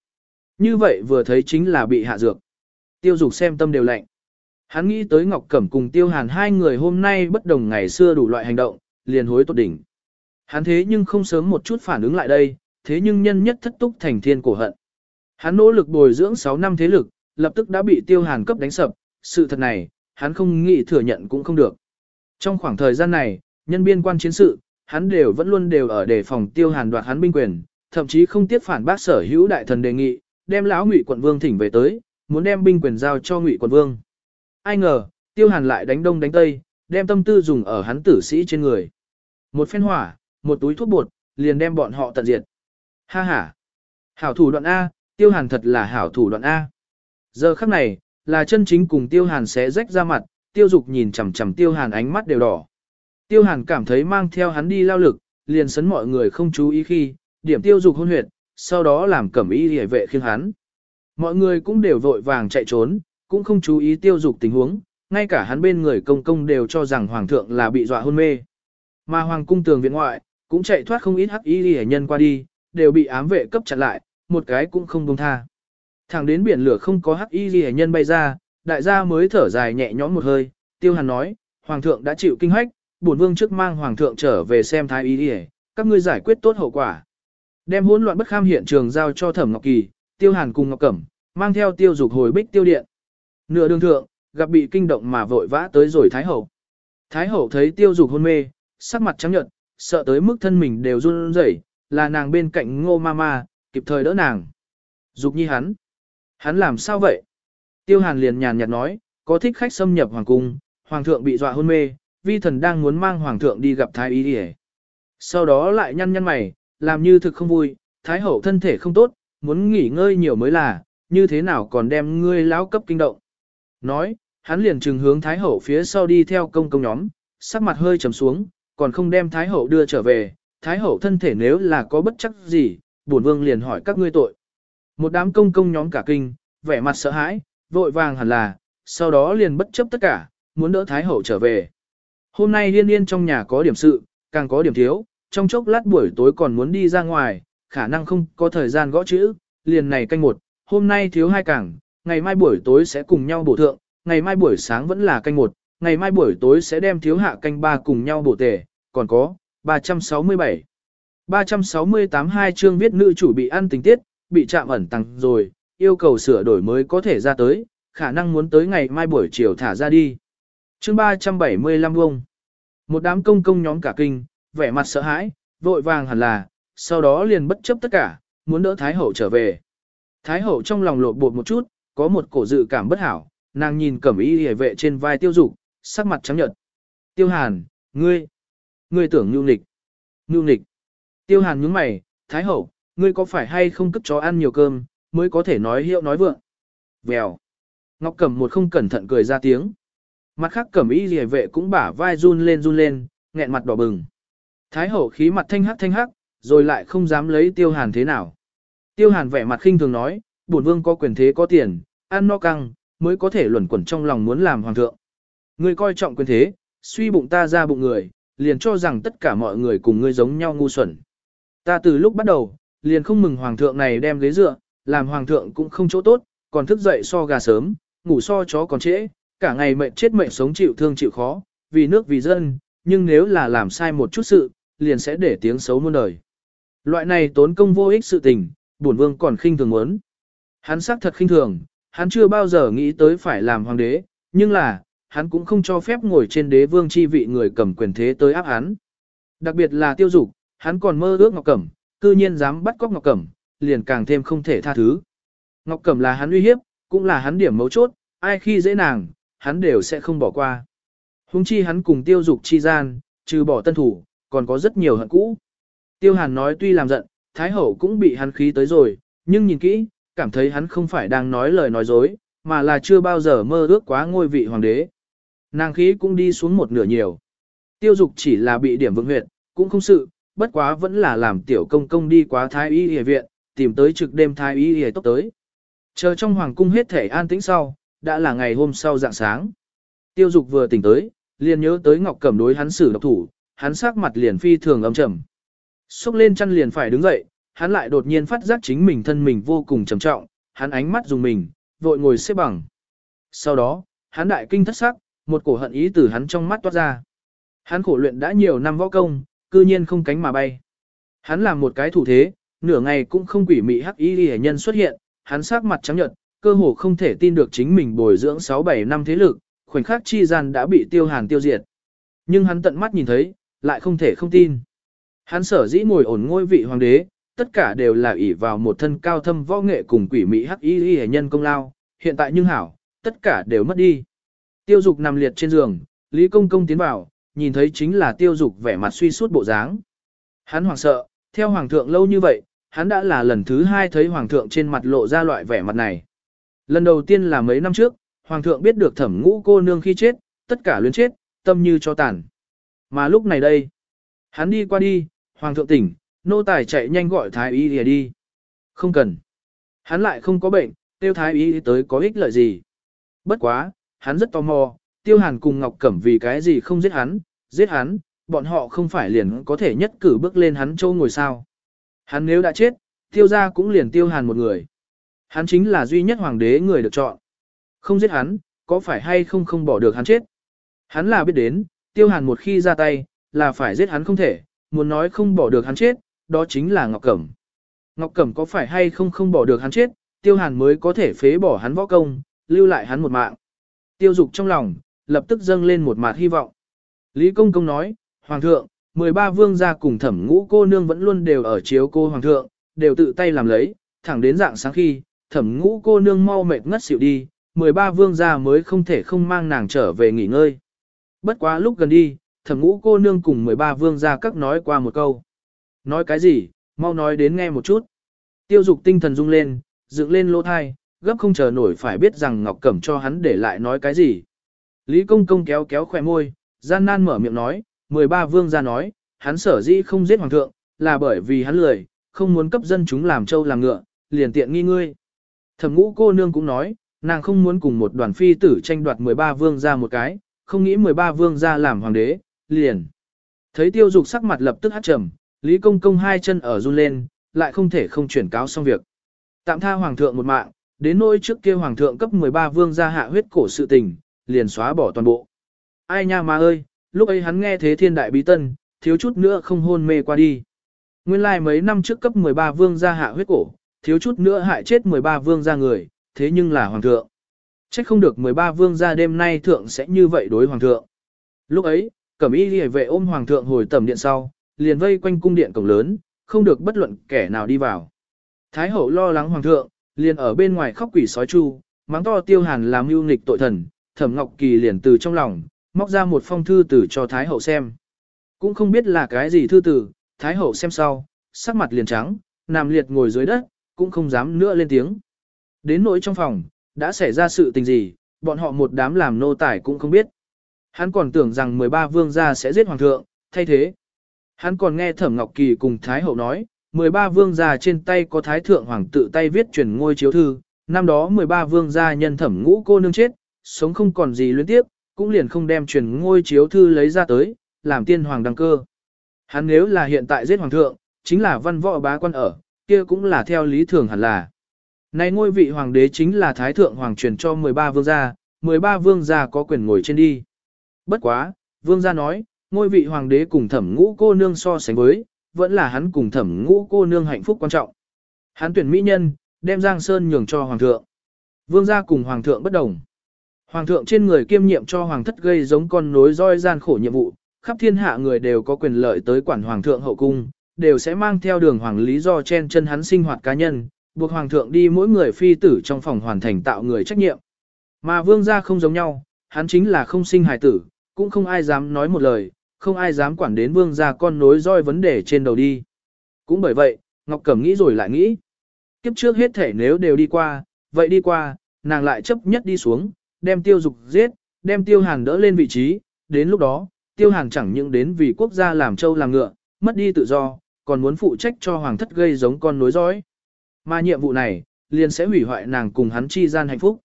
Như vậy vừa thấy chính là bị hạ dược. Tiêu dục xem tâm đều lạnh. Hắn nghĩ tới Ngọc Cẩm cùng Tiêu Hàn hai người hôm nay bất đồng ngày xưa đủ loại hành động, liền hối tốt đỉnh. Hắn thế nhưng không sớm một chút phản ứng lại đây, thế nhưng nhân nhất thất túc thành thiên cổ hận. Hắn nỗ lực bồi dưỡng 6 năm thế lực, lập tức đã bị Tiêu Hàn cấp đánh sập, sự thật này, hắn không nghĩ thừa nhận cũng không được. Trong khoảng thời gian này, nhân biên quan chiến sự, hắn đều vẫn luôn đều ở đề phòng tiêu hàn đoạt hắn binh quyền, thậm chí không tiếc phản bác sở hữu đại thần đề nghị, đem lão Ngụy quận vương thỉnh về tới, muốn đem binh quyền giao cho Ngụy quận vương. Ai ngờ, tiêu hàn lại đánh đông đánh tây, đem tâm tư dùng ở hắn tử sĩ trên người. Một phen hỏa, một túi thuốc bột, liền đem bọn họ tận diệt. Ha ha! Hảo thủ đoạn A, tiêu hàn thật là hảo thủ đoạn A. Giờ khắc này, là chân chính cùng tiêu hàn sẽ rách ra mặt, tiêu dục nhìn chằm chằm tiêu hàn ánh mắt đều đỏ, Tiêu hàn cảm thấy mang theo hắn đi lao lực, liền sấn mọi người không chú ý khi, điểm tiêu dục hôn huyệt, sau đó làm cẩm y hề vệ khiêng hắn. Mọi người cũng đều vội vàng chạy trốn, cũng không chú ý tiêu dục tình huống, ngay cả hắn bên người công công đều cho rằng hoàng thượng là bị dọa hôn mê. Mà hoàng cung tường viện ngoại, cũng chạy thoát không ít hắc y hề nhân qua đi, đều bị ám vệ cấp chặn lại, một cái cũng không buông tha. Thẳng đến biển lửa không có hắc y hề nhân bay ra, đại gia mới thở dài nhẹ nhõm một hơi, tiêu hàn nói, hoàng thượng đã chịu kinh hách, bổn vương trước mang hoàng thượng trở về xem thái y đi các ngươi giải quyết tốt hậu quả. Đem hỗn loạn bất kham hiện trường giao cho Thẩm Ngọc Kỳ, Tiêu Hàn cùng Ngọc Cẩm, mang theo Tiêu Dục hồi Bích Tiêu điện. Nửa đường thượng, gặp bị kinh động mà vội vã tới rồi Thái hậu. Thái hậu thấy Tiêu Dục hôn mê, sắc mặt trắng nhợt, sợ tới mức thân mình đều run rẩy, là nàng bên cạnh Ngô Mama, kịp thời đỡ nàng. Dục Nhi hắn, hắn làm sao vậy? Tiêu Hàn liền nhàn nhạt nói, có thích khách xâm nhập hoàng cung, hoàng thượng bị dọa hôn mê, vi thần đang muốn mang hoàng thượng đi gặp thái y đi Sau đó lại nhăn nhăn mày, làm như thực không vui, thái hậu thân thể không tốt, muốn nghỉ ngơi nhiều mới là, như thế nào còn đem ngươi lão cấp kinh động. Nói, hắn liền trừng hướng thái hậu phía sau đi theo công công nhóm, sắc mặt hơi trầm xuống, còn không đem thái hậu đưa trở về, thái hậu thân thể nếu là có bất chắc gì, bổn vương liền hỏi các ngươi tội. Một đám công công nhóm cả kinh, vẻ mặt sợ hãi, vội vàng hẳn là, sau đó liền bất chấp tất cả, muốn đỡ thái hậu trở về. Hôm nay liên Yên trong nhà có điểm sự, càng có điểm thiếu, trong chốc lát buổi tối còn muốn đi ra ngoài, khả năng không có thời gian gõ chữ, liền này canh một, hôm nay thiếu hai càng, ngày mai buổi tối sẽ cùng nhau bổ thượng, ngày mai buổi sáng vẫn là canh một, ngày mai buổi tối sẽ đem thiếu hạ canh ba cùng nhau bổ tề, còn có, 367. 368 hai chương viết nữ chủ bị ăn tình tiết, bị chạm ẩn tăng rồi, yêu cầu sửa đổi mới có thể ra tới, khả năng muốn tới ngày mai buổi chiều thả ra đi chương 375 vông. Một đám công công nhóm cả kinh, vẻ mặt sợ hãi, vội vàng hẳn là, sau đó liền bất chấp tất cả, muốn đỡ Thái Hậu trở về. Thái Hậu trong lòng lột bột một chút, có một cổ dự cảm bất hảo, nàng nhìn cẩm y hề vệ trên vai tiêu dục, sắc mặt trắng nhợt. Tiêu Hàn, ngươi, ngươi tưởng nhu nịch, nhu nịch. Tiêu Hàn nhướng mày, Thái Hậu, ngươi có phải hay không cất chó ăn nhiều cơm, mới có thể nói hiệu nói vượng. Vèo. Ngọc Cẩm một không cẩn thận cười ra tiếng. Mặt khác cẩm y rìa vệ cũng bả vai run lên run lên, nghẹn mặt đỏ bừng. Thái hậu khí mặt thanh hắc thanh hắc, rồi lại không dám lấy tiêu hàn thế nào. Tiêu hàn vẻ mặt khinh thường nói, bổn vương có quyền thế có tiền, ăn no căng, mới có thể luẩn quẩn trong lòng muốn làm hoàng thượng. Ngươi coi trọng quyền thế, suy bụng ta ra bụng người, liền cho rằng tất cả mọi người cùng ngươi giống nhau ngu xuẩn. Ta từ lúc bắt đầu, liền không mừng hoàng thượng này đem ghế dựa, làm hoàng thượng cũng không chỗ tốt, còn thức dậy so gà sớm, ngủ so chó còn trễ, cả ngày mệnh chết mệnh sống chịu thương chịu khó, vì nước vì dân, nhưng nếu là làm sai một chút sự, liền sẽ để tiếng xấu muôn đời. Loại này tốn công vô ích sự tình, bổn vương còn khinh thường muốn. Hắn xác thật khinh thường, hắn chưa bao giờ nghĩ tới phải làm hoàng đế, nhưng là, hắn cũng không cho phép ngồi trên đế vương chi vị người cầm quyền thế tới áp hắn. Đặc biệt là tiêu dục, hắn còn mơ ước Ngọc Cẩm, cư nhiên dám bắt cóc Ngọc Cẩm, liền càng thêm không thể tha thứ. Ngọc Cẩm là hắn uy hiếp, cũng là hắn điểm mấu chốt, ai khi dễ nàng, hắn đều sẽ không bỏ qua. Hùng chi hắn cùng tiêu dục chi gian, trừ bỏ tân thủ, còn có rất nhiều hận cũ. Tiêu hàn nói tuy làm giận, thái hậu cũng bị hắn khí tới rồi, nhưng nhìn kỹ, cảm thấy hắn không phải đang nói lời nói dối, mà là chưa bao giờ mơ ước quá ngôi vị hoàng đế. Nàng khí cũng đi xuống một nửa nhiều. Tiêu dục chỉ là bị điểm vững huyệt, cũng không sự, bất quá vẫn là làm tiểu công công đi quá thái y y viện, tìm tới trực đêm thái y y tốc tới. Chờ trong hoàng cung hết thể an tĩnh sau, đã là ngày hôm sau dạng sáng. Tiêu dục vừa tỉnh tới, liền nhớ tới Ngọc Cẩm đối hắn xử độc thủ, hắn sắc mặt liền phi thường âm trầm. Xúc lên chăn liền phải đứng dậy, hắn lại đột nhiên phát giác chính mình thân mình vô cùng trầm trọng, hắn ánh mắt dùng mình, vội ngồi xếp bằng. Sau đó, hắn đại kinh thất sắc, một cổ hận ý từ hắn trong mắt toát ra. Hắn khổ luyện đã nhiều năm võ công, cư nhiên không cánh mà bay. Hắn làm một cái thủ thế, nửa ngày cũng không quỷ mị hắc y hệ nhân xuất hiện, hắn sắc mặt trắng nhợt, cơ hồ không thể tin được chính mình bồi dưỡng 6-7 năm thế lực, khoảnh khắc chi gian đã bị tiêu hàn tiêu diệt. Nhưng hắn tận mắt nhìn thấy, lại không thể không tin. Hắn sở dĩ ngồi ổn ngôi vị hoàng đế, tất cả đều là ỷ vào một thân cao thâm võ nghệ cùng quỷ mỹ hắc y y nhân công lao, hiện tại nhưng hảo, tất cả đều mất đi. Tiêu dục nằm liệt trên giường, Lý Công Công tiến vào, nhìn thấy chính là tiêu dục vẻ mặt suy suốt bộ dáng. Hắn hoảng sợ, theo hoàng thượng lâu như vậy, hắn đã là lần thứ hai thấy hoàng thượng trên mặt lộ ra loại vẻ mặt này. Lần đầu tiên là mấy năm trước, Hoàng thượng biết được thẩm ngũ cô nương khi chết, tất cả luyến chết, tâm như cho tàn. Mà lúc này đây, hắn đi qua đi, Hoàng thượng tỉnh, nô tài chạy nhanh gọi Thái Y lìa đi. Không cần. Hắn lại không có bệnh, tiêu Thái Y tới có ích lợi gì. Bất quá, hắn rất tò mò, tiêu hàn cùng Ngọc Cẩm vì cái gì không giết hắn, giết hắn, bọn họ không phải liền có thể nhất cử bước lên hắn châu ngồi sao. Hắn nếu đã chết, tiêu ra cũng liền tiêu hàn một người. Hắn chính là duy nhất hoàng đế người được chọn. Không giết hắn, có phải hay không không bỏ được hắn chết? Hắn là biết đến, tiêu hàn một khi ra tay, là phải giết hắn không thể, muốn nói không bỏ được hắn chết, đó chính là Ngọc Cẩm. Ngọc Cẩm có phải hay không không bỏ được hắn chết, tiêu hàn mới có thể phế bỏ hắn võ công, lưu lại hắn một mạng. Tiêu dục trong lòng, lập tức dâng lên một mạt hy vọng. Lý Công Công nói, Hoàng thượng, 13 vương gia cùng thẩm ngũ cô nương vẫn luôn đều ở chiếu cô Hoàng thượng, đều tự tay làm lấy, thẳng đến dạng sáng khi, thẩm ngũ cô nương mau mệt ngất xỉu đi, 13 vương gia mới không thể không mang nàng trở về nghỉ ngơi. Bất quá lúc gần đi, thẩm ngũ cô nương cùng 13 vương gia các nói qua một câu. Nói cái gì, mau nói đến nghe một chút. Tiêu dục tinh thần rung lên, dựng lên lỗ thai, gấp không chờ nổi phải biết rằng Ngọc Cẩm cho hắn để lại nói cái gì. Lý công công kéo kéo khỏe môi, gian nan mở miệng nói, 13 vương gia nói, hắn sở dĩ không giết hoàng thượng, là bởi vì hắn lười, không muốn cấp dân chúng làm trâu làm ngựa, liền tiện nghi ngươi. Thẩm ngũ cô nương cũng nói, nàng không muốn cùng một đoàn phi tử tranh đoạt 13 vương ra một cái, không nghĩ 13 vương ra làm hoàng đế, liền. Thấy tiêu dục sắc mặt lập tức hát trầm, Lý Công Công hai chân ở run lên, lại không thể không chuyển cáo xong việc. Tạm tha hoàng thượng một mạng, đến nỗi trước kia hoàng thượng cấp 13 vương ra hạ huyết cổ sự tình, liền xóa bỏ toàn bộ. Ai nha mà ơi, lúc ấy hắn nghe thế thiên đại bí tân, thiếu chút nữa không hôn mê qua đi. Nguyên lai like mấy năm trước cấp 13 vương ra hạ huyết cổ, thiếu chút nữa hại chết 13 vương gia người, thế nhưng là hoàng thượng. Trách không được 13 vương gia đêm nay thượng sẽ như vậy đối hoàng thượng. Lúc ấy, cẩm y liề vệ ôm hoàng thượng hồi tầm điện sau, liền vây quanh cung điện cổng lớn, không được bất luận kẻ nào đi vào. Thái hậu lo lắng hoàng thượng, liền ở bên ngoài khóc quỷ sói chu, mắng to tiêu hàn làm mưu nghịch tội thần, thẩm ngọc kỳ liền từ trong lòng, móc ra một phong thư tử cho Thái hậu xem. Cũng không biết là cái gì thư tử Thái hậu xem sau, sắc mặt liền trắng, nằm liệt ngồi dưới đất, cũng không dám nữa lên tiếng. Đến nỗi trong phòng, đã xảy ra sự tình gì, bọn họ một đám làm nô tài cũng không biết. Hắn còn tưởng rằng 13 vương gia sẽ giết hoàng thượng, thay thế. Hắn còn nghe Thẩm Ngọc Kỳ cùng Thái Hậu nói, 13 vương gia trên tay có Thái Thượng Hoàng tự tay viết truyền ngôi chiếu thư, năm đó 13 vương gia nhân thẩm ngũ cô nương chết, sống không còn gì luyến tiếp, cũng liền không đem truyền ngôi chiếu thư lấy ra tới, làm tiên hoàng đăng cơ. Hắn nếu là hiện tại giết hoàng thượng, chính là văn võ bá quan ở, kia cũng là theo lý thường hẳn là. Này ngôi vị hoàng đế chính là thái thượng hoàng truyền cho 13 vương gia, 13 vương gia có quyền ngồi trên đi. Bất quá, vương gia nói, ngôi vị hoàng đế cùng thẩm ngũ cô nương so sánh với, vẫn là hắn cùng thẩm ngũ cô nương hạnh phúc quan trọng. Hắn tuyển mỹ nhân, đem Giang Sơn nhường cho hoàng thượng. Vương gia cùng hoàng thượng bất đồng. Hoàng thượng trên người kiêm nhiệm cho hoàng thất gây giống con nối roi gian khổ nhiệm vụ, khắp thiên hạ người đều có quyền lợi tới quản hoàng thượng hậu cung, đều sẽ mang theo đường hoàng lý do chen chân hắn sinh hoạt cá nhân, buộc hoàng thượng đi mỗi người phi tử trong phòng hoàn thành tạo người trách nhiệm. Mà vương gia không giống nhau, hắn chính là không sinh hài tử, cũng không ai dám nói một lời, không ai dám quản đến vương gia con nối roi vấn đề trên đầu đi. Cũng bởi vậy, Ngọc Cẩm nghĩ rồi lại nghĩ. Kiếp trước hết thể nếu đều đi qua, vậy đi qua, nàng lại chấp nhất đi xuống, đem tiêu dục giết, đem tiêu hàn đỡ lên vị trí, đến lúc đó, tiêu hàn chẳng những đến vì quốc gia làm trâu làm ngựa, mất đi tự do, còn muốn phụ trách cho hoàng thất gây giống con nối dõi. Mà nhiệm vụ này, liền sẽ hủy hoại nàng cùng hắn chi gian hạnh phúc.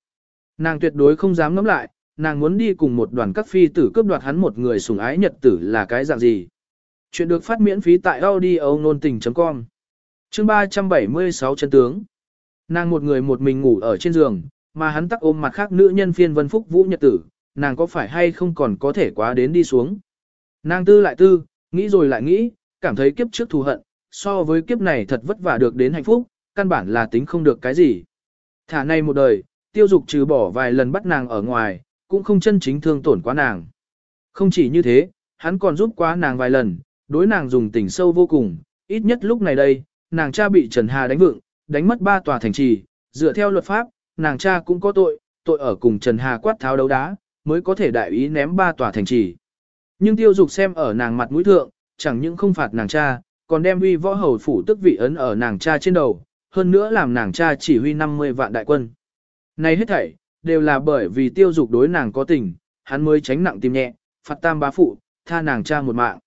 Nàng tuyệt đối không dám ngẫm lại, nàng muốn đi cùng một đoàn các phi tử cướp đoạt hắn một người sủng ái nhật tử là cái dạng gì. Chuyện được phát miễn phí tại audio nôn tình.com Chương 376 chân tướng Nàng một người một mình ngủ ở trên giường, mà hắn tắc ôm mặt khác nữ nhân phiên vân phúc vũ nhật tử, nàng có phải hay không còn có thể quá đến đi xuống. Nàng tư lại tư, nghĩ rồi lại nghĩ, cảm thấy kiếp trước thù hận, so với kiếp này thật vất vả được đến hạnh phúc, căn bản là tính không được cái gì. Thả này một đời, tiêu dục trừ bỏ vài lần bắt nàng ở ngoài, cũng không chân chính thương tổn quá nàng. Không chỉ như thế, hắn còn giúp quá nàng vài lần, đối nàng dùng tình sâu vô cùng, ít nhất lúc này đây, nàng cha bị Trần Hà đánh vượng, đánh mất ba tòa thành trì, dựa theo luật pháp, nàng cha cũng có tội, tội ở cùng Trần Hà quát tháo đấu đá, mới có thể đại ý ném ba tòa thành trì. Nhưng tiêu dục xem ở nàng mặt mũi thượng, chẳng những không phạt nàng cha, còn đem uy võ hầu phủ tức vị ấn ở nàng cha trên đầu, hơn nữa làm nàng cha chỉ huy 50 vạn đại quân. Này hết thảy, đều là bởi vì tiêu dục đối nàng có tình, hắn mới tránh nặng tìm nhẹ, phạt tam bá phụ, tha nàng cha một mạng.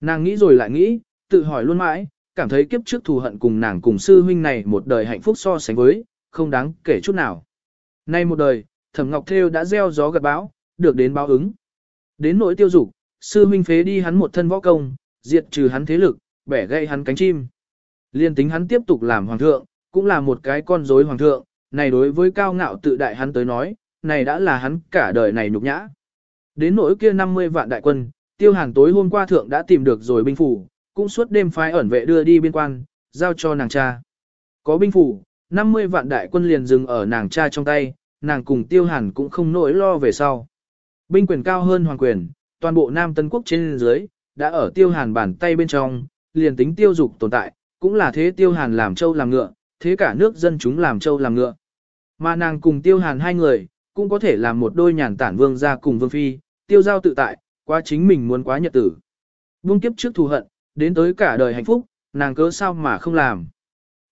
Nàng nghĩ rồi lại nghĩ, tự hỏi luôn mãi, cảm thấy kiếp trước thù hận cùng nàng cùng sư huynh này một đời hạnh phúc so sánh với, không đáng kể chút nào. Nay một đời, Thẩm Ngọc Thêu đã gieo gió gặt bão, được đến báo ứng. Đến nỗi tiêu dục, sư huynh phế đi hắn một thân võ công, diệt trừ hắn thế lực, bẻ gãy hắn cánh chim. Liên tính hắn tiếp tục làm hoàng thượng, cũng là một cái con rối hoàng thượng, này đối với cao ngạo tự đại hắn tới nói, này đã là hắn cả đời này nhục nhã. Đến nỗi kia 50 vạn đại quân, tiêu hàn tối hôm qua thượng đã tìm được rồi binh phủ, cũng suốt đêm phái ẩn vệ đưa đi biên quan, giao cho nàng cha. Có binh phủ, 50 vạn đại quân liền dừng ở nàng cha trong tay, nàng cùng tiêu hàn cũng không nỗi lo về sau. Binh quyền cao hơn hoàng quyền, toàn bộ Nam Tân Quốc trên dưới, đã ở tiêu hàn bàn tay bên trong, liền tính tiêu dục tồn tại, cũng là thế tiêu hàn làm châu làm ngựa, thế cả nước dân chúng làm châu làm ngựa. Mà nàng cùng tiêu hàn hai người, cũng có thể làm một đôi nhàn tản vương ra cùng vương phi, tiêu giao tự tại, quá chính mình muốn quá nhật tử. Vương kiếp trước thù hận, đến tới cả đời hạnh phúc, nàng cớ sao mà không làm.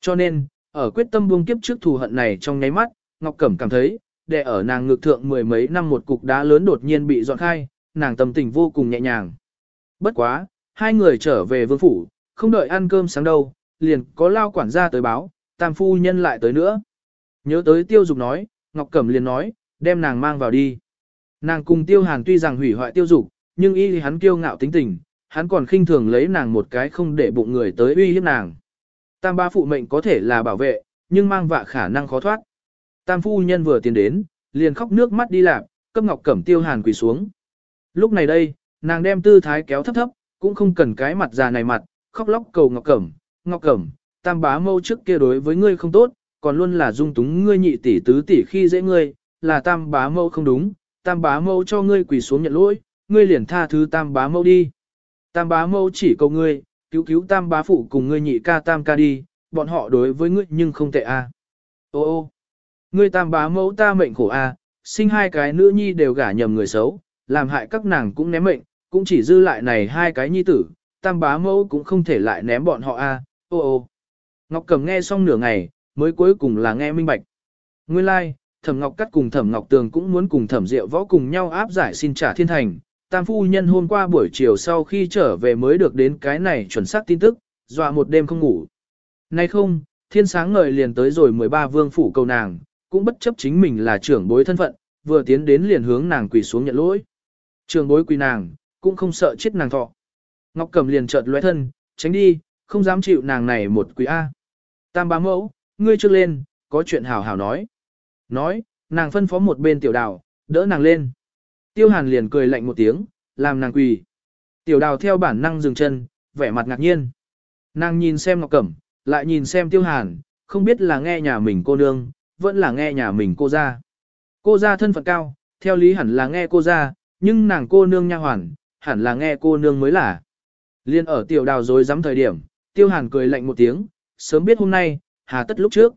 Cho nên, ở quyết tâm buông kiếp trước thù hận này trong nháy mắt, Ngọc Cẩm cảm thấy, để ở nàng ngực thượng mười mấy năm một cục đá lớn đột nhiên bị dọn khai, nàng tâm tình vô cùng nhẹ nhàng bất quá, hai người trở về vương phủ, không đợi ăn cơm sáng đâu, liền có lao quản gia tới báo, tam phu nhân lại tới nữa. Nhớ tới tiêu dục nói, Ngọc Cẩm liền nói, đem nàng mang vào đi. Nàng cùng tiêu hàn tuy rằng hủy hoại tiêu dục, nhưng y hắn kiêu ngạo tính tình, hắn còn khinh thường lấy nàng một cái không để bụng người tới uy hiếp nàng. Tam ba phụ mệnh có thể là bảo vệ, nhưng mang vạ khả năng khó thoát. Tam phu nhân vừa tiến đến, liền khóc nước mắt đi lạc, cấp Ngọc Cẩm tiêu hàn quỳ xuống. Lúc này đây, nàng đem tư thái kéo thấp thấp, cũng không cần cái mặt già này mặt, khóc lóc cầu Ngọc Cẩm, Ngọc Cẩm, tam bá mâu trước kia đối với ngươi không tốt, còn luôn là dung túng ngươi nhị tỷ tứ tỷ khi dễ ngươi, là tam bá mâu không đúng, tam bá mâu cho ngươi quỳ xuống nhận lỗi, ngươi liền tha thứ tam bá mâu đi. Tam bá mâu chỉ cầu ngươi, cứu cứu tam bá phụ cùng ngươi nhị ca tam ca đi, bọn họ đối với ngươi nhưng không tệ a. À. Ô ô, ngươi tam bá mâu ta mệnh khổ a, à, sinh hai cái nữ nhi đều gả nhầm người xấu, làm hại các nàng cũng ném mệnh, cũng chỉ dư lại này hai cái nhi tử, tam bá mẫu cũng không thể lại ném bọn họ a. Ô ô. Ngọc cẩm nghe xong nửa ngày, mới cuối cùng là nghe minh bạch. Nguyên lai, like, Thẩm Ngọc Cắt cùng Thẩm Ngọc Tường cũng muốn cùng Thẩm Diệu Võ cùng nhau áp giải xin trả thiên thành. Tam phu nhân hôm qua buổi chiều sau khi trở về mới được đến cái này chuẩn xác tin tức, dọa một đêm không ngủ. Nay không, thiên sáng ngời liền tới rồi 13 vương phủ cầu nàng, cũng bất chấp chính mình là trưởng bối thân phận, vừa tiến đến liền hướng nàng quỳ xuống nhận lỗi. Trưởng bối quỳ nàng, cũng không sợ chết nàng thọ. Ngọc Cẩm liền chợt lóe thân, tránh đi, không dám chịu nàng này một quý A. Tam bá mẫu, ngươi trước lên, có chuyện hảo hảo nói. Nói, nàng phân phó một bên tiểu đào, đỡ nàng lên. Tiêu hàn liền cười lạnh một tiếng, làm nàng quỳ. Tiểu đào theo bản năng dừng chân, vẻ mặt ngạc nhiên. Nàng nhìn xem Ngọc Cẩm, lại nhìn xem tiêu hàn, không biết là nghe nhà mình cô nương, vẫn là nghe nhà mình cô ra. Cô ra thân phận cao, theo lý hẳn là nghe cô ra, nhưng nàng cô nương nha hoàn, hẳn là nghe cô nương mới là. Liên ở tiểu đào dối dám thời điểm, tiêu hàn cười lạnh một tiếng, sớm biết hôm nay, hà tất lúc trước.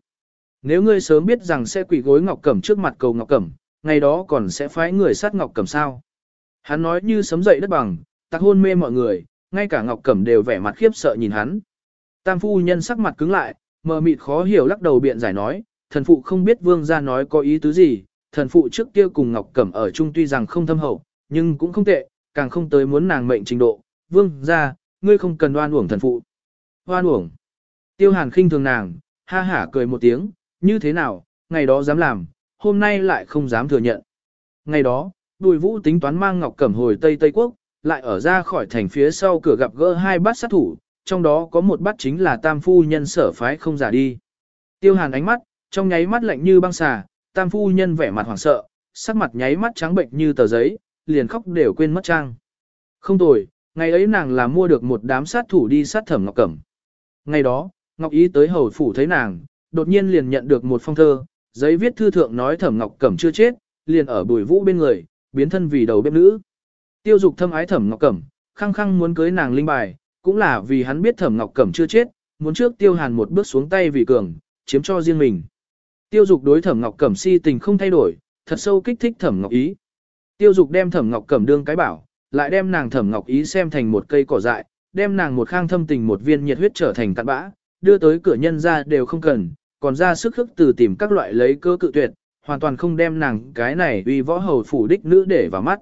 Nếu ngươi sớm biết rằng sẽ quỷ gối ngọc cẩm trước mặt cầu ngọc cẩm, ngày đó còn sẽ phái người sát ngọc cẩm sao. Hắn nói như sấm dậy đất bằng, tạc hôn mê mọi người, ngay cả ngọc cẩm đều vẻ mặt khiếp sợ nhìn hắn. Tam phu nhân sắc mặt cứng lại, mờ mịt khó hiểu lắc đầu biện giải nói, thần phụ không biết vương gia nói có ý tứ gì, thần phụ trước kia cùng ngọc cẩm ở chung tuy rằng không thâm hậu, nhưng cũng không tệ, càng không tới muốn nàng mệnh trình độ, vương ra, ngươi không cần oan uổng thần phụ. Oan uổng. Tiêu hàn khinh thường nàng, ha hả cười một tiếng, như thế nào, ngày đó dám làm, hôm nay lại không dám thừa nhận. Ngày đó, đùi vũ tính toán mang ngọc cẩm hồi Tây Tây Quốc, lại ở ra khỏi thành phía sau cửa gặp gỡ hai bát sát thủ, trong đó có một bát chính là tam phu nhân sở phái không giả đi. Tiêu hàn ánh mắt, trong nháy mắt lạnh như băng xà, tam phu nhân vẻ mặt hoảng sợ, sắc mặt nháy mắt trắng bệnh như tờ giấy, liền khóc đều quên mất trang. Không tồi, ngày ấy nàng là mua được một đám sát thủ đi sát thẩm Ngọc Cẩm. Ngày đó, Ngọc Ý tới hầu phủ thấy nàng, đột nhiên liền nhận được một phong thơ, giấy viết thư thượng nói thẩm Ngọc Cẩm chưa chết, liền ở bùi vũ bên người, biến thân vì đầu bếp nữ. Tiêu dục thâm ái thẩm Ngọc Cẩm, khăng khăng muốn cưới nàng linh bài, cũng là vì hắn biết thẩm Ngọc Cẩm chưa chết, muốn trước tiêu hàn một bước xuống tay vì cường, chiếm cho riêng mình. Tiêu dục đối thẩm Ngọc Cẩm si tình không thay đổi, thật sâu kích thích thẩm Ngọc Ý. Tiêu dục đem thẩm ngọc cẩm đương cái bảo, lại đem nàng thẩm ngọc ý xem thành một cây cỏ dại, đem nàng một khang thâm tình một viên nhiệt huyết trở thành cặn bã, đưa tới cửa nhân ra đều không cần, còn ra sức khức từ tìm các loại lấy cơ cự tuyệt, hoàn toàn không đem nàng cái này uy võ hầu phủ đích nữ để vào mắt.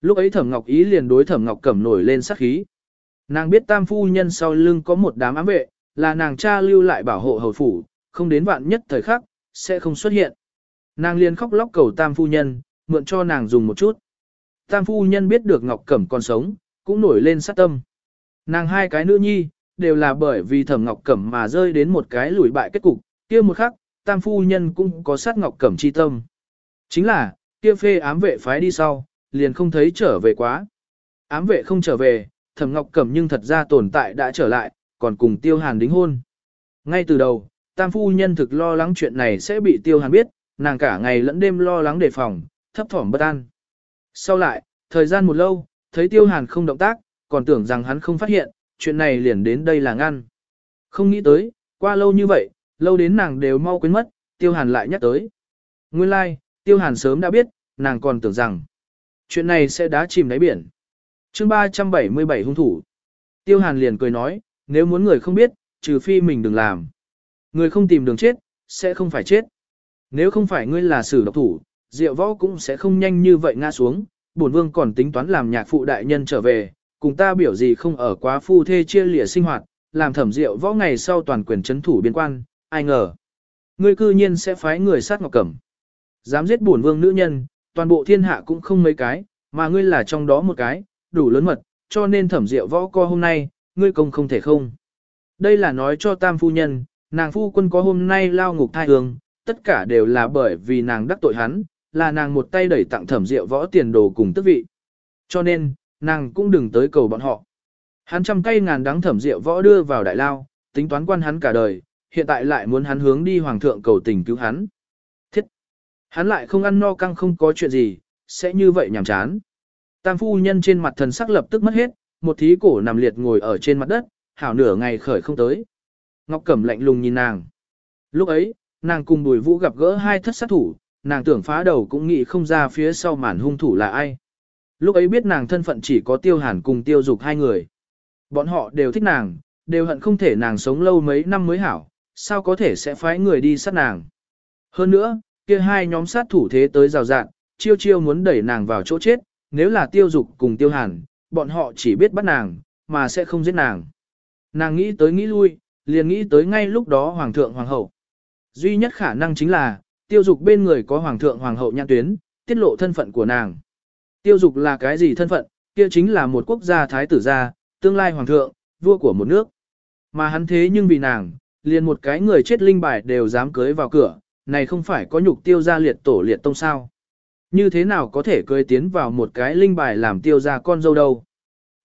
Lúc ấy thẩm ngọc ý liền đối thẩm ngọc cẩm nổi lên sát khí. Nàng biết tam phu nhân sau lưng có một đám ám vệ, là nàng cha lưu lại bảo hộ hầu phủ, không đến vạn nhất thời khắc, sẽ không xuất hiện. Nàng liền khóc lóc cầu tam phu nhân, mượn cho nàng dùng một chút. Tam phu nhân biết được Ngọc Cẩm còn sống, cũng nổi lên sát tâm. Nàng hai cái nữ nhi, đều là bởi vì thẩm Ngọc Cẩm mà rơi đến một cái lùi bại kết cục, kia một khắc, tam phu nhân cũng có sát Ngọc Cẩm chi tâm. Chính là, kia phê ám vệ phái đi sau, liền không thấy trở về quá. Ám vệ không trở về, thẩm Ngọc Cẩm nhưng thật ra tồn tại đã trở lại, còn cùng tiêu hàn đính hôn. Ngay từ đầu, tam phu nhân thực lo lắng chuyện này sẽ bị tiêu hàn biết, nàng cả ngày lẫn đêm lo lắng đề phòng, thấp thỏm bất an. Sau lại, thời gian một lâu, thấy tiêu hàn không động tác, còn tưởng rằng hắn không phát hiện, chuyện này liền đến đây là ngăn. Không nghĩ tới, qua lâu như vậy, lâu đến nàng đều mau quên mất, tiêu hàn lại nhắc tới. Nguyên lai, like, tiêu hàn sớm đã biết, nàng còn tưởng rằng, chuyện này sẽ đá chìm đáy biển. chương 377 hung thủ. Tiêu hàn liền cười nói, nếu muốn người không biết, trừ phi mình đừng làm. Người không tìm đường chết, sẽ không phải chết. Nếu không phải ngươi là sử độc thủ, Diệu Võ cũng sẽ không nhanh như vậy ngã xuống, bổn vương còn tính toán làm nhạc phụ đại nhân trở về, cùng ta biểu gì không ở quá phu thê chia lìa sinh hoạt, làm Thẩm Diệu Võ ngày sau toàn quyền trấn thủ biên quan, ai ngờ. Ngươi cư nhiên sẽ phái người sát Ngọc Cẩm. Dám giết bổn vương nữ nhân, toàn bộ thiên hạ cũng không mấy cái, mà ngươi là trong đó một cái, đủ lớn mật, cho nên Thẩm Diệu Võ co hôm nay, ngươi công không thể không. Đây là nói cho tam phu nhân, nàng phu quân có hôm nay lao ngục thai hương, tất cả đều là bởi vì nàng đắc tội hắn, là nàng một tay đẩy tặng thẩm rượu võ tiền đồ cùng tước vị. Cho nên, nàng cũng đừng tới cầu bọn họ. Hắn trăm cây ngàn đắng thẩm rượu võ đưa vào đại lao, tính toán quan hắn cả đời, hiện tại lại muốn hắn hướng đi hoàng thượng cầu tình cứu hắn. Thiết! Hắn lại không ăn no căng không có chuyện gì, sẽ như vậy nhảm chán. Tam phu nhân trên mặt thần sắc lập tức mất hết, một thí cổ nằm liệt ngồi ở trên mặt đất, hảo nửa ngày khởi không tới. Ngọc Cẩm lạnh lùng nhìn nàng. Lúc ấy, nàng cùng Bùi Vũ gặp gỡ hai thất sát thủ, nàng tưởng phá đầu cũng nghĩ không ra phía sau màn hung thủ là ai. Lúc ấy biết nàng thân phận chỉ có tiêu hàn cùng tiêu dục hai người. Bọn họ đều thích nàng, đều hận không thể nàng sống lâu mấy năm mới hảo, sao có thể sẽ phái người đi sát nàng. Hơn nữa, kia hai nhóm sát thủ thế tới rào rạn, chiêu chiêu muốn đẩy nàng vào chỗ chết, nếu là tiêu dục cùng tiêu hàn, bọn họ chỉ biết bắt nàng, mà sẽ không giết nàng. Nàng nghĩ tới nghĩ lui, liền nghĩ tới ngay lúc đó hoàng thượng hoàng hậu. Duy nhất khả năng chính là, tiêu dục bên người có hoàng thượng hoàng hậu nhãn tuyến, tiết lộ thân phận của nàng. Tiêu dục là cái gì thân phận, kia chính là một quốc gia thái tử gia, tương lai hoàng thượng, vua của một nước. Mà hắn thế nhưng vì nàng, liền một cái người chết linh bài đều dám cưới vào cửa, này không phải có nhục tiêu gia liệt tổ liệt tông sao. Như thế nào có thể cưới tiến vào một cái linh bài làm tiêu gia con dâu đâu.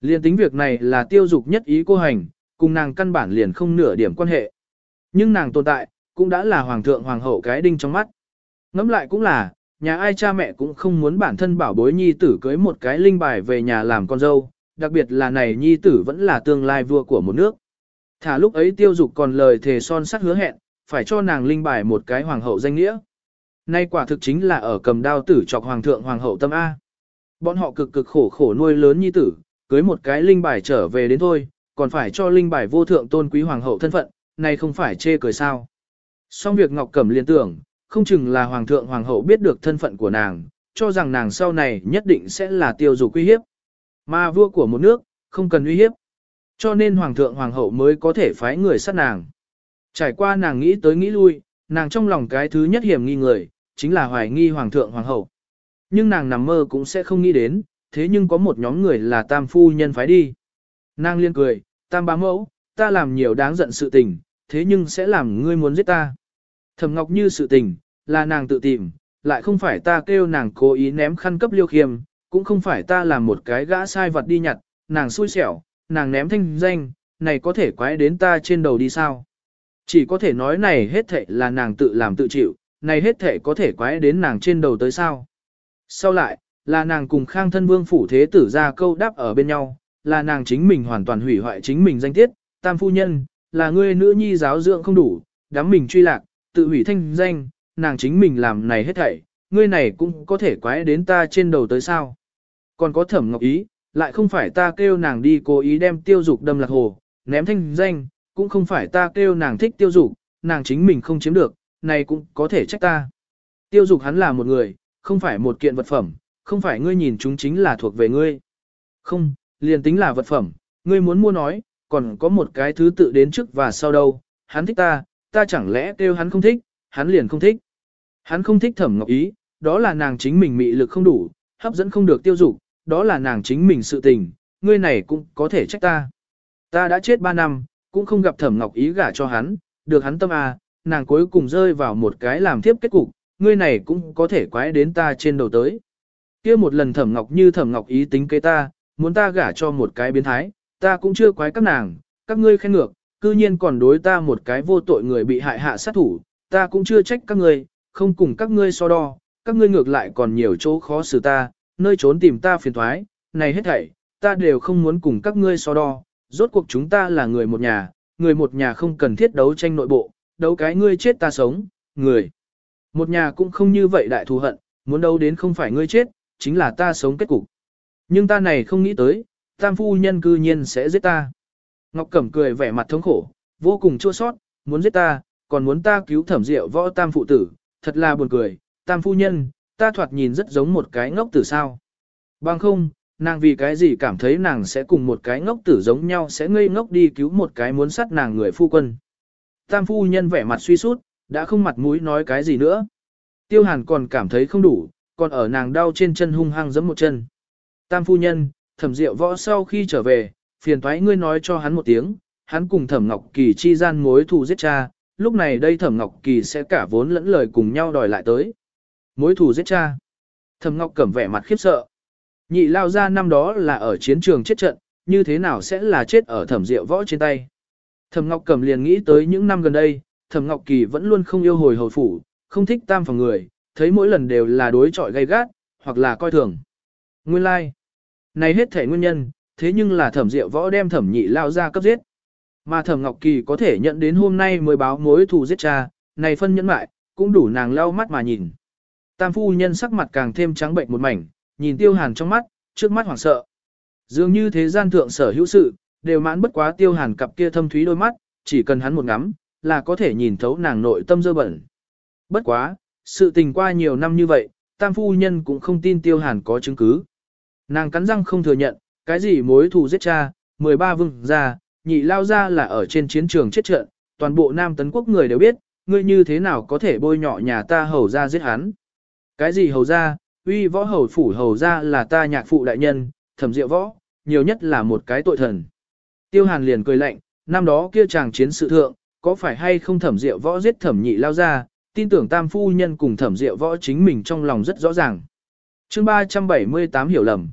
Liên tính việc này là tiêu dục nhất ý cô hành, cùng nàng căn bản liền không nửa điểm quan hệ. Nhưng nàng tồn tại, cũng đã là hoàng thượng hoàng hậu cái đinh trong mắt. Ngẫm lại cũng là, nhà ai cha mẹ cũng không muốn bản thân bảo bối nhi tử cưới một cái linh bài về nhà làm con dâu, đặc biệt là này nhi tử vẫn là tương lai vua của một nước. Thả lúc ấy tiêu dục còn lời thề son sắt hứa hẹn, phải cho nàng linh bài một cái hoàng hậu danh nghĩa. Nay quả thực chính là ở cầm đao tử chọc hoàng thượng hoàng hậu tâm A. Bọn họ cực cực khổ khổ nuôi lớn nhi tử, cưới một cái linh bài trở về đến thôi, còn phải cho linh bài vô thượng tôn quý hoàng hậu thân phận, này không phải chê cười sao. Xong việc Ngọc Cẩm liên tưởng, không chừng là hoàng thượng hoàng hậu biết được thân phận của nàng, cho rằng nàng sau này nhất định sẽ là tiêu dục quy hiếp. Mà vua của một nước, không cần uy hiếp. Cho nên hoàng thượng hoàng hậu mới có thể phái người sát nàng. Trải qua nàng nghĩ tới nghĩ lui, nàng trong lòng cái thứ nhất hiểm nghi người, chính là hoài nghi hoàng thượng hoàng hậu. Nhưng nàng nằm mơ cũng sẽ không nghĩ đến, thế nhưng có một nhóm người là tam phu nhân phái đi. Nàng liên cười, tam bá mẫu, ta làm nhiều đáng giận sự tình, thế nhưng sẽ làm ngươi muốn giết ta. Thẩm Ngọc Như sự tình, là nàng tự tìm, lại không phải ta kêu nàng cố ý ném khăn cấp liêu khiêm, cũng không phải ta làm một cái gã sai vật đi nhặt, nàng xui xẻo, nàng ném thanh danh, này có thể quái đến ta trên đầu đi sao. Chỉ có thể nói này hết thệ là nàng tự làm tự chịu, này hết thể có thể quái đến nàng trên đầu tới sao. Sau lại, là nàng cùng khang thân vương phủ thế tử ra câu đáp ở bên nhau, là nàng chính mình hoàn toàn hủy hoại chính mình danh tiết, tam phu nhân, là ngươi nữ nhi giáo dưỡng không đủ, đám mình truy lạc, tự hủy thanh danh, nàng chính mình làm này hết thảy, ngươi này cũng có thể quái đến ta trên đầu tới sao. Còn có thẩm ngọc ý, lại không phải ta kêu nàng đi cố ý đem tiêu dục đâm lạc hồ, ném thanh danh, cũng không phải ta kêu nàng thích tiêu dục, nàng chính mình không chiếm được, này cũng có thể trách ta. Tiêu dục hắn là một người, không phải một kiện vật phẩm, không phải ngươi nhìn chúng chính là thuộc về ngươi. Không, liền tính là vật phẩm, ngươi muốn mua nói, còn có một cái thứ tự đến trước và sau đâu, hắn thích ta, ta chẳng lẽ kêu hắn không thích, hắn liền không thích. Hắn không thích thẩm ngọc ý, đó là nàng chính mình mị lực không đủ, hấp dẫn không được tiêu dục, đó là nàng chính mình sự tình, ngươi này cũng có thể trách ta. Ta đã chết 3 năm, cũng không gặp thẩm ngọc ý gả cho hắn, được hắn tâm à, nàng cuối cùng rơi vào một cái làm tiếp kết cục, ngươi này cũng có thể quái đến ta trên đầu tới. kia một lần thẩm ngọc như thẩm ngọc ý tính kế ta, muốn ta gả cho một cái biến thái, ta cũng chưa quái các nàng, các ngươi khen ngược, cư nhiên còn đối ta một cái vô tội người bị hại hạ sát thủ, ta cũng chưa trách các ngươi, không cùng các ngươi so đo, các ngươi ngược lại còn nhiều chỗ khó xử ta, nơi trốn tìm ta phiền thoái, này hết thảy, ta đều không muốn cùng các ngươi so đo, rốt cuộc chúng ta là người một nhà, người một nhà không cần thiết đấu tranh nội bộ, đấu cái ngươi chết ta sống, người. Một nhà cũng không như vậy đại thù hận, muốn đấu đến không phải ngươi chết, chính là ta sống kết cục. Nhưng ta này không nghĩ tới, tam phu nhân cư nhiên sẽ giết ta. Ngọc Cẩm cười vẻ mặt thống khổ, vô cùng chua sót, muốn giết ta, còn muốn ta cứu thẩm rượu võ tam phụ tử, thật là buồn cười, tam phu nhân, ta thoạt nhìn rất giống một cái ngốc tử sao. Bằng không, nàng vì cái gì cảm thấy nàng sẽ cùng một cái ngốc tử giống nhau sẽ ngây ngốc đi cứu một cái muốn sát nàng người phu quân. Tam phu nhân vẻ mặt suy sút, đã không mặt mũi nói cái gì nữa. Tiêu hàn còn cảm thấy không đủ, còn ở nàng đau trên chân hung hăng giẫm một chân. Tam phu nhân, thẩm rượu võ sau khi trở về, phiền thoái ngươi nói cho hắn một tiếng, hắn cùng Thẩm Ngọc Kỳ chi gian mối thù giết cha, lúc này đây Thẩm Ngọc Kỳ sẽ cả vốn lẫn lời cùng nhau đòi lại tới. Mối thù giết cha. Thẩm Ngọc cẩm vẻ mặt khiếp sợ. Nhị lao ra năm đó là ở chiến trường chết trận, như thế nào sẽ là chết ở thẩm diệu võ trên tay. Thẩm Ngọc cẩm liền nghĩ tới những năm gần đây, Thẩm Ngọc Kỳ vẫn luôn không yêu hồi hồi phủ, không thích tam phòng người, thấy mỗi lần đều là đối chọi gay gắt, hoặc là coi thường. Nguyên lai, like. này hết thể nguyên nhân, thế nhưng là thẩm diệu võ đem thẩm nhị lao ra cấp giết. Mà thẩm Ngọc Kỳ có thể nhận đến hôm nay mới báo mối thù giết cha, này phân nhẫn mại, cũng đủ nàng lau mắt mà nhìn. Tam phu nhân sắc mặt càng thêm trắng bệnh một mảnh, nhìn tiêu hàn trong mắt, trước mắt hoảng sợ. Dường như thế gian thượng sở hữu sự, đều mãn bất quá tiêu hàn cặp kia thâm thúy đôi mắt, chỉ cần hắn một ngắm, là có thể nhìn thấu nàng nội tâm dơ bẩn. Bất quá, sự tình qua nhiều năm như vậy, tam phu nhân cũng không tin tiêu hàn có chứng cứ. Nàng cắn răng không thừa nhận, cái gì mối thù giết cha, 13 vương gia, nhị lao gia là ở trên chiến trường chết trận, toàn bộ Nam Tấn Quốc người đều biết, ngươi như thế nào có thể bôi nhọ nhà ta hầu gia giết hắn. Cái gì hầu gia, uy võ hầu phủ hầu gia là ta nhạc phụ đại nhân, thẩm diệu võ, nhiều nhất là một cái tội thần. Tiêu Hàn liền cười lạnh, năm đó kia chàng chiến sự thượng, có phải hay không thẩm diệu võ giết thẩm nhị lao gia, tin tưởng tam phu nhân cùng thẩm diệu võ chính mình trong lòng rất rõ ràng. Chương 378 hiểu lầm.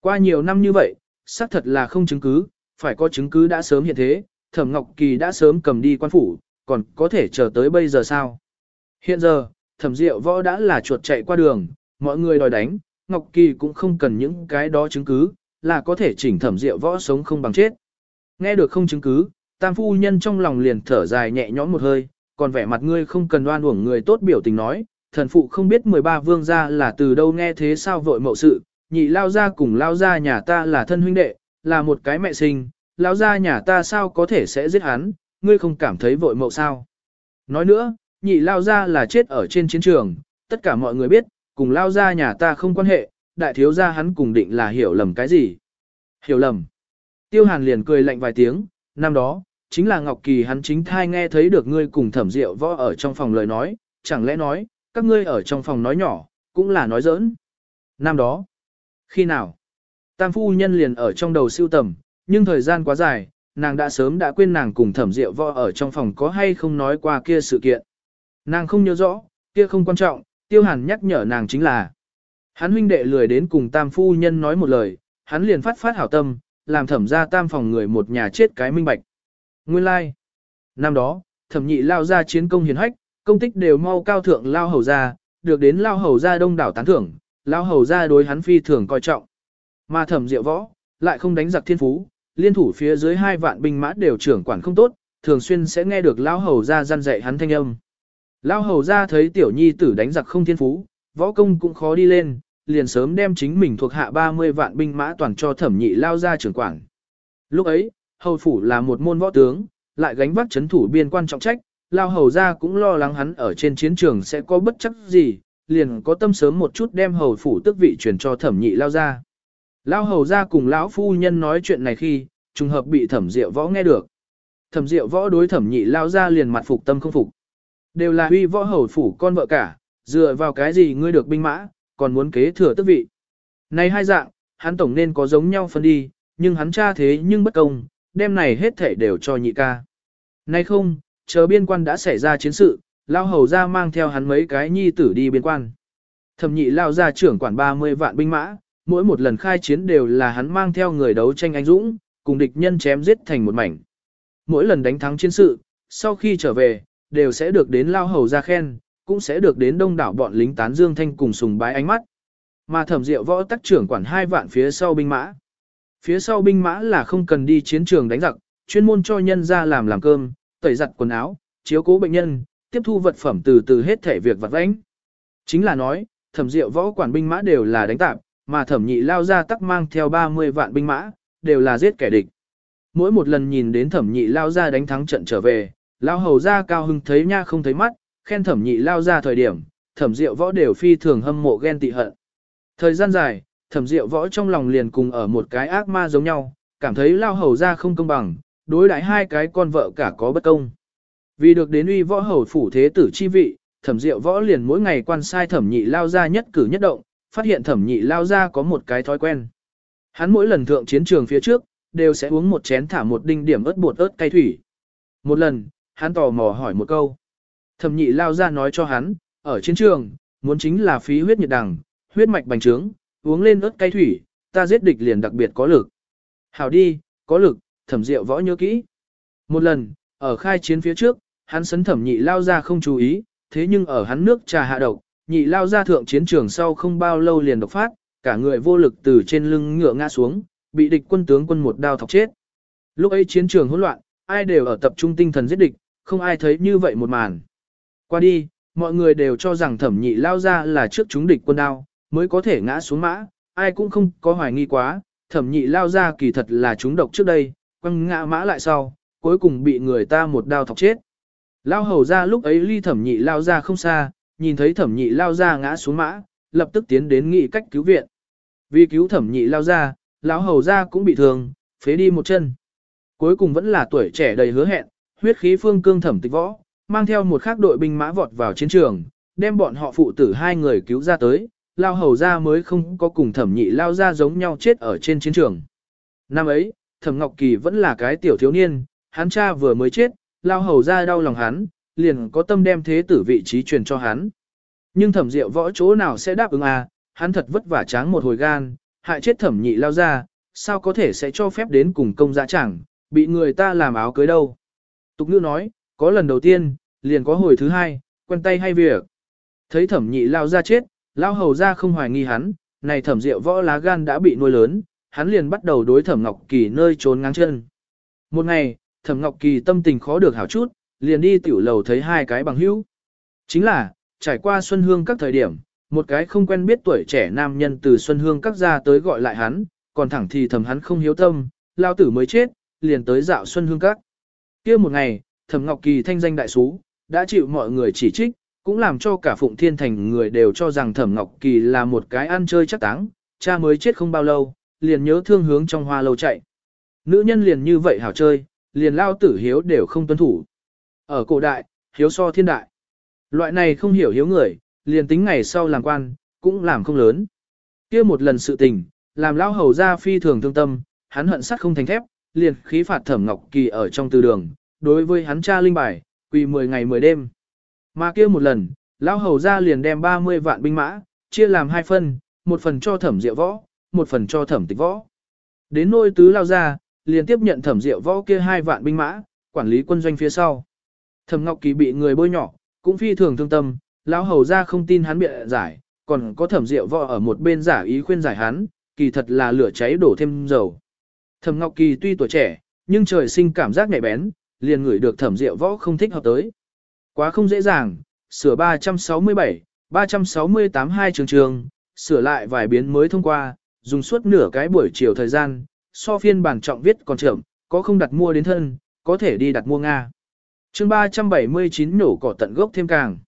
Qua nhiều năm như vậy, xác thật là không chứng cứ, phải có chứng cứ đã sớm hiện thế, Thẩm Ngọc Kỳ đã sớm cầm đi quan phủ, còn có thể chờ tới bây giờ sao? Hiện giờ, Thẩm Diệu Võ đã là chuột chạy qua đường, mọi người đòi đánh, Ngọc Kỳ cũng không cần những cái đó chứng cứ, là có thể chỉnh Thẩm Diệu Võ sống không bằng chết. Nghe được không chứng cứ, Tam phu nhân trong lòng liền thở dài nhẹ nhõm một hơi, còn vẻ mặt ngươi không cần đoan uổng người tốt biểu tình nói, thần phụ không biết 13 vương gia là từ đâu nghe thế sao vội mậu sự, nhị lao ra cùng lao ra nhà ta là thân huynh đệ, là một cái mẹ sinh, lao ra nhà ta sao có thể sẽ giết hắn, ngươi không cảm thấy vội mậu sao. Nói nữa, nhị lao ra là chết ở trên chiến trường, tất cả mọi người biết, cùng lao ra nhà ta không quan hệ, đại thiếu gia hắn cùng định là hiểu lầm cái gì. Hiểu lầm. Tiêu hàn liền cười lạnh vài tiếng, năm đó, chính là Ngọc Kỳ hắn chính thai nghe thấy được ngươi cùng thẩm rượu võ ở trong phòng lời nói, chẳng lẽ nói, các ngươi ở trong phòng nói nhỏ, cũng là nói giỡn. Năm đó, khi nào? Tam phu nhân liền ở trong đầu siêu tầm, nhưng thời gian quá dài, nàng đã sớm đã quên nàng cùng thẩm rượu võ ở trong phòng có hay không nói qua kia sự kiện. Nàng không nhớ rõ, kia không quan trọng, tiêu hàn nhắc nhở nàng chính là. Hắn huynh đệ lười đến cùng tam phu nhân nói một lời, hắn liền phát phát hảo tâm, làm thẩm ra tam phòng người một nhà chết cái minh bạch. Nguyên lai, like. năm đó, thẩm nhị lao ra chiến công hiền hách, công tích đều mau cao thượng lao hầu ra, được đến lao hầu ra đông đảo tán thưởng, lão hầu ra đối hắn phi thường coi trọng. Mà thẩm diệu võ, lại không đánh giặc thiên phú, liên thủ phía dưới hai vạn binh mã đều trưởng quản không tốt, thường xuyên sẽ nghe được lão hầu ra gian dạy hắn thanh âm. Lão hầu ra thấy tiểu nhi tử đánh giặc không thiên phú, võ công cũng khó đi lên, liền sớm đem chính mình thuộc hạ 30 vạn binh mã toàn cho thẩm nhị lao ra trưởng quản. Lúc ấy, hầu phủ là một môn võ tướng, lại gánh vác chấn thủ biên quan trọng trách, lao hầu ra cũng lo lắng hắn ở trên chiến trường sẽ có bất chấp gì, liền có tâm sớm một chút đem hầu phủ tức vị truyền cho thẩm nhị lao ra. Lao hầu ra cùng lão phu nhân nói chuyện này khi, trùng hợp bị thẩm diệu võ nghe được. Thẩm diệu võ đối thẩm nhị lao ra liền mặt phục tâm không phục. Đều là huy võ hầu phủ con vợ cả, dựa vào cái gì ngươi được binh mã, còn muốn kế thừa tức vị. Này hai dạng, hắn tổng nên có giống nhau phân đi, nhưng hắn cha thế nhưng bất công, đem này hết thể đều cho nhị ca. Nay không, chờ biên quan đã xảy ra chiến sự, Lao hầu ra mang theo hắn mấy cái nhi tử đi biên quan. Thẩm nhị lao ra trưởng quản 30 vạn binh mã, mỗi một lần khai chiến đều là hắn mang theo người đấu tranh anh dũng, cùng địch nhân chém giết thành một mảnh. Mỗi lần đánh thắng chiến sự, sau khi trở về, đều sẽ được đến lao hầu ra khen, cũng sẽ được đến đông đảo bọn lính tán dương thanh cùng sùng bái ánh mắt. Mà thẩm diệu võ tắc trưởng quản hai vạn phía sau binh mã. Phía sau binh mã là không cần đi chiến trường đánh giặc, chuyên môn cho nhân ra làm làm cơm, tẩy giặt quần áo, chiếu cố bệnh nhân, tiếp thu vật phẩm từ từ hết thể việc vật vãnh. Chính là nói, thẩm diệu võ quản binh mã đều là đánh tạp, mà thẩm nhị lao ra tắc mang theo 30 vạn binh mã, đều là giết kẻ địch. Mỗi một lần nhìn đến thẩm nhị lao ra đánh thắng trận trở về, lao hầu ra cao hưng thấy nha không thấy mắt, khen thẩm nhị lao ra thời điểm, thẩm diệu võ đều phi thường hâm mộ ghen tị hận. Thời gian dài, thẩm diệu võ trong lòng liền cùng ở một cái ác ma giống nhau, cảm thấy lao hầu ra không công bằng, đối đãi hai cái con vợ cả có bất công. Vì được đến uy võ hầu phủ thế tử chi vị, thẩm diệu võ liền mỗi ngày quan sai thẩm nhị lao ra nhất cử nhất động, phát hiện thẩm nhị lao ra có một cái thói quen. Hắn mỗi lần thượng chiến trường phía trước, đều sẽ uống một chén thả một đinh điểm ớt bột ớt cay thủy. Một lần, hắn tò mò hỏi một câu. Thẩm nhị lao ra nói cho hắn, ở chiến trường, muốn chính là phí huyết nhiệt đằng, huyết mạch bành trướng, uống lên ớt cay thủy, ta giết địch liền đặc biệt có lực. Hảo đi, có lực, thẩm diệu võ nhớ kỹ. Một lần, ở khai chiến phía trước, hắn sấn thẩm nhị lao ra không chú ý, thế nhưng ở hắn nước trà hạ độc, nhị lao ra thượng chiến trường sau không bao lâu liền độc phát, cả người vô lực từ trên lưng ngựa ngã xuống, bị địch quân tướng quân một đao thọc chết. Lúc ấy chiến trường hỗn loạn, ai đều ở tập trung tinh thần giết địch, không ai thấy như vậy một màn. Qua đi, mọi người đều cho rằng thẩm nhị lao ra là trước chúng địch quân đao, mới có thể ngã xuống mã, ai cũng không có hoài nghi quá, thẩm nhị lao ra kỳ thật là chúng độc trước đây, quăng ngã mã lại sau, cuối cùng bị người ta một đao thọc chết. Lao hầu ra lúc ấy ly thẩm nhị lao ra không xa, nhìn thấy thẩm nhị lao ra ngã xuống mã, lập tức tiến đến nghị cách cứu viện. Vì cứu thẩm nhị lao ra, lão hầu ra cũng bị thương, phế đi một chân. Cuối cùng vẫn là tuổi trẻ đầy hứa hẹn, huyết khí phương cương thẩm tịch võ, mang theo một khác đội binh mã vọt vào chiến trường, đem bọn họ phụ tử hai người cứu ra tới, lao hầu ra mới không có cùng thẩm nhị lao ra giống nhau chết ở trên chiến trường. Năm ấy, thẩm Ngọc Kỳ vẫn là cái tiểu thiếu niên, hắn cha vừa mới chết, lao hầu ra đau lòng hắn, liền có tâm đem thế tử vị trí truyền cho hắn. Nhưng thẩm diệu võ chỗ nào sẽ đáp ứng à, hắn thật vất vả tráng một hồi gan, hại chết thẩm nhị lao ra, sao có thể sẽ cho phép đến cùng công dạ chẳng, bị người ta làm áo cưới đâu. Tục ngữ nói, có lần đầu tiên, liền có hồi thứ hai, quen tay hay việc. Thấy thẩm nhị lao ra chết, lao hầu ra không hoài nghi hắn, này thẩm diệu võ lá gan đã bị nuôi lớn, hắn liền bắt đầu đối thẩm ngọc kỳ nơi trốn ngang chân. Một ngày, Thẩm Ngọc Kỳ tâm tình khó được hảo chút, liền đi tiểu lầu thấy hai cái bằng hữu. Chính là, trải qua Xuân Hương các thời điểm, một cái không quen biết tuổi trẻ nam nhân từ Xuân Hương các ra tới gọi lại hắn, còn thẳng thì thầm hắn không hiếu tâm, lao tử mới chết, liền tới dạo Xuân Hương các. kia một ngày, Thẩm Ngọc Kỳ thanh danh đại sú, đã chịu mọi người chỉ trích, cũng làm cho cả Phụng Thiên Thành người đều cho rằng Thẩm Ngọc Kỳ là một cái ăn chơi chắc táng, cha mới chết không bao lâu, liền nhớ thương hướng trong hoa lâu chạy. Nữ nhân liền như vậy hảo chơi, liền lao tử hiếu đều không tuân thủ. Ở cổ đại, hiếu so thiên đại. Loại này không hiểu hiếu người, liền tính ngày sau làm quan, cũng làm không lớn. kia một lần sự tình, làm lao hầu ra phi thường thương tâm, hắn hận sắt không thành thép, liền khí phạt thẩm ngọc kỳ ở trong từ đường, đối với hắn cha linh bài, quỳ 10 ngày 10 đêm. Mà kia một lần, lao hầu ra liền đem 30 vạn binh mã, chia làm hai phần, một phần cho thẩm diệu võ, một phần cho thẩm tịch võ. Đến nôi tứ lao ra, liền tiếp nhận thẩm diệu võ kia hai vạn binh mã, quản lý quân doanh phía sau. Thẩm Ngọc Kỳ bị người bôi nhỏ, cũng phi thường thương tâm, lão hầu ra không tin hắn bịa giải, còn có thẩm diệu võ ở một bên giả ý khuyên giải hắn, kỳ thật là lửa cháy đổ thêm dầu. Thẩm Ngọc Kỳ tuy tuổi trẻ, nhưng trời sinh cảm giác nhạy bén, liền ngửi được thẩm diệu võ không thích hợp tới. Quá không dễ dàng, sửa 367, 368 hai trường trường, sửa lại vài biến mới thông qua, dùng suốt nửa cái buổi chiều thời gian, so phiên bản trọng viết còn trưởng, có không đặt mua đến thân, có thể đi đặt mua Nga. chương 379 nổ cỏ tận gốc thêm càng.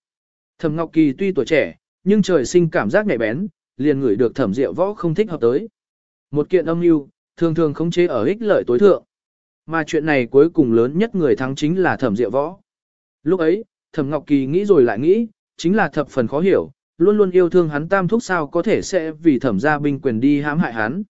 Thẩm Ngọc Kỳ tuy tuổi trẻ, nhưng trời sinh cảm giác nhạy bén, liền ngửi được thẩm rượu võ không thích hợp tới. Một kiện âm mưu thường thường khống chế ở ích lợi tối thượng. Mà chuyện này cuối cùng lớn nhất người thắng chính là thẩm rượu võ. Lúc ấy, thẩm Ngọc Kỳ nghĩ rồi lại nghĩ, chính là thập phần khó hiểu, luôn luôn yêu thương hắn tam thúc sao có thể sẽ vì thẩm gia binh quyền đi hãm hại hắn.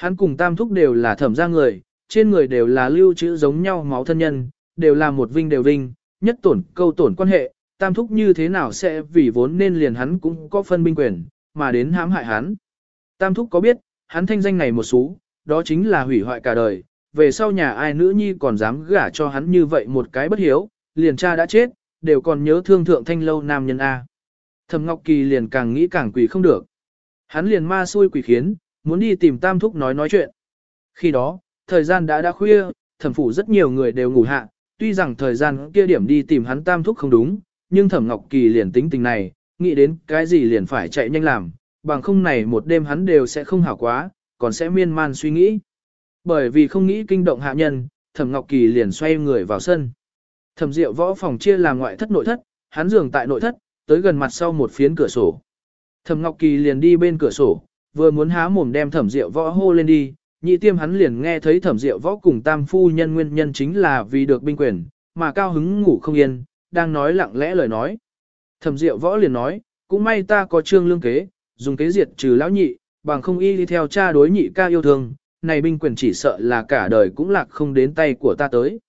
Hắn cùng tam thúc đều là thẩm gia người, trên người đều là lưu trữ giống nhau máu thân nhân, đều là một vinh đều vinh, nhất tổn câu tổn quan hệ, tam thúc như thế nào sẽ vì vốn nên liền hắn cũng có phân binh quyền, mà đến hãm hại hắn. Tam thúc có biết, hắn thanh danh này một số, đó chính là hủy hoại cả đời, về sau nhà ai nữ nhi còn dám gả cho hắn như vậy một cái bất hiếu, liền cha đã chết, đều còn nhớ thương thượng thanh lâu nam nhân A. Thẩm Ngọc Kỳ liền càng nghĩ càng quỷ không được. Hắn liền ma xui quỷ khiến, muốn đi tìm Tam Thúc nói nói chuyện. Khi đó, thời gian đã đã khuya, thẩm phủ rất nhiều người đều ngủ hạ, tuy rằng thời gian kia điểm đi tìm hắn Tam Thúc không đúng, nhưng thẩm Ngọc Kỳ liền tính tình này, nghĩ đến cái gì liền phải chạy nhanh làm, bằng không này một đêm hắn đều sẽ không hảo quá, còn sẽ miên man suy nghĩ. Bởi vì không nghĩ kinh động hạ nhân, Thẩm Ngọc Kỳ liền xoay người vào sân. Thẩm Diệu võ phòng chia làm ngoại thất nội thất, hắn giường tại nội thất, tới gần mặt sau một phiến cửa sổ. Thẩm Ngọc Kỳ liền đi bên cửa sổ, vừa muốn há mồm đem thẩm rượu võ hô lên đi, nhị tiêm hắn liền nghe thấy thẩm rượu võ cùng tam phu nhân nguyên nhân chính là vì được binh quyền, mà cao hứng ngủ không yên, đang nói lặng lẽ lời nói. Thẩm rượu võ liền nói, cũng may ta có trương lương kế, dùng kế diệt trừ lão nhị, bằng không y đi theo cha đối nhị ca yêu thương, này binh quyền chỉ sợ là cả đời cũng lạc không đến tay của ta tới.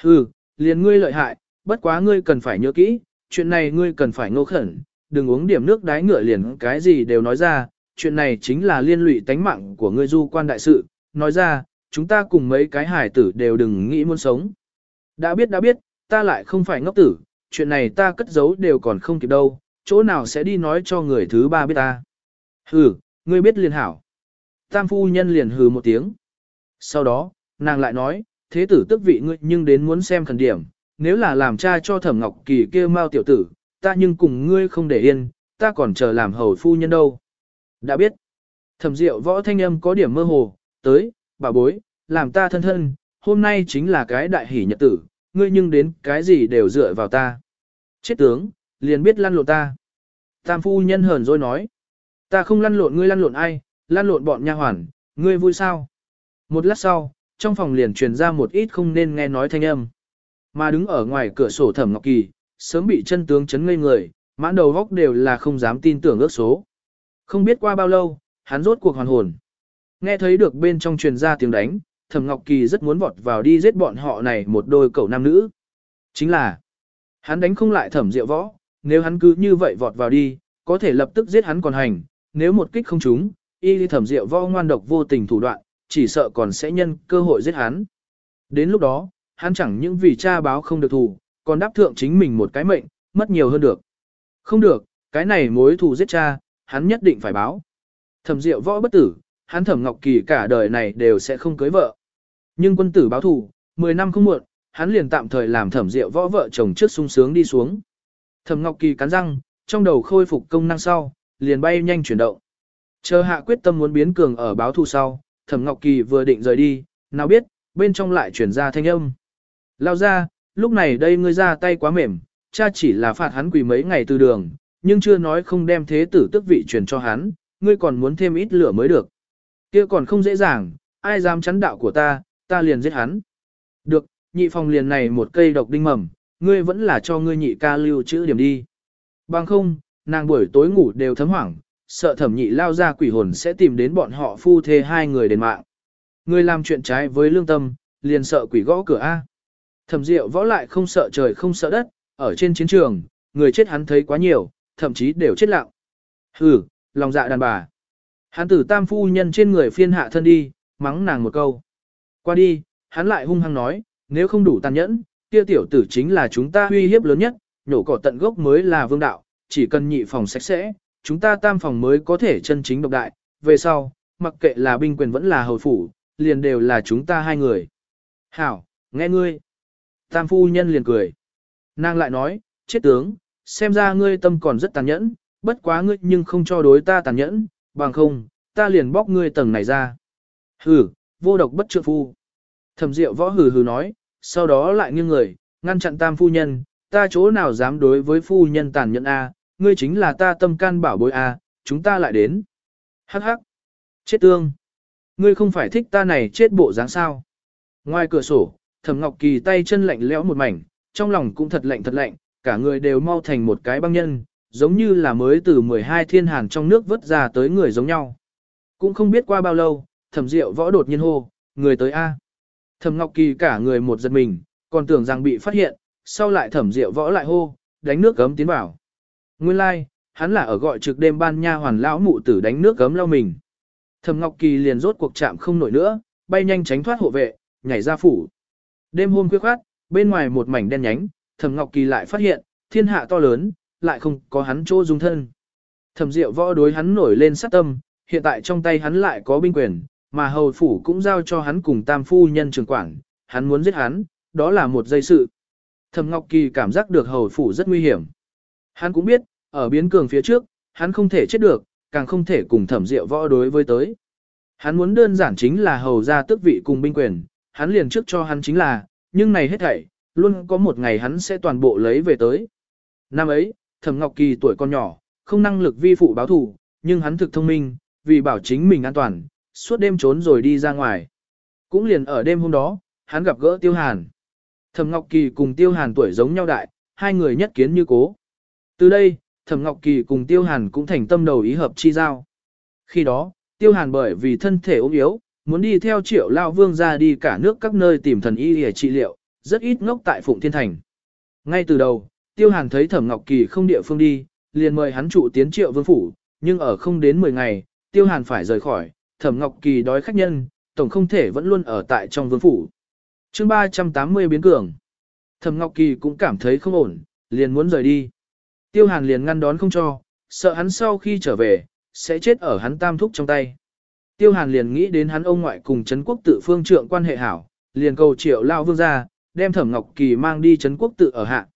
Hừ, liền ngươi lợi hại, bất quá ngươi cần phải nhớ kỹ, chuyện này ngươi cần phải ngô khẩn, đừng uống điểm nước đái ngựa liền cái gì đều nói ra, chuyện này chính là liên lụy tánh mạng của ngươi du quan đại sự, nói ra, chúng ta cùng mấy cái hải tử đều đừng nghĩ muốn sống. Đã biết đã biết, ta lại không phải ngốc tử, chuyện này ta cất giấu đều còn không kịp đâu, chỗ nào sẽ đi nói cho người thứ ba biết ta. Hừ, ngươi biết liền hảo. Tam phu nhân liền hừ một tiếng. Sau đó, nàng lại nói, thế tử tức vị ngươi nhưng đến muốn xem khẩn điểm, nếu là làm cha cho thẩm ngọc kỳ kia mau tiểu tử, ta nhưng cùng ngươi không để yên, ta còn chờ làm hầu phu nhân đâu. Đã biết. Thẩm Diệu võ thanh âm có điểm mơ hồ, tới, bà bối, làm ta thân thân, hôm nay chính là cái đại hỷ nhật tử, ngươi nhưng đến cái gì đều dựa vào ta. Chết tướng, liền biết lăn lộn ta. Tam phu nhân hờn rồi nói, ta không lăn lộn ngươi lăn lộn ai, lăn lộn bọn nha hoàn, ngươi vui sao. Một lát sau, trong phòng liền truyền ra một ít không nên nghe nói thanh âm. Mà đứng ở ngoài cửa sổ thẩm ngọc kỳ, sớm bị chân tướng chấn ngây người, mãn đầu góc đều là không dám tin tưởng ước số. Không biết qua bao lâu, hắn rốt cuộc hoàn hồn. Nghe thấy được bên trong truyền ra tiếng đánh, Thẩm Ngọc Kỳ rất muốn vọt vào đi giết bọn họ này một đôi cậu nam nữ. Chính là, hắn đánh không lại Thẩm Diệu Võ, nếu hắn cứ như vậy vọt vào đi, có thể lập tức giết hắn còn hành, nếu một kích không trúng, y đi Thẩm Diệu Võ ngoan độc vô tình thủ đoạn, chỉ sợ còn sẽ nhân cơ hội giết hắn. Đến lúc đó, hắn chẳng những vì cha báo không được thù, còn đáp thượng chính mình một cái mệnh, mất nhiều hơn được. Không được, cái này mối thù giết cha, hắn nhất định phải báo. Thẩm Diệu võ bất tử, hắn Thẩm Ngọc Kỳ cả đời này đều sẽ không cưới vợ. Nhưng quân tử báo thù, 10 năm không muộn, hắn liền tạm thời làm Thẩm Diệu võ vợ chồng trước sung sướng đi xuống. Thẩm Ngọc Kỳ cắn răng, trong đầu khôi phục công năng sau, liền bay nhanh chuyển động. Chờ hạ quyết tâm muốn biến cường ở báo thù sau, Thẩm Ngọc Kỳ vừa định rời đi, nào biết, bên trong lại chuyển ra thanh âm. Lao ra, lúc này đây ngươi ra tay quá mềm, cha chỉ là phạt hắn quỳ mấy ngày từ đường, nhưng chưa nói không đem thế tử tức vị truyền cho hắn, ngươi còn muốn thêm ít lửa mới được. Kia còn không dễ dàng, ai dám chắn đạo của ta, ta liền giết hắn. Được, nhị phòng liền này một cây độc đinh mầm, ngươi vẫn là cho ngươi nhị ca lưu chữ điểm đi. Bằng không, nàng buổi tối ngủ đều thấm hoảng, sợ thẩm nhị lao ra quỷ hồn sẽ tìm đến bọn họ phu thê hai người đền mạng. Ngươi làm chuyện trái với lương tâm, liền sợ quỷ gõ cửa A. Thẩm diệu võ lại không sợ trời không sợ đất, ở trên chiến trường, người chết hắn thấy quá nhiều, thậm chí đều chết lặng. Hừ, lòng dạ đàn bà. Hắn tử tam phu nhân trên người phiên hạ thân đi, mắng nàng một câu. Qua đi, hắn lại hung hăng nói, nếu không đủ tàn nhẫn, kia tiểu tử chính là chúng ta uy hiếp lớn nhất, nhổ cỏ tận gốc mới là vương đạo, chỉ cần nhị phòng sạch sẽ, chúng ta tam phòng mới có thể chân chính độc đại, về sau, mặc kệ là binh quyền vẫn là hầu phủ, liền đều là chúng ta hai người. Hảo, nghe ngươi. Tam phu nhân liền cười. Nàng lại nói, chết tướng, xem ra ngươi tâm còn rất tàn nhẫn, bất quá ngươi nhưng không cho đối ta tàn nhẫn, bằng không, ta liền bóc ngươi tầng này ra. Hừ, vô độc bất trượng phu. Thẩm Diệu võ hừ hừ nói, sau đó lại nghiêng người, ngăn chặn tam phu nhân, ta chỗ nào dám đối với phu nhân tàn nhẫn a, ngươi chính là ta tâm can bảo bối a, chúng ta lại đến. Hắc hắc. Chết tương. Ngươi không phải thích ta này chết bộ dáng sao? Ngoài cửa sổ, Thẩm Ngọc Kỳ tay chân lạnh lẽo một mảnh, trong lòng cũng thật lạnh thật lạnh, cả người đều mau thành một cái băng nhân, giống như là mới từ 12 thiên hàn trong nước vớt ra tới người giống nhau. Cũng không biết qua bao lâu, thẩm diệu võ đột nhiên hô, người tới A. Thẩm Ngọc Kỳ cả người một giật mình, còn tưởng rằng bị phát hiện, sau lại thẩm diệu võ lại hô, đánh nước cấm tiến vào. Nguyên lai, like, hắn là ở gọi trực đêm ban nha hoàn lão mụ tử đánh nước cấm lau mình. Thẩm Ngọc Kỳ liền rốt cuộc chạm không nổi nữa, bay nhanh tránh thoát hộ vệ, nhảy ra phủ. Đêm hôm khuya khoát, bên ngoài một mảnh đen nhánh, Thẩm Ngọc Kỳ lại phát hiện, thiên hạ to lớn, lại không có hắn chỗ dung thân. Thẩm Diệu Võ đối hắn nổi lên sát tâm, hiện tại trong tay hắn lại có binh quyền, mà hầu phủ cũng giao cho hắn cùng tam phu nhân trường quản, hắn muốn giết hắn, đó là một dây sự. Thẩm Ngọc Kỳ cảm giác được hầu phủ rất nguy hiểm. Hắn cũng biết, ở biến cường phía trước, hắn không thể chết được, càng không thể cùng Thẩm Diệu Võ đối với tới. Hắn muốn đơn giản chính là hầu ra tước vị cùng binh quyền, hắn liền trước cho hắn chính là, nhưng này hết thảy, luôn có một ngày hắn sẽ toàn bộ lấy về tới. Năm ấy, Thẩm Ngọc Kỳ tuổi còn nhỏ, không năng lực vi phụ báo thù, nhưng hắn thực thông minh, vì bảo chính mình an toàn, suốt đêm trốn rồi đi ra ngoài. Cũng liền ở đêm hôm đó, hắn gặp gỡ Tiêu Hàn. Thẩm Ngọc Kỳ cùng Tiêu Hàn tuổi giống nhau đại, hai người nhất kiến như cố. Từ đây, Thẩm Ngọc Kỳ cùng Tiêu Hàn cũng thành tâm đầu ý hợp chi giao. Khi đó, Tiêu Hàn bởi vì thân thể ốm yếu, muốn đi theo triệu lao vương ra đi cả nước các nơi tìm thần y để trị liệu, rất ít ngốc tại Phụng Thiên Thành. Ngay từ đầu, Tiêu Hàn thấy Thẩm Ngọc Kỳ không địa phương đi, liền mời hắn trụ tiến triệu vương phủ, nhưng ở không đến 10 ngày, Tiêu Hàn phải rời khỏi, Thẩm Ngọc Kỳ đói khách nhân, tổng không thể vẫn luôn ở tại trong vương phủ. chương 380 biến cường. Thẩm Ngọc Kỳ cũng cảm thấy không ổn, liền muốn rời đi. Tiêu Hàn liền ngăn đón không cho, sợ hắn sau khi trở về, sẽ chết ở hắn tam thúc trong tay. Tiêu Hàn liền nghĩ đến hắn ông ngoại cùng Trấn quốc tự phương trượng quan hệ hảo, liền cầu triệu lao vương ra, đem Thẩm Ngọc Kỳ mang đi Trấn quốc tự ở hạ.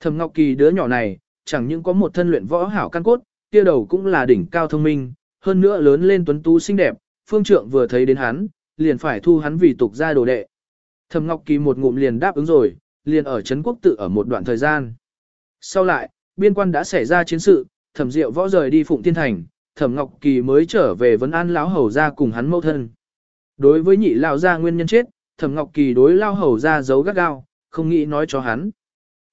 Thẩm Ngọc Kỳ đứa nhỏ này, chẳng những có một thân luyện võ hảo căn cốt, kia đầu cũng là đỉnh cao thông minh, hơn nữa lớn lên tuấn tú xinh đẹp, Phương Trượng vừa thấy đến hắn, liền phải thu hắn vì tục gia đồ đệ. Thẩm Ngọc Kỳ một ngụm liền đáp ứng rồi, liền ở Trấn quốc tự ở một đoạn thời gian. Sau lại, biên quan đã xảy ra chiến sự, Thẩm Diệu võ rời đi Phụng Thiên Thành, Thẩm Ngọc Kỳ mới trở về vấn an lão hầu gia cùng hắn mâu thân. Đối với nhị lão gia nguyên nhân chết, Thẩm Ngọc Kỳ đối Lao Hầu ra giấu gắt gao, không nghĩ nói cho hắn.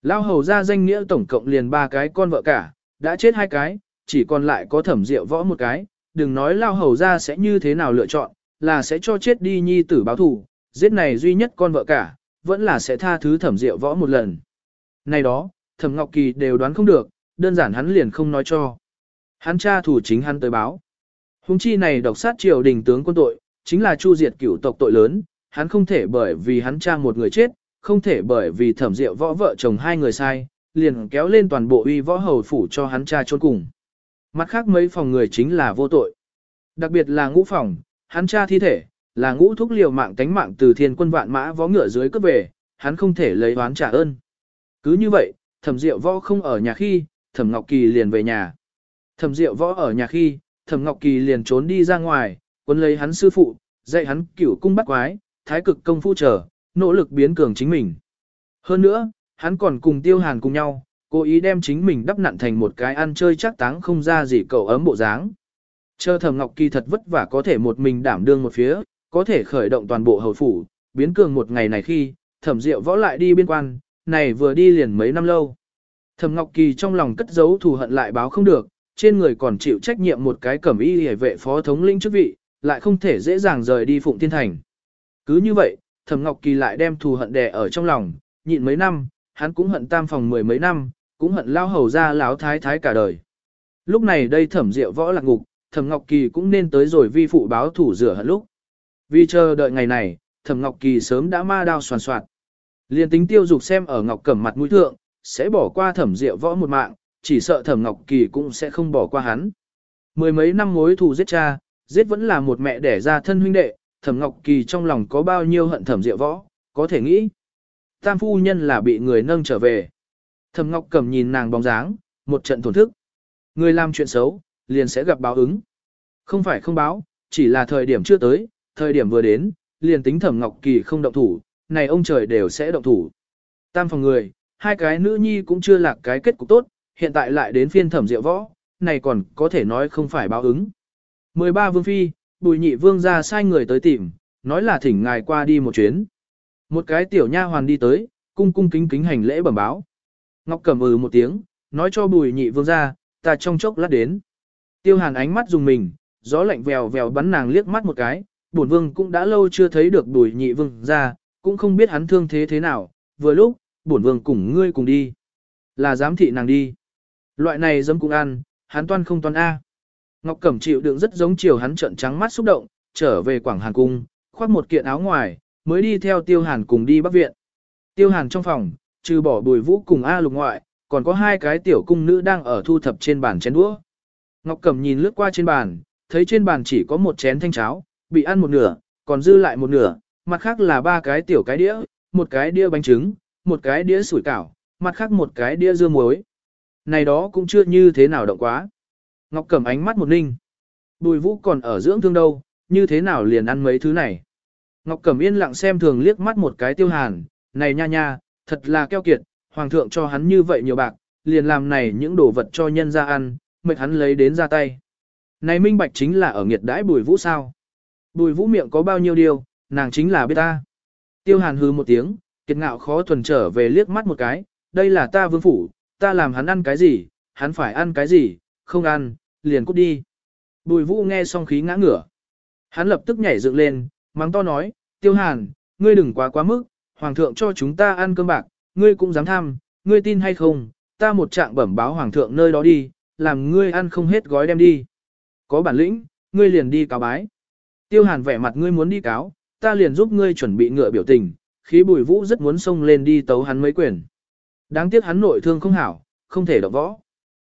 Lao Hầu ra danh nghĩa tổng cộng liền ba cái con vợ cả, đã chết hai cái, chỉ còn lại có thẩm Diệu võ một cái, đừng nói Lao Hầu ra sẽ như thế nào lựa chọn, là sẽ cho chết đi nhi tử báo thù, giết này duy nhất con vợ cả, vẫn là sẽ tha thứ thẩm Diệu võ một lần. Này đó, thẩm Ngọc Kỳ đều đoán không được, đơn giản hắn liền không nói cho. Hắn cha thủ chính hắn tới báo. Hùng chi này độc sát triều đình tướng quân tội, chính là chu diệt cửu tộc tội lớn, hắn không thể bởi vì hắn cha một người chết, không thể bởi vì thẩm diệu võ vợ chồng hai người sai, liền kéo lên toàn bộ uy võ hầu phủ cho hắn cha trốn cùng. Mặt khác mấy phòng người chính là vô tội. Đặc biệt là ngũ phòng, hắn cha thi thể, là ngũ thúc liều mạng tánh mạng từ thiên quân vạn mã võ ngựa dưới cướp về, hắn không thể lấy oán trả ơn. Cứ như vậy, thẩm diệu võ không ở nhà khi, thẩm ngọc kỳ liền về nhà. Thẩm diệu võ ở nhà khi, thẩm ngọc kỳ liền trốn đi ra ngoài, quân lấy hắn sư phụ, dạy hắn cửu cung bắt quái, thái cực công phu trở, nỗ lực biến cường chính mình. Hơn nữa, hắn còn cùng tiêu hàn cùng nhau, cố ý đem chính mình đắp nặn thành một cái ăn chơi chắc táng không ra gì cậu ấm bộ dáng. Chờ thẩm ngọc kỳ thật vất vả có thể một mình đảm đương một phía, có thể khởi động toàn bộ hầu phủ, biến cường một ngày này khi, thẩm diệu võ lại đi biên quan, này vừa đi liền mấy năm lâu. Thẩm Ngọc Kỳ trong lòng cất giấu thù hận lại báo không được, trên người còn chịu trách nhiệm một cái cẩm y hề vệ phó thống lĩnh chức vị, lại không thể dễ dàng rời đi Phụng Thiên Thành. Cứ như vậy, Thẩm Ngọc Kỳ lại đem thù hận đè ở trong lòng, nhịn mấy năm, hắn cũng hận tam phòng mười mấy năm, cũng hận lao hầu ra láo thái thái cả đời. Lúc này đây Thẩm Diệu võ lạc ngục, Thẩm Ngọc Kỳ cũng nên tới rồi vi phụ báo thủ rửa hận lúc. Vì chờ đợi ngày này, Thẩm Ngọc Kỳ sớm đã ma đao soàn soạt. Liên tính tiêu dục xem ở Ngọc Cẩm mặt mũi thượng, sẽ bỏ qua Thẩm Diệu võ một mạng, chỉ sợ Thẩm Ngọc Kỳ cũng sẽ không bỏ qua hắn. Mười mấy năm mối thù giết cha, giết vẫn là một mẹ đẻ ra thân huynh đệ, Thẩm Ngọc Kỳ trong lòng có bao nhiêu hận Thẩm Diệu Võ, có thể nghĩ. Tam phu nhân là bị người nâng trở về. Thẩm Ngọc Cẩm nhìn nàng bóng dáng, một trận thổn thức. Người làm chuyện xấu, liền sẽ gặp báo ứng. Không phải không báo, chỉ là thời điểm chưa tới, thời điểm vừa đến, liền tính Thẩm Ngọc Kỳ không động thủ, này ông trời đều sẽ động thủ. Tam phòng người, hai cái nữ nhi cũng chưa lạc cái kết cục tốt, hiện tại lại đến phiên Thẩm Diệu Võ, này còn có thể nói không phải báo ứng. 13 Vương Phi, bùi nhị vương ra sai người tới tìm, nói là thỉnh ngài qua đi một chuyến. Một cái tiểu nha hoàn đi tới, cung cung kính kính hành lễ bẩm báo. Ngọc Cẩm ừ một tiếng, nói cho bùi nhị vương ra, ta trong chốc lát đến. Tiêu hàn ánh mắt dùng mình, gió lạnh vèo vèo bắn nàng liếc mắt một cái, bổn vương cũng đã lâu chưa thấy được bùi nhị vương ra, cũng không biết hắn thương thế thế nào, vừa lúc, bổn vương cùng ngươi cùng đi. Là giám thị nàng đi. Loại này dấm cũng ăn, hắn toan không toan A. Ngọc Cẩm chịu đựng rất giống chiều hắn trợn trắng mắt xúc động, trở về Quảng Hàn Cung, khoác một kiện áo ngoài, mới đi theo Tiêu Hàn cùng đi bắc viện. Tiêu Hàn trong phòng, trừ bỏ bùi vũ cùng A lục ngoại, còn có hai cái tiểu cung nữ đang ở thu thập trên bàn chén đũa. Ngọc Cẩm nhìn lướt qua trên bàn, thấy trên bàn chỉ có một chén thanh cháo, bị ăn một nửa, còn dư lại một nửa, mặt khác là ba cái tiểu cái đĩa, một cái đĩa bánh trứng, một cái đĩa sủi cảo, mặt khác một cái đĩa dưa muối. Này đó cũng chưa như thế nào động quá. Ngọc Cẩm ánh mắt một ninh. Bùi vũ còn ở dưỡng thương đâu, như thế nào liền ăn mấy thứ này. Ngọc Cẩm yên lặng xem thường liếc mắt một cái tiêu hàn, này nha nha, thật là keo kiệt, hoàng thượng cho hắn như vậy nhiều bạc, liền làm này những đồ vật cho nhân ra ăn, mệt hắn lấy đến ra tay. Này minh bạch chính là ở nghiệt đãi bùi vũ sao. Bùi vũ miệng có bao nhiêu điều, nàng chính là biết ta. Tiêu hàn hư một tiếng, kiệt ngạo khó thuần trở về liếc mắt một cái, đây là ta vương phủ, ta làm hắn ăn cái gì, hắn phải ăn cái gì, không ăn, liền cút đi. Bùi vũ nghe xong khí ngã ngửa. Hắn lập tức nhảy dựng lên, mắng to nói, tiêu hàn, ngươi đừng quá quá mức, hoàng thượng cho chúng ta ăn cơm bạc, ngươi cũng dám tham, ngươi tin hay không, ta một trạng bẩm báo hoàng thượng nơi đó đi, làm ngươi ăn không hết gói đem đi. Có bản lĩnh, ngươi liền đi cáo bái. Tiêu hàn vẻ mặt ngươi muốn đi cáo, ta liền giúp ngươi chuẩn bị ngựa biểu tình, khí bùi vũ rất muốn xông lên đi tấu hắn mấy quyền. Đáng tiếc hắn nội thương không hảo, không thể động võ.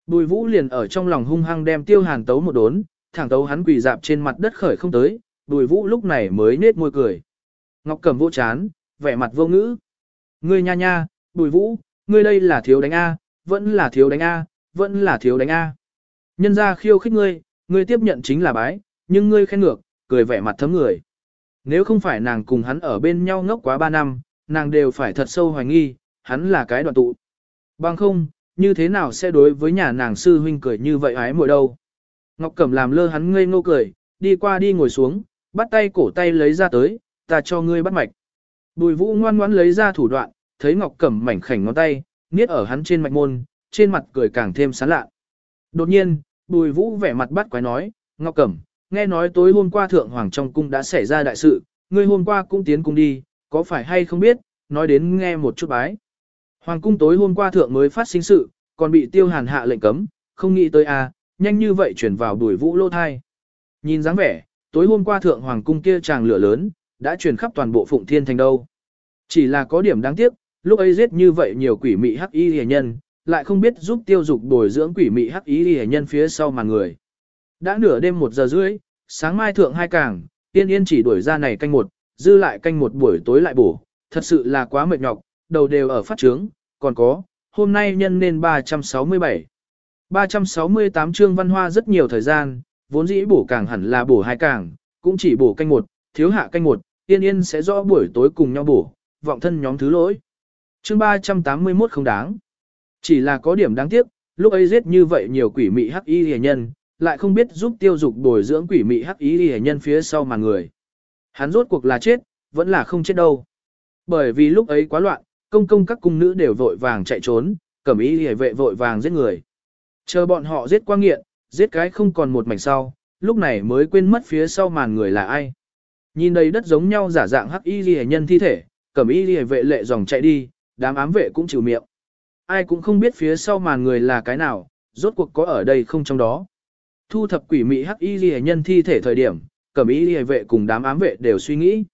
Bùi vũ liền ở trong lòng hung hăng đem tiêu hàn tấu một đốn, thẳng tấu hắn quỳ dạp trên mặt đất khởi không tới, bùi vũ lúc này mới nết môi cười. Ngọc cầm vô chán, vẻ mặt vô ngữ. Ngươi nha nha, bùi vũ, ngươi đây là thiếu đánh A, vẫn là thiếu đánh A, vẫn là thiếu đánh A. Nhân ra khiêu khích ngươi, ngươi tiếp nhận chính là bái, nhưng ngươi khen ngược, cười vẻ mặt thấm người. Nếu không phải nàng cùng hắn ở bên nhau ngốc quá 3 năm, nàng đều phải thật sâu hoài nghi, hắn là cái đoạn tụ. Bằng không, như thế nào sẽ đối với nhà nàng sư huynh cười như vậy ái mội đâu. Ngọc Cẩm làm lơ hắn ngây ngô cười, đi qua đi ngồi xuống, bắt tay cổ tay lấy ra tới, ta cho ngươi bắt mạch. Bùi vũ ngoan ngoãn lấy ra thủ đoạn, thấy Ngọc Cẩm mảnh khảnh ngón tay, nghiết ở hắn trên mạch môn, trên mặt cười càng thêm sán lạ. Đột nhiên, bùi vũ vẻ mặt bắt quái nói, Ngọc Cẩm, nghe nói tối hôm qua Thượng Hoàng trong cung đã xảy ra đại sự, ngươi hôm qua cũng tiến cung đi, có phải hay không biết, nói đến nghe một chút bái. Hoàng cung tối hôm qua thượng mới phát sinh sự, còn bị tiêu hàn hạ lệnh cấm, không nghĩ tới à, nhanh như vậy chuyển vào đuổi vũ lô thai. Nhìn dáng vẻ, tối hôm qua thượng hoàng cung kia chàng lửa lớn, đã chuyển khắp toàn bộ phụng thiên thành đâu. Chỉ là có điểm đáng tiếc, lúc ấy giết như vậy nhiều quỷ mị hắc y hề nhân, lại không biết giúp tiêu dục bồi dưỡng quỷ mị hắc y hề nhân phía sau mà người. Đã nửa đêm một giờ rưỡi, sáng mai thượng hai càng, tiên yên chỉ đuổi ra này canh một, dư lại canh một buổi tối lại bổ, thật sự là quá mệt nhọc, đầu đều ở phát trướng, còn có, hôm nay nhân nên 367. 368 chương văn hoa rất nhiều thời gian, vốn dĩ bổ càng hẳn là bổ hai càng, cũng chỉ bổ canh một, thiếu hạ canh một, yên yên sẽ rõ buổi tối cùng nhau bổ, vọng thân nhóm thứ lỗi. Chương 381 không đáng. Chỉ là có điểm đáng tiếc, lúc ấy giết như vậy nhiều quỷ mị hắc y hề nhân, lại không biết giúp tiêu dục bồi dưỡng quỷ mị hắc y hề nhân phía sau mà người. Hắn rốt cuộc là chết, vẫn là không chết đâu. Bởi vì lúc ấy quá loạn, công công các cung nữ đều vội vàng chạy trốn, cẩm ý hề vệ vội vàng giết người. Chờ bọn họ giết qua nghiện, giết cái không còn một mảnh sau, lúc này mới quên mất phía sau màn người là ai. Nhìn đầy đất giống nhau giả dạng hắc y hề nhân thi thể, cẩm y hề vệ lệ dòng chạy đi, đám ám vệ cũng chịu miệng. Ai cũng không biết phía sau màn người là cái nào, rốt cuộc có ở đây không trong đó. Thu thập quỷ mị hắc y hề nhân thi thể thời điểm, cẩm y hề vệ cùng đám ám vệ đều suy nghĩ.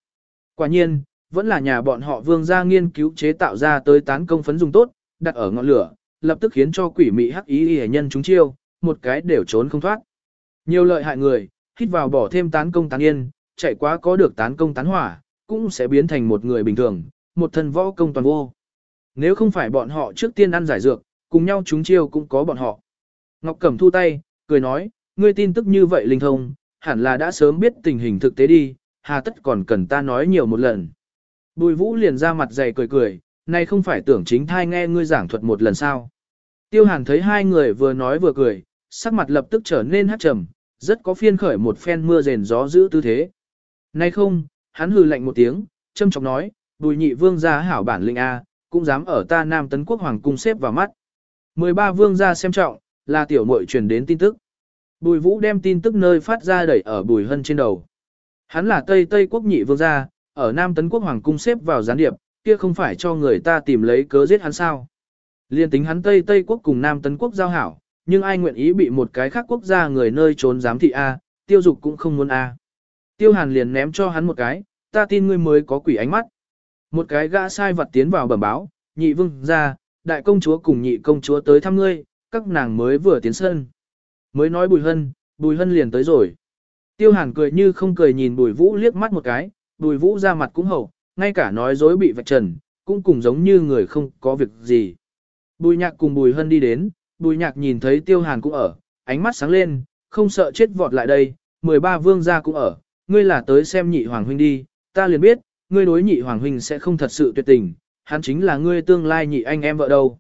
Quả nhiên, vẫn là nhà bọn họ vương gia nghiên cứu chế tạo ra tới tán công phấn dùng tốt, đặt ở ngọn lửa, lập tức khiến cho quỷ mị hắc ý y nhân chúng chiêu, một cái đều trốn không thoát. Nhiều lợi hại người, hít vào bỏ thêm tán công tán yên, chạy quá có được tán công tán hỏa, cũng sẽ biến thành một người bình thường, một thần võ công toàn vô. Nếu không phải bọn họ trước tiên ăn giải dược, cùng nhau chúng chiêu cũng có bọn họ. Ngọc Cẩm thu tay, cười nói, ngươi tin tức như vậy linh thông, hẳn là đã sớm biết tình hình thực tế đi, hà tất còn cần ta nói nhiều một lần. Bùi vũ liền ra mặt dày cười cười, nay không phải tưởng chính thai nghe ngươi giảng thuật một lần sao. Tiêu hàn thấy hai người vừa nói vừa cười, sắc mặt lập tức trở nên hát trầm, rất có phiên khởi một phen mưa rền gió giữ tư thế. Nay không, hắn hừ lạnh một tiếng, châm chọc nói, bùi nhị vương gia hảo bản linh A, cũng dám ở ta nam tấn quốc hoàng cung xếp vào mắt. 13 vương gia xem trọng, là tiểu muội truyền đến tin tức. Bùi vũ đem tin tức nơi phát ra đẩy ở bùi hân trên đầu. Hắn là Tây Tây quốc nhị vương gia, ở Nam Tấn Quốc Hoàng Cung xếp vào gián điệp, kia không phải cho người ta tìm lấy cớ giết hắn sao. Liên tính hắn Tây Tây Quốc cùng Nam Tấn Quốc giao hảo, nhưng ai nguyện ý bị một cái khác quốc gia người nơi trốn giám thị A, tiêu dục cũng không muốn A. Tiêu hàn liền ném cho hắn một cái, ta tin ngươi mới có quỷ ánh mắt. Một cái gã sai vật tiến vào bẩm báo, nhị vương ra, đại công chúa cùng nhị công chúa tới thăm ngươi, các nàng mới vừa tiến sân. Mới nói bùi hân, bùi hân liền tới rồi. Tiêu hàn cười như không cười nhìn bùi vũ liếc mắt một cái, Bùi Vũ ra mặt cũng hậu, ngay cả nói dối bị vạch trần, cũng cùng giống như người không có việc gì. Bùi Nhạc cùng Bùi Hân đi đến, Bùi Nhạc nhìn thấy Tiêu Hàn cũng ở, ánh mắt sáng lên, không sợ chết vọt lại đây, 13 vương gia cũng ở, ngươi là tới xem nhị hoàng huynh đi, ta liền biết, ngươi đối nhị hoàng huynh sẽ không thật sự tuyệt tình, hắn chính là ngươi tương lai nhị anh em vợ đâu.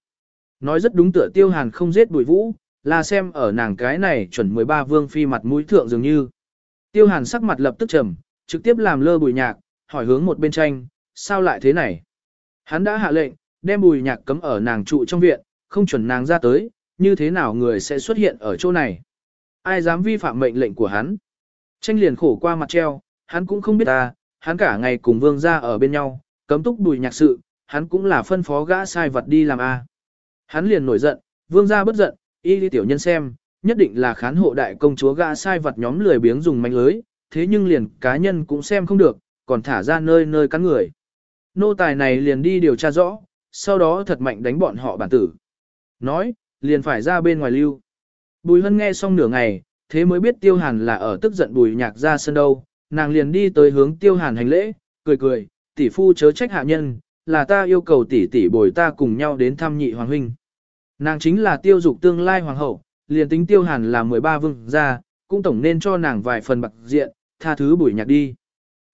Nói rất đúng tựa Tiêu Hàn không giết Bùi Vũ, là xem ở nàng cái này chuẩn 13 vương phi mặt mũi thượng dường như. Tiêu Hàn sắc mặt lập tức trầm, trực tiếp làm lơ bùi nhạc, hỏi hướng một bên tranh, sao lại thế này? Hắn đã hạ lệnh, đem bùi nhạc cấm ở nàng trụ trong viện, không chuẩn nàng ra tới, như thế nào người sẽ xuất hiện ở chỗ này? Ai dám vi phạm mệnh lệnh của hắn? Tranh liền khổ qua mặt treo, hắn cũng không biết ta, hắn cả ngày cùng vương ra ở bên nhau, cấm túc bùi nhạc sự, hắn cũng là phân phó gã sai vật đi làm a. Hắn liền nổi giận, vương gia bất giận, y đi tiểu nhân xem, nhất định là khán hộ đại công chúa gã sai vật nhóm lười biếng dùng manh lưới, thế nhưng liền cá nhân cũng xem không được, còn thả ra nơi nơi cắn người. Nô tài này liền đi điều tra rõ, sau đó thật mạnh đánh bọn họ bản tử. Nói, liền phải ra bên ngoài lưu. Bùi hân nghe xong nửa ngày, thế mới biết tiêu hàn là ở tức giận bùi nhạc ra sân đâu, nàng liền đi tới hướng tiêu hàn hành lễ, cười cười, tỷ phu chớ trách hạ nhân, là ta yêu cầu tỷ tỷ bồi ta cùng nhau đến thăm nhị hoàng huynh. Nàng chính là tiêu dục tương lai hoàng hậu, liền tính tiêu hàn là 13 vương gia, cũng tổng nên cho nàng vài phần bạc diện, tha thứ bùi nhạc đi.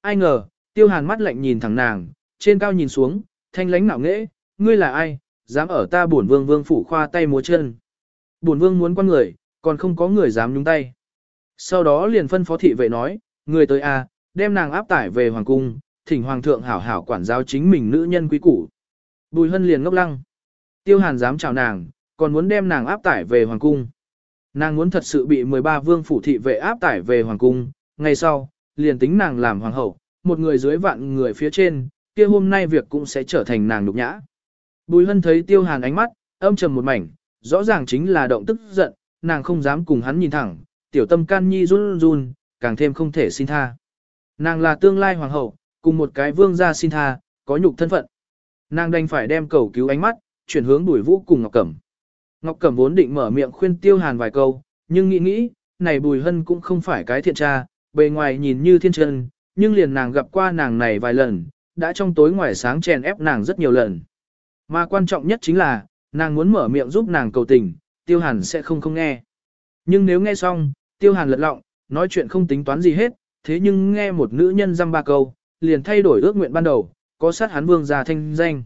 Ai ngờ, tiêu hàn mắt lạnh nhìn thẳng nàng, trên cao nhìn xuống, thanh lánh nạo nghễ, ngươi là ai, dám ở ta bổn vương vương phủ khoa tay múa chân. Bổn vương muốn quan người, còn không có người dám nhúng tay. Sau đó liền phân phó thị vệ nói, người tới a, à, đem nàng áp tải về hoàng cung, thỉnh hoàng thượng hảo hảo quản giáo chính mình nữ nhân quý củ. Bùi hân liền ngốc lăng. Tiêu hàn dám chào nàng, còn muốn đem nàng áp tải về hoàng cung. Nàng muốn thật sự bị 13 vương phủ thị vệ áp tải về hoàng cung, ngày sau, liền tính nàng làm hoàng hậu, một người dưới vạn người phía trên, kia hôm nay việc cũng sẽ trở thành nàng nhục nhã. Bùi hân thấy tiêu hàn ánh mắt, âm trầm một mảnh, rõ ràng chính là động tức giận, nàng không dám cùng hắn nhìn thẳng, tiểu tâm can nhi run run, càng thêm không thể xin tha. Nàng là tương lai hoàng hậu, cùng một cái vương gia xin tha, có nhục thân phận. Nàng đành phải đem cầu cứu ánh mắt, chuyển hướng đuổi vũ cùng Ngọc Cẩm. Ngọc Cẩm vốn định mở miệng khuyên tiêu hàn vài câu, nhưng nghĩ nghĩ, này bùi hân cũng không phải cái thiện tra, bề ngoài nhìn như thiên chân, nhưng liền nàng gặp qua nàng này vài lần, đã trong tối ngoài sáng chèn ép nàng rất nhiều lần. Mà quan trọng nhất chính là, nàng muốn mở miệng giúp nàng cầu tình, tiêu hàn sẽ không không nghe. Nhưng nếu nghe xong, tiêu hàn lật lọng, nói chuyện không tính toán gì hết, thế nhưng nghe một nữ nhân dăm ba câu, liền thay đổi ước nguyện ban đầu, có sát hán vương già thanh danh.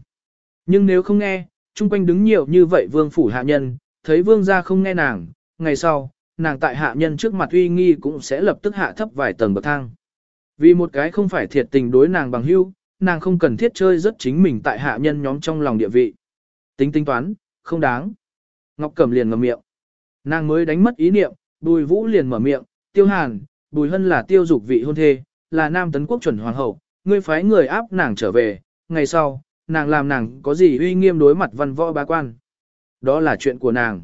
Nhưng nếu không nghe, chung quanh đứng nhiều như vậy vương phủ hạ nhân, thấy vương gia không nghe nàng, ngày sau, nàng tại hạ nhân trước mặt uy nghi cũng sẽ lập tức hạ thấp vài tầng bậc thang. Vì một cái không phải thiệt tình đối nàng bằng hữu, nàng không cần thiết chơi rất chính mình tại hạ nhân nhóm trong lòng địa vị. Tính tính toán, không đáng. Ngọc Cẩm liền ngậm miệng. Nàng mới đánh mất ý niệm, Bùi Vũ liền mở miệng, "Tiêu Hàn, Bùi Hân là tiêu dục vị hôn thê, là nam tấn quốc chuẩn hoàng hậu, ngươi phái người áp nàng trở về, ngày sau, nàng làm nàng có gì uy nghiêm đối mặt văn võ bá quan. Đó là chuyện của nàng."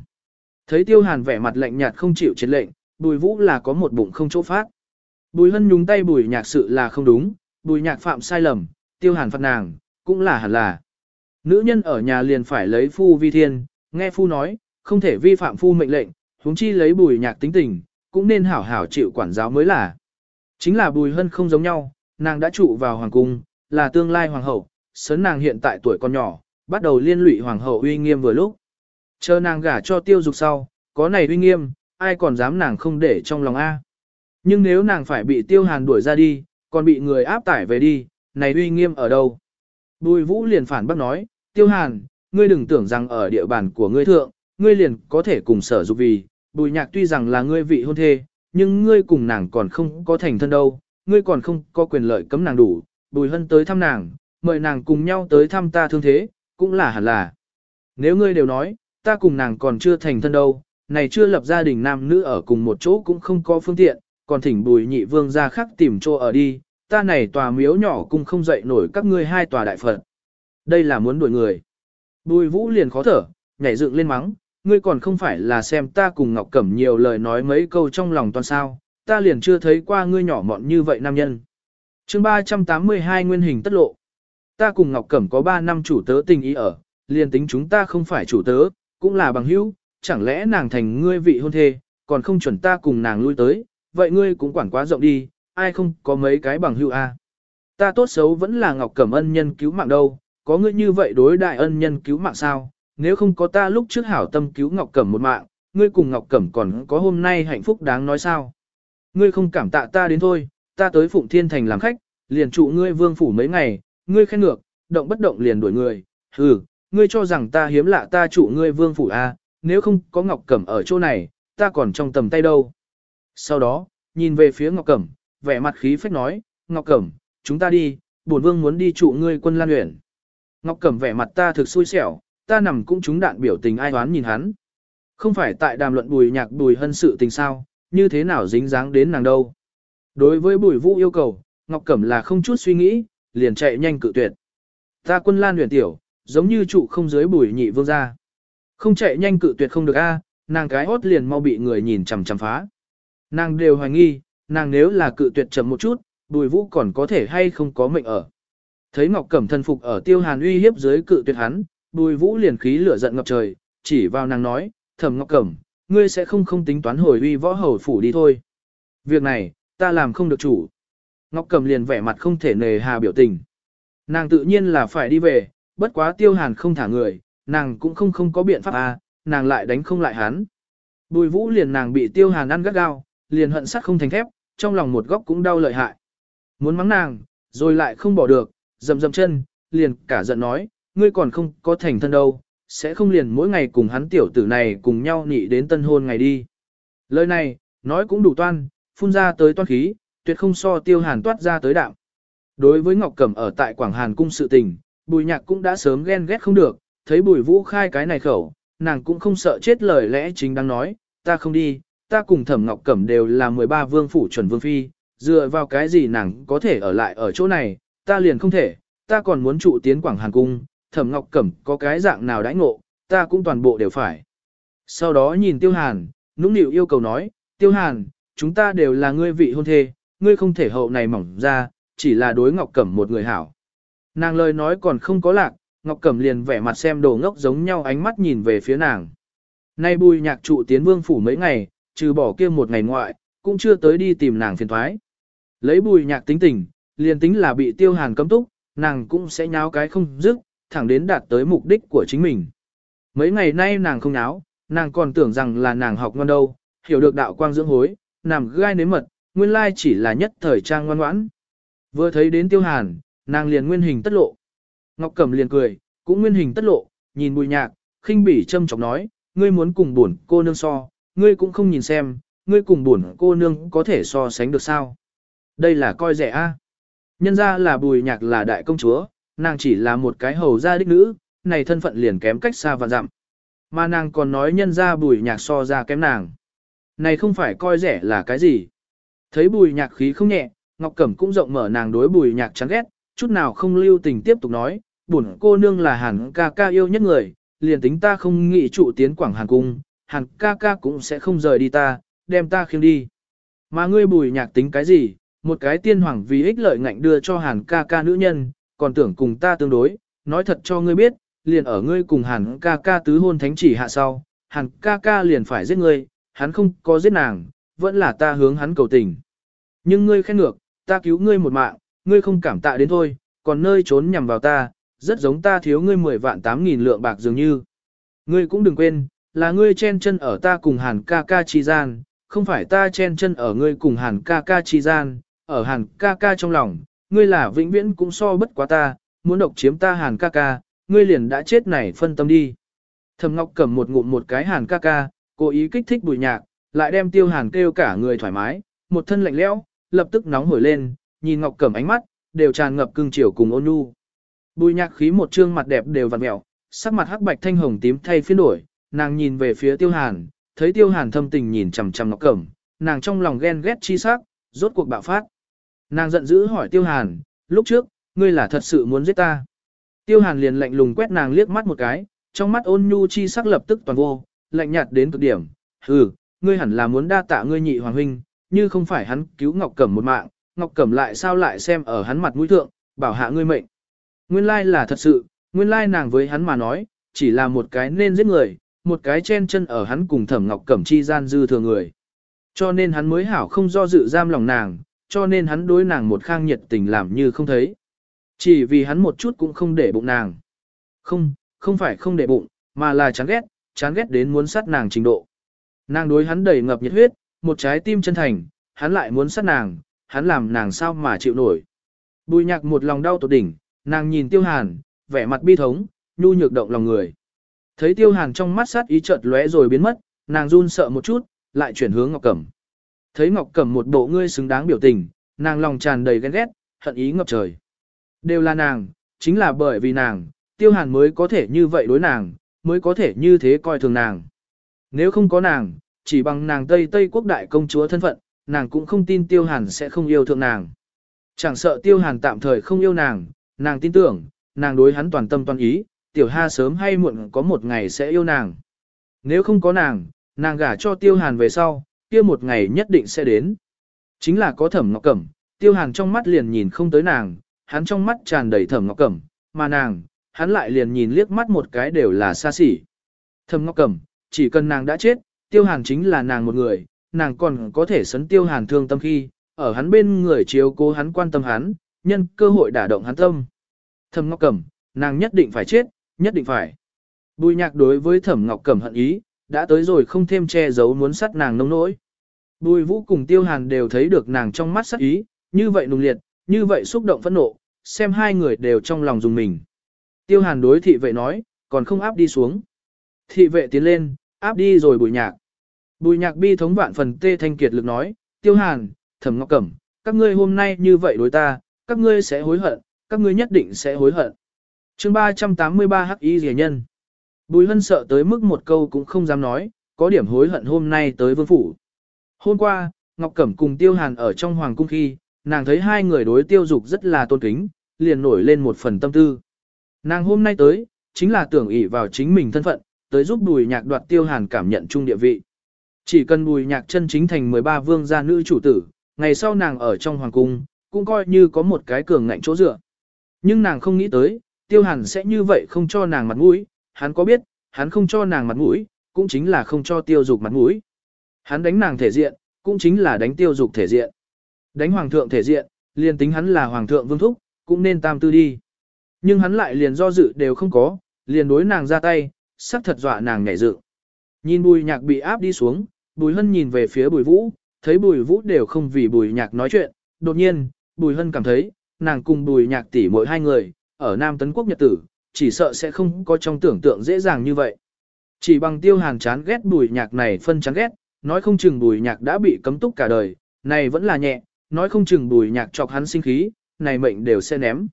Thấy tiêu hàn vẻ mặt lạnh nhạt không chịu chiến lệnh, bùi vũ là có một bụng không chỗ phát. Bùi hân nhúng tay bùi nhạc sự là không đúng, bùi nhạc phạm sai lầm, tiêu hàn phạt nàng, cũng là hẳn là. Nữ nhân ở nhà liền phải lấy phu vi thiên, nghe phu nói, không thể vi phạm phu mệnh lệnh, huống chi lấy bùi nhạc tính tình, cũng nên hảo hảo chịu quản giáo mới là. Chính là bùi hân không giống nhau, nàng đã trụ vào hoàng cung, là tương lai hoàng hậu, sớn nàng hiện tại tuổi còn nhỏ, bắt đầu liên lụy hoàng hậu uy nghiêm vừa lúc. Chờ nàng gả cho tiêu dục sau, có này uy nghiêm, ai còn dám nàng không để trong lòng A. Nhưng nếu nàng phải bị tiêu hàn đuổi ra đi, còn bị người áp tải về đi, này uy nghiêm ở đâu? Bùi vũ liền phản bác nói, tiêu hàn, ngươi đừng tưởng rằng ở địa bàn của ngươi thượng, ngươi liền có thể cùng sở dục vì, bùi nhạc tuy rằng là ngươi vị hôn thê, nhưng ngươi cùng nàng còn không có thành thân đâu, ngươi còn không có quyền lợi cấm nàng đủ, bùi hân tới thăm nàng, mời nàng cùng nhau tới thăm ta thương thế, cũng là hẳn là. Nếu ngươi đều nói, ta cùng nàng còn chưa thành thân đâu, này chưa lập gia đình nam nữ ở cùng một chỗ cũng không có phương tiện, còn thỉnh bùi nhị vương ra khác tìm chỗ ở đi, ta này tòa miếu nhỏ cũng không dậy nổi các ngươi hai tòa đại phật. Đây là muốn đuổi người. Bùi vũ liền khó thở, nhảy dựng lên mắng, ngươi còn không phải là xem ta cùng Ngọc Cẩm nhiều lời nói mấy câu trong lòng toàn sao, ta liền chưa thấy qua ngươi nhỏ mọn như vậy nam nhân. chương 382 nguyên hình tất lộ. Ta cùng Ngọc Cẩm có 3 năm chủ tớ tình ý ở, liền tính chúng ta không phải chủ tớ, cũng là bằng hữu, chẳng lẽ nàng thành ngươi vị hôn thê, còn không chuẩn ta cùng nàng lui tới, vậy ngươi cũng quản quá rộng đi, ai không có mấy cái bằng hữu a? À? Ta tốt xấu vẫn là Ngọc Cẩm ân nhân cứu mạng đâu, có ngươi như vậy đối đại ân nhân cứu mạng sao? Nếu không có ta lúc trước hảo tâm cứu Ngọc Cẩm một mạng, ngươi cùng Ngọc Cẩm còn có hôm nay hạnh phúc đáng nói sao? Ngươi không cảm tạ ta đến thôi, ta tới Phụng Thiên Thành làm khách, liền trụ ngươi vương phủ mấy ngày, ngươi khen ngược, động bất động liền đuổi người, hừ, ngươi cho rằng ta hiếm lạ ta chủ ngươi vương phủ a, à, nếu không có Ngọc Cẩm ở chỗ này, ta còn trong tầm tay đâu. Sau đó, nhìn về phía Ngọc Cẩm, vẻ mặt khí phách nói, Ngọc Cẩm, chúng ta đi, bổn vương muốn đi trụ ngươi quân lan luyện. Ngọc Cẩm vẻ mặt ta thực xui xẻo, ta nằm cũng chúng đạn biểu tình ai toán nhìn hắn. Không phải tại đàm luận bùi nhạc bùi hân sự tình sao, như thế nào dính dáng đến nàng đâu. Đối với bùi vũ yêu cầu, Ngọc Cẩm là không chút suy nghĩ, liền chạy nhanh cự tuyệt. Ta quân lan luyện tiểu, giống như trụ không dưới bùi nhị vương ra. Không chạy nhanh cự tuyệt không được a, à, nàng cái hốt liền mau bị người nhìn chằm chằm phá. Nàng đều hoài nghi, nàng nếu là cự tuyệt chậm một chút, bùi vũ còn có thể hay không có mệnh ở. Thấy Ngọc Cẩm thân phục ở tiêu hàn uy hiếp dưới cự tuyệt hắn, bùi vũ liền khí lửa giận ngập trời, chỉ vào nàng nói, thẩm Ngọc Cẩm, ngươi sẽ không không tính toán hồi uy võ hầu phủ đi thôi. Việc này, ta làm không được chủ. Ngọc Cẩm liền vẻ mặt không thể nề hà biểu tình. Nàng tự nhiên là phải đi về, bất quá tiêu hàn không thả người, nàng cũng không không có biện pháp à, nàng lại đánh không lại hắn. Bùi vũ liền nàng bị tiêu hàn ăn gắt gao, liền hận sắt không thành thép, trong lòng một góc cũng đau lợi hại. Muốn mắng nàng, rồi lại không bỏ được, dầm dầm chân, liền cả giận nói, ngươi còn không có thành thân đâu, sẽ không liền mỗi ngày cùng hắn tiểu tử này cùng nhau nhị đến tân hôn ngày đi. Lời này, nói cũng đủ toan, phun ra tới toan khí, tuyệt không so tiêu hàn toát ra tới đạm. Đối với Ngọc Cẩm ở tại Quảng Hàn cung sự tình, bùi nhạc cũng đã sớm ghen ghét không được, thấy bùi vũ khai cái này khẩu, nàng cũng không sợ chết lời lẽ chính đang nói, ta không đi, ta cùng thẩm ngọc cẩm đều là 13 vương phủ chuẩn vương phi, dựa vào cái gì nàng có thể ở lại ở chỗ này, ta liền không thể, ta còn muốn trụ tiến quảng hàn cung, thẩm ngọc cẩm có cái dạng nào đãi ngộ, ta cũng toàn bộ đều phải. Sau đó nhìn tiêu hàn, nũng nịu yêu cầu nói, tiêu hàn, chúng ta đều là ngươi vị hôn thê, ngươi không thể hậu này mỏng ra, chỉ là đối ngọc cẩm một người hảo. Nàng lời nói còn không có lạc, Ngọc Cẩm liền vẻ mặt xem đồ ngốc giống nhau ánh mắt nhìn về phía nàng. Nay bùi nhạc trụ tiến vương phủ mấy ngày, trừ bỏ kia một ngày ngoại, cũng chưa tới đi tìm nàng phiền thoái. Lấy bùi nhạc tính tình, liền tính là bị tiêu hàn cấm túc, nàng cũng sẽ nháo cái không dứt, thẳng đến đạt tới mục đích của chính mình. Mấy ngày nay nàng không nháo, nàng còn tưởng rằng là nàng học ngon đâu, hiểu được đạo quang dưỡng hối, nàng gai nếm mật, nguyên lai chỉ là nhất thời trang ngoan ngoãn. Vừa thấy đến tiêu hàn, nàng liền nguyên hình tất lộ. Ngọc Cẩm liền cười, cũng nguyên hình tất lộ, nhìn Bùi Nhạc, khinh bỉ châm chọc nói, ngươi muốn cùng buồn cô nương so, ngươi cũng không nhìn xem, ngươi cùng buồn cô nương có thể so sánh được sao? Đây là coi rẻ a. À. Nhân ra là Bùi Nhạc là đại công chúa, nàng chỉ là một cái hầu gia đích nữ, này thân phận liền kém cách xa và dặm. Mà nàng còn nói nhân ra Bùi Nhạc so ra kém nàng. Này không phải coi rẻ là cái gì? Thấy Bùi Nhạc khí không nhẹ, Ngọc Cẩm cũng rộng mở nàng đối Bùi Nhạc chán ghét, chút nào không lưu tình tiếp tục nói, bổn cô nương là hàn ca ca yêu nhất người, liền tính ta không nghĩ trụ tiến quảng hàn cung, hàn ca ca cũng sẽ không rời đi ta, đem ta khiêng đi. Mà ngươi bùi nhạc tính cái gì, một cái tiên hoàng vì ích lợi ngạnh đưa cho hàn ca ca nữ nhân, còn tưởng cùng ta tương đối, nói thật cho ngươi biết, liền ở ngươi cùng hàn ca ca tứ hôn thánh chỉ hạ sau, hàn ca ca liền phải giết ngươi, hắn không có giết nàng, vẫn là ta hướng hắn cầu tình. Nhưng ngươi khen ngược, ta cứu ngươi một mạng, ngươi không cảm tạ đến thôi, còn nơi trốn nhằm vào ta, rất giống ta thiếu ngươi 10 vạn 8 nghìn lượng bạc dường như. Ngươi cũng đừng quên, là ngươi chen chân ở ta cùng hàn ca ca chi gian, không phải ta chen chân ở ngươi cùng hàn ca ca chi gian, ở hàn ca ca trong lòng, ngươi là vĩnh viễn cũng so bất quá ta, muốn độc chiếm ta hàn ca ca, ngươi liền đã chết này phân tâm đi. Thầm Ngọc cầm một ngụm một cái hàn ca ca, cố ý kích thích bùi nhạc, lại đem tiêu hàn kêu cả người thoải mái, một thân lạnh lẽo, lập tức nóng hổi lên, nhìn Ngọc Cẩm ánh mắt, đều tràn ngập cương chiều cùng ôn nhu. Bùi Nhạc khí một trương mặt đẹp đều vặn mèo, sắc mặt hắc bạch thanh hồng tím thay phiên đổi, nàng nhìn về phía Tiêu Hàn, thấy Tiêu Hàn thâm tình nhìn chằm chằm Ngọc Cẩm, nàng trong lòng ghen ghét chi sắc, rốt cuộc bạo phát. Nàng giận dữ hỏi Tiêu Hàn, "Lúc trước, ngươi là thật sự muốn giết ta?" Tiêu Hàn liền lạnh lùng quét nàng liếc mắt một cái, trong mắt ôn nhu chi sắc lập tức toàn vô, lạnh nhạt đến cực điểm, "Hừ, ngươi hẳn là muốn đa tạ ngươi nhị hoàng huynh, như không phải hắn cứu Ngọc Cẩm một mạng, Ngọc Cẩm lại sao lại xem ở hắn mặt mũi thượng, bảo hạ ngươi mệnh. Nguyên lai là thật sự, nguyên lai nàng với hắn mà nói, chỉ là một cái nên giết người, một cái chen chân ở hắn cùng thẩm Ngọc Cẩm chi gian dư thừa người. Cho nên hắn mới hảo không do dự giam lòng nàng, cho nên hắn đối nàng một khang nhiệt tình làm như không thấy. Chỉ vì hắn một chút cũng không để bụng nàng. Không, không phải không để bụng, mà là chán ghét, chán ghét đến muốn sát nàng trình độ. Nàng đối hắn đầy ngập nhiệt huyết, một trái tim chân thành, hắn lại muốn sát nàng, hắn làm nàng sao mà chịu nổi. Bùi nhạc một lòng đau tột đỉnh, nàng nhìn tiêu hàn, vẻ mặt bi thống, nhu nhược động lòng người. Thấy tiêu hàn trong mắt sát ý chợt lóe rồi biến mất, nàng run sợ một chút, lại chuyển hướng Ngọc Cẩm. Thấy Ngọc Cẩm một bộ ngươi xứng đáng biểu tình, nàng lòng tràn đầy ghen ghét, hận ý ngập trời. Đều là nàng, chính là bởi vì nàng, tiêu hàn mới có thể như vậy đối nàng, mới có thể như thế coi thường nàng. Nếu không có nàng, chỉ bằng nàng Tây Tây quốc đại công chúa thân phận, nàng cũng không tin tiêu hàn sẽ không yêu thương nàng. Chẳng sợ tiêu hàn tạm thời không yêu nàng, nàng tin tưởng, nàng đối hắn toàn tâm toàn ý, tiểu ha sớm hay muộn có một ngày sẽ yêu nàng. Nếu không có nàng, nàng gả cho tiêu hàn về sau, kia một ngày nhất định sẽ đến. Chính là có thẩm ngọc cẩm, tiêu hàn trong mắt liền nhìn không tới nàng, hắn trong mắt tràn đầy thẩm ngọc cẩm, mà nàng, hắn lại liền nhìn liếc mắt một cái đều là xa xỉ. Thẩm ngọc cẩm, chỉ cần nàng đã chết, tiêu hàn chính là nàng một người, nàng còn có thể sấn tiêu hàn thương tâm khi, ở hắn bên người chiếu cố hắn quan tâm hắn, nhân cơ hội đả động hắn tâm. Thẩm Ngọc Cẩm, nàng nhất định phải chết, nhất định phải. Bùi nhạc đối với Thẩm Ngọc Cẩm hận ý, đã tới rồi không thêm che giấu muốn sát nàng nông nỗi. Bùi vũ cùng tiêu hàn đều thấy được nàng trong mắt sắc ý, như vậy nùng liệt, như vậy xúc động phẫn nộ, xem hai người đều trong lòng dùng mình. Tiêu hàn đối thị vệ nói, còn không áp đi xuống. Thị vệ tiến lên, áp đi rồi bùi nhạc. Bùi nhạc bi thống vạn phần tê thanh kiệt lực nói, tiêu hàn, thẩm ngọc cẩm, các ngươi hôm nay như vậy đối ta, các ngươi sẽ hối hận, các ngươi nhất định sẽ hối hận. chương 383 hắc y rẻ nhân. Bùi hân sợ tới mức một câu cũng không dám nói, có điểm hối hận hôm nay tới vương phủ. Hôm qua, Ngọc Cẩm cùng tiêu hàn ở trong hoàng cung khi, nàng thấy hai người đối tiêu dục rất là tôn kính, liền nổi lên một phần tâm tư. Nàng hôm nay tới, chính là tưởng ỷ vào chính mình thân phận, tới giúp bùi nhạc đoạt tiêu hàn cảm nhận chung địa vị. Chỉ cần bùi nhạc chân chính thành 13 vương gia nữ chủ tử, ngày sau nàng ở trong hoàng cung, cũng coi như có một cái cường ngạnh chỗ dựa. Nhưng nàng không nghĩ tới, tiêu hàn sẽ như vậy không cho nàng mặt mũi, hắn có biết, hắn không cho nàng mặt mũi, cũng chính là không cho tiêu dục mặt mũi. Hắn đánh nàng thể diện, cũng chính là đánh tiêu dục thể diện. Đánh hoàng thượng thể diện, liền tính hắn là hoàng thượng vương thúc, cũng nên tam tư đi. Nhưng hắn lại liền do dự đều không có, liền đối nàng ra tay, sắc thật dọa nàng nhảy dự. Nhìn bùi nhạc bị áp đi xuống, Bùi Hân nhìn về phía Bùi Vũ, thấy Bùi Vũ đều không vì Bùi Nhạc nói chuyện, đột nhiên, Bùi Hân cảm thấy, nàng cùng Bùi Nhạc tỷ mỗi hai người, ở Nam Tấn Quốc Nhật Tử, chỉ sợ sẽ không có trong tưởng tượng dễ dàng như vậy. Chỉ bằng tiêu Hàng chán ghét Bùi Nhạc này phân chán ghét, nói không chừng Bùi Nhạc đã bị cấm túc cả đời, này vẫn là nhẹ, nói không chừng Bùi Nhạc chọc hắn sinh khí, này mệnh đều sẽ ném.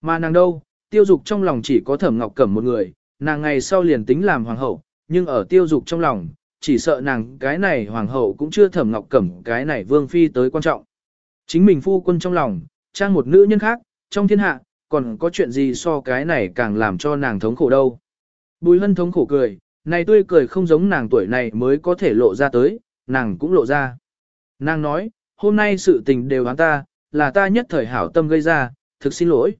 Mà nàng đâu, tiêu dục trong lòng chỉ có thẩm ngọc cẩm một người, nàng ngày sau liền tính làm hoàng hậu, nhưng ở tiêu dục trong lòng, chỉ sợ nàng cái này hoàng hậu cũng chưa thẩm ngọc cẩm cái này vương phi tới quan trọng. Chính mình phu quân trong lòng, trang một nữ nhân khác, trong thiên hạ, còn có chuyện gì so cái này càng làm cho nàng thống khổ đâu. Bùi hân thống khổ cười, này tươi cười không giống nàng tuổi này mới có thể lộ ra tới, nàng cũng lộ ra. Nàng nói, hôm nay sự tình đều hắn ta, là ta nhất thời hảo tâm gây ra, thực xin lỗi.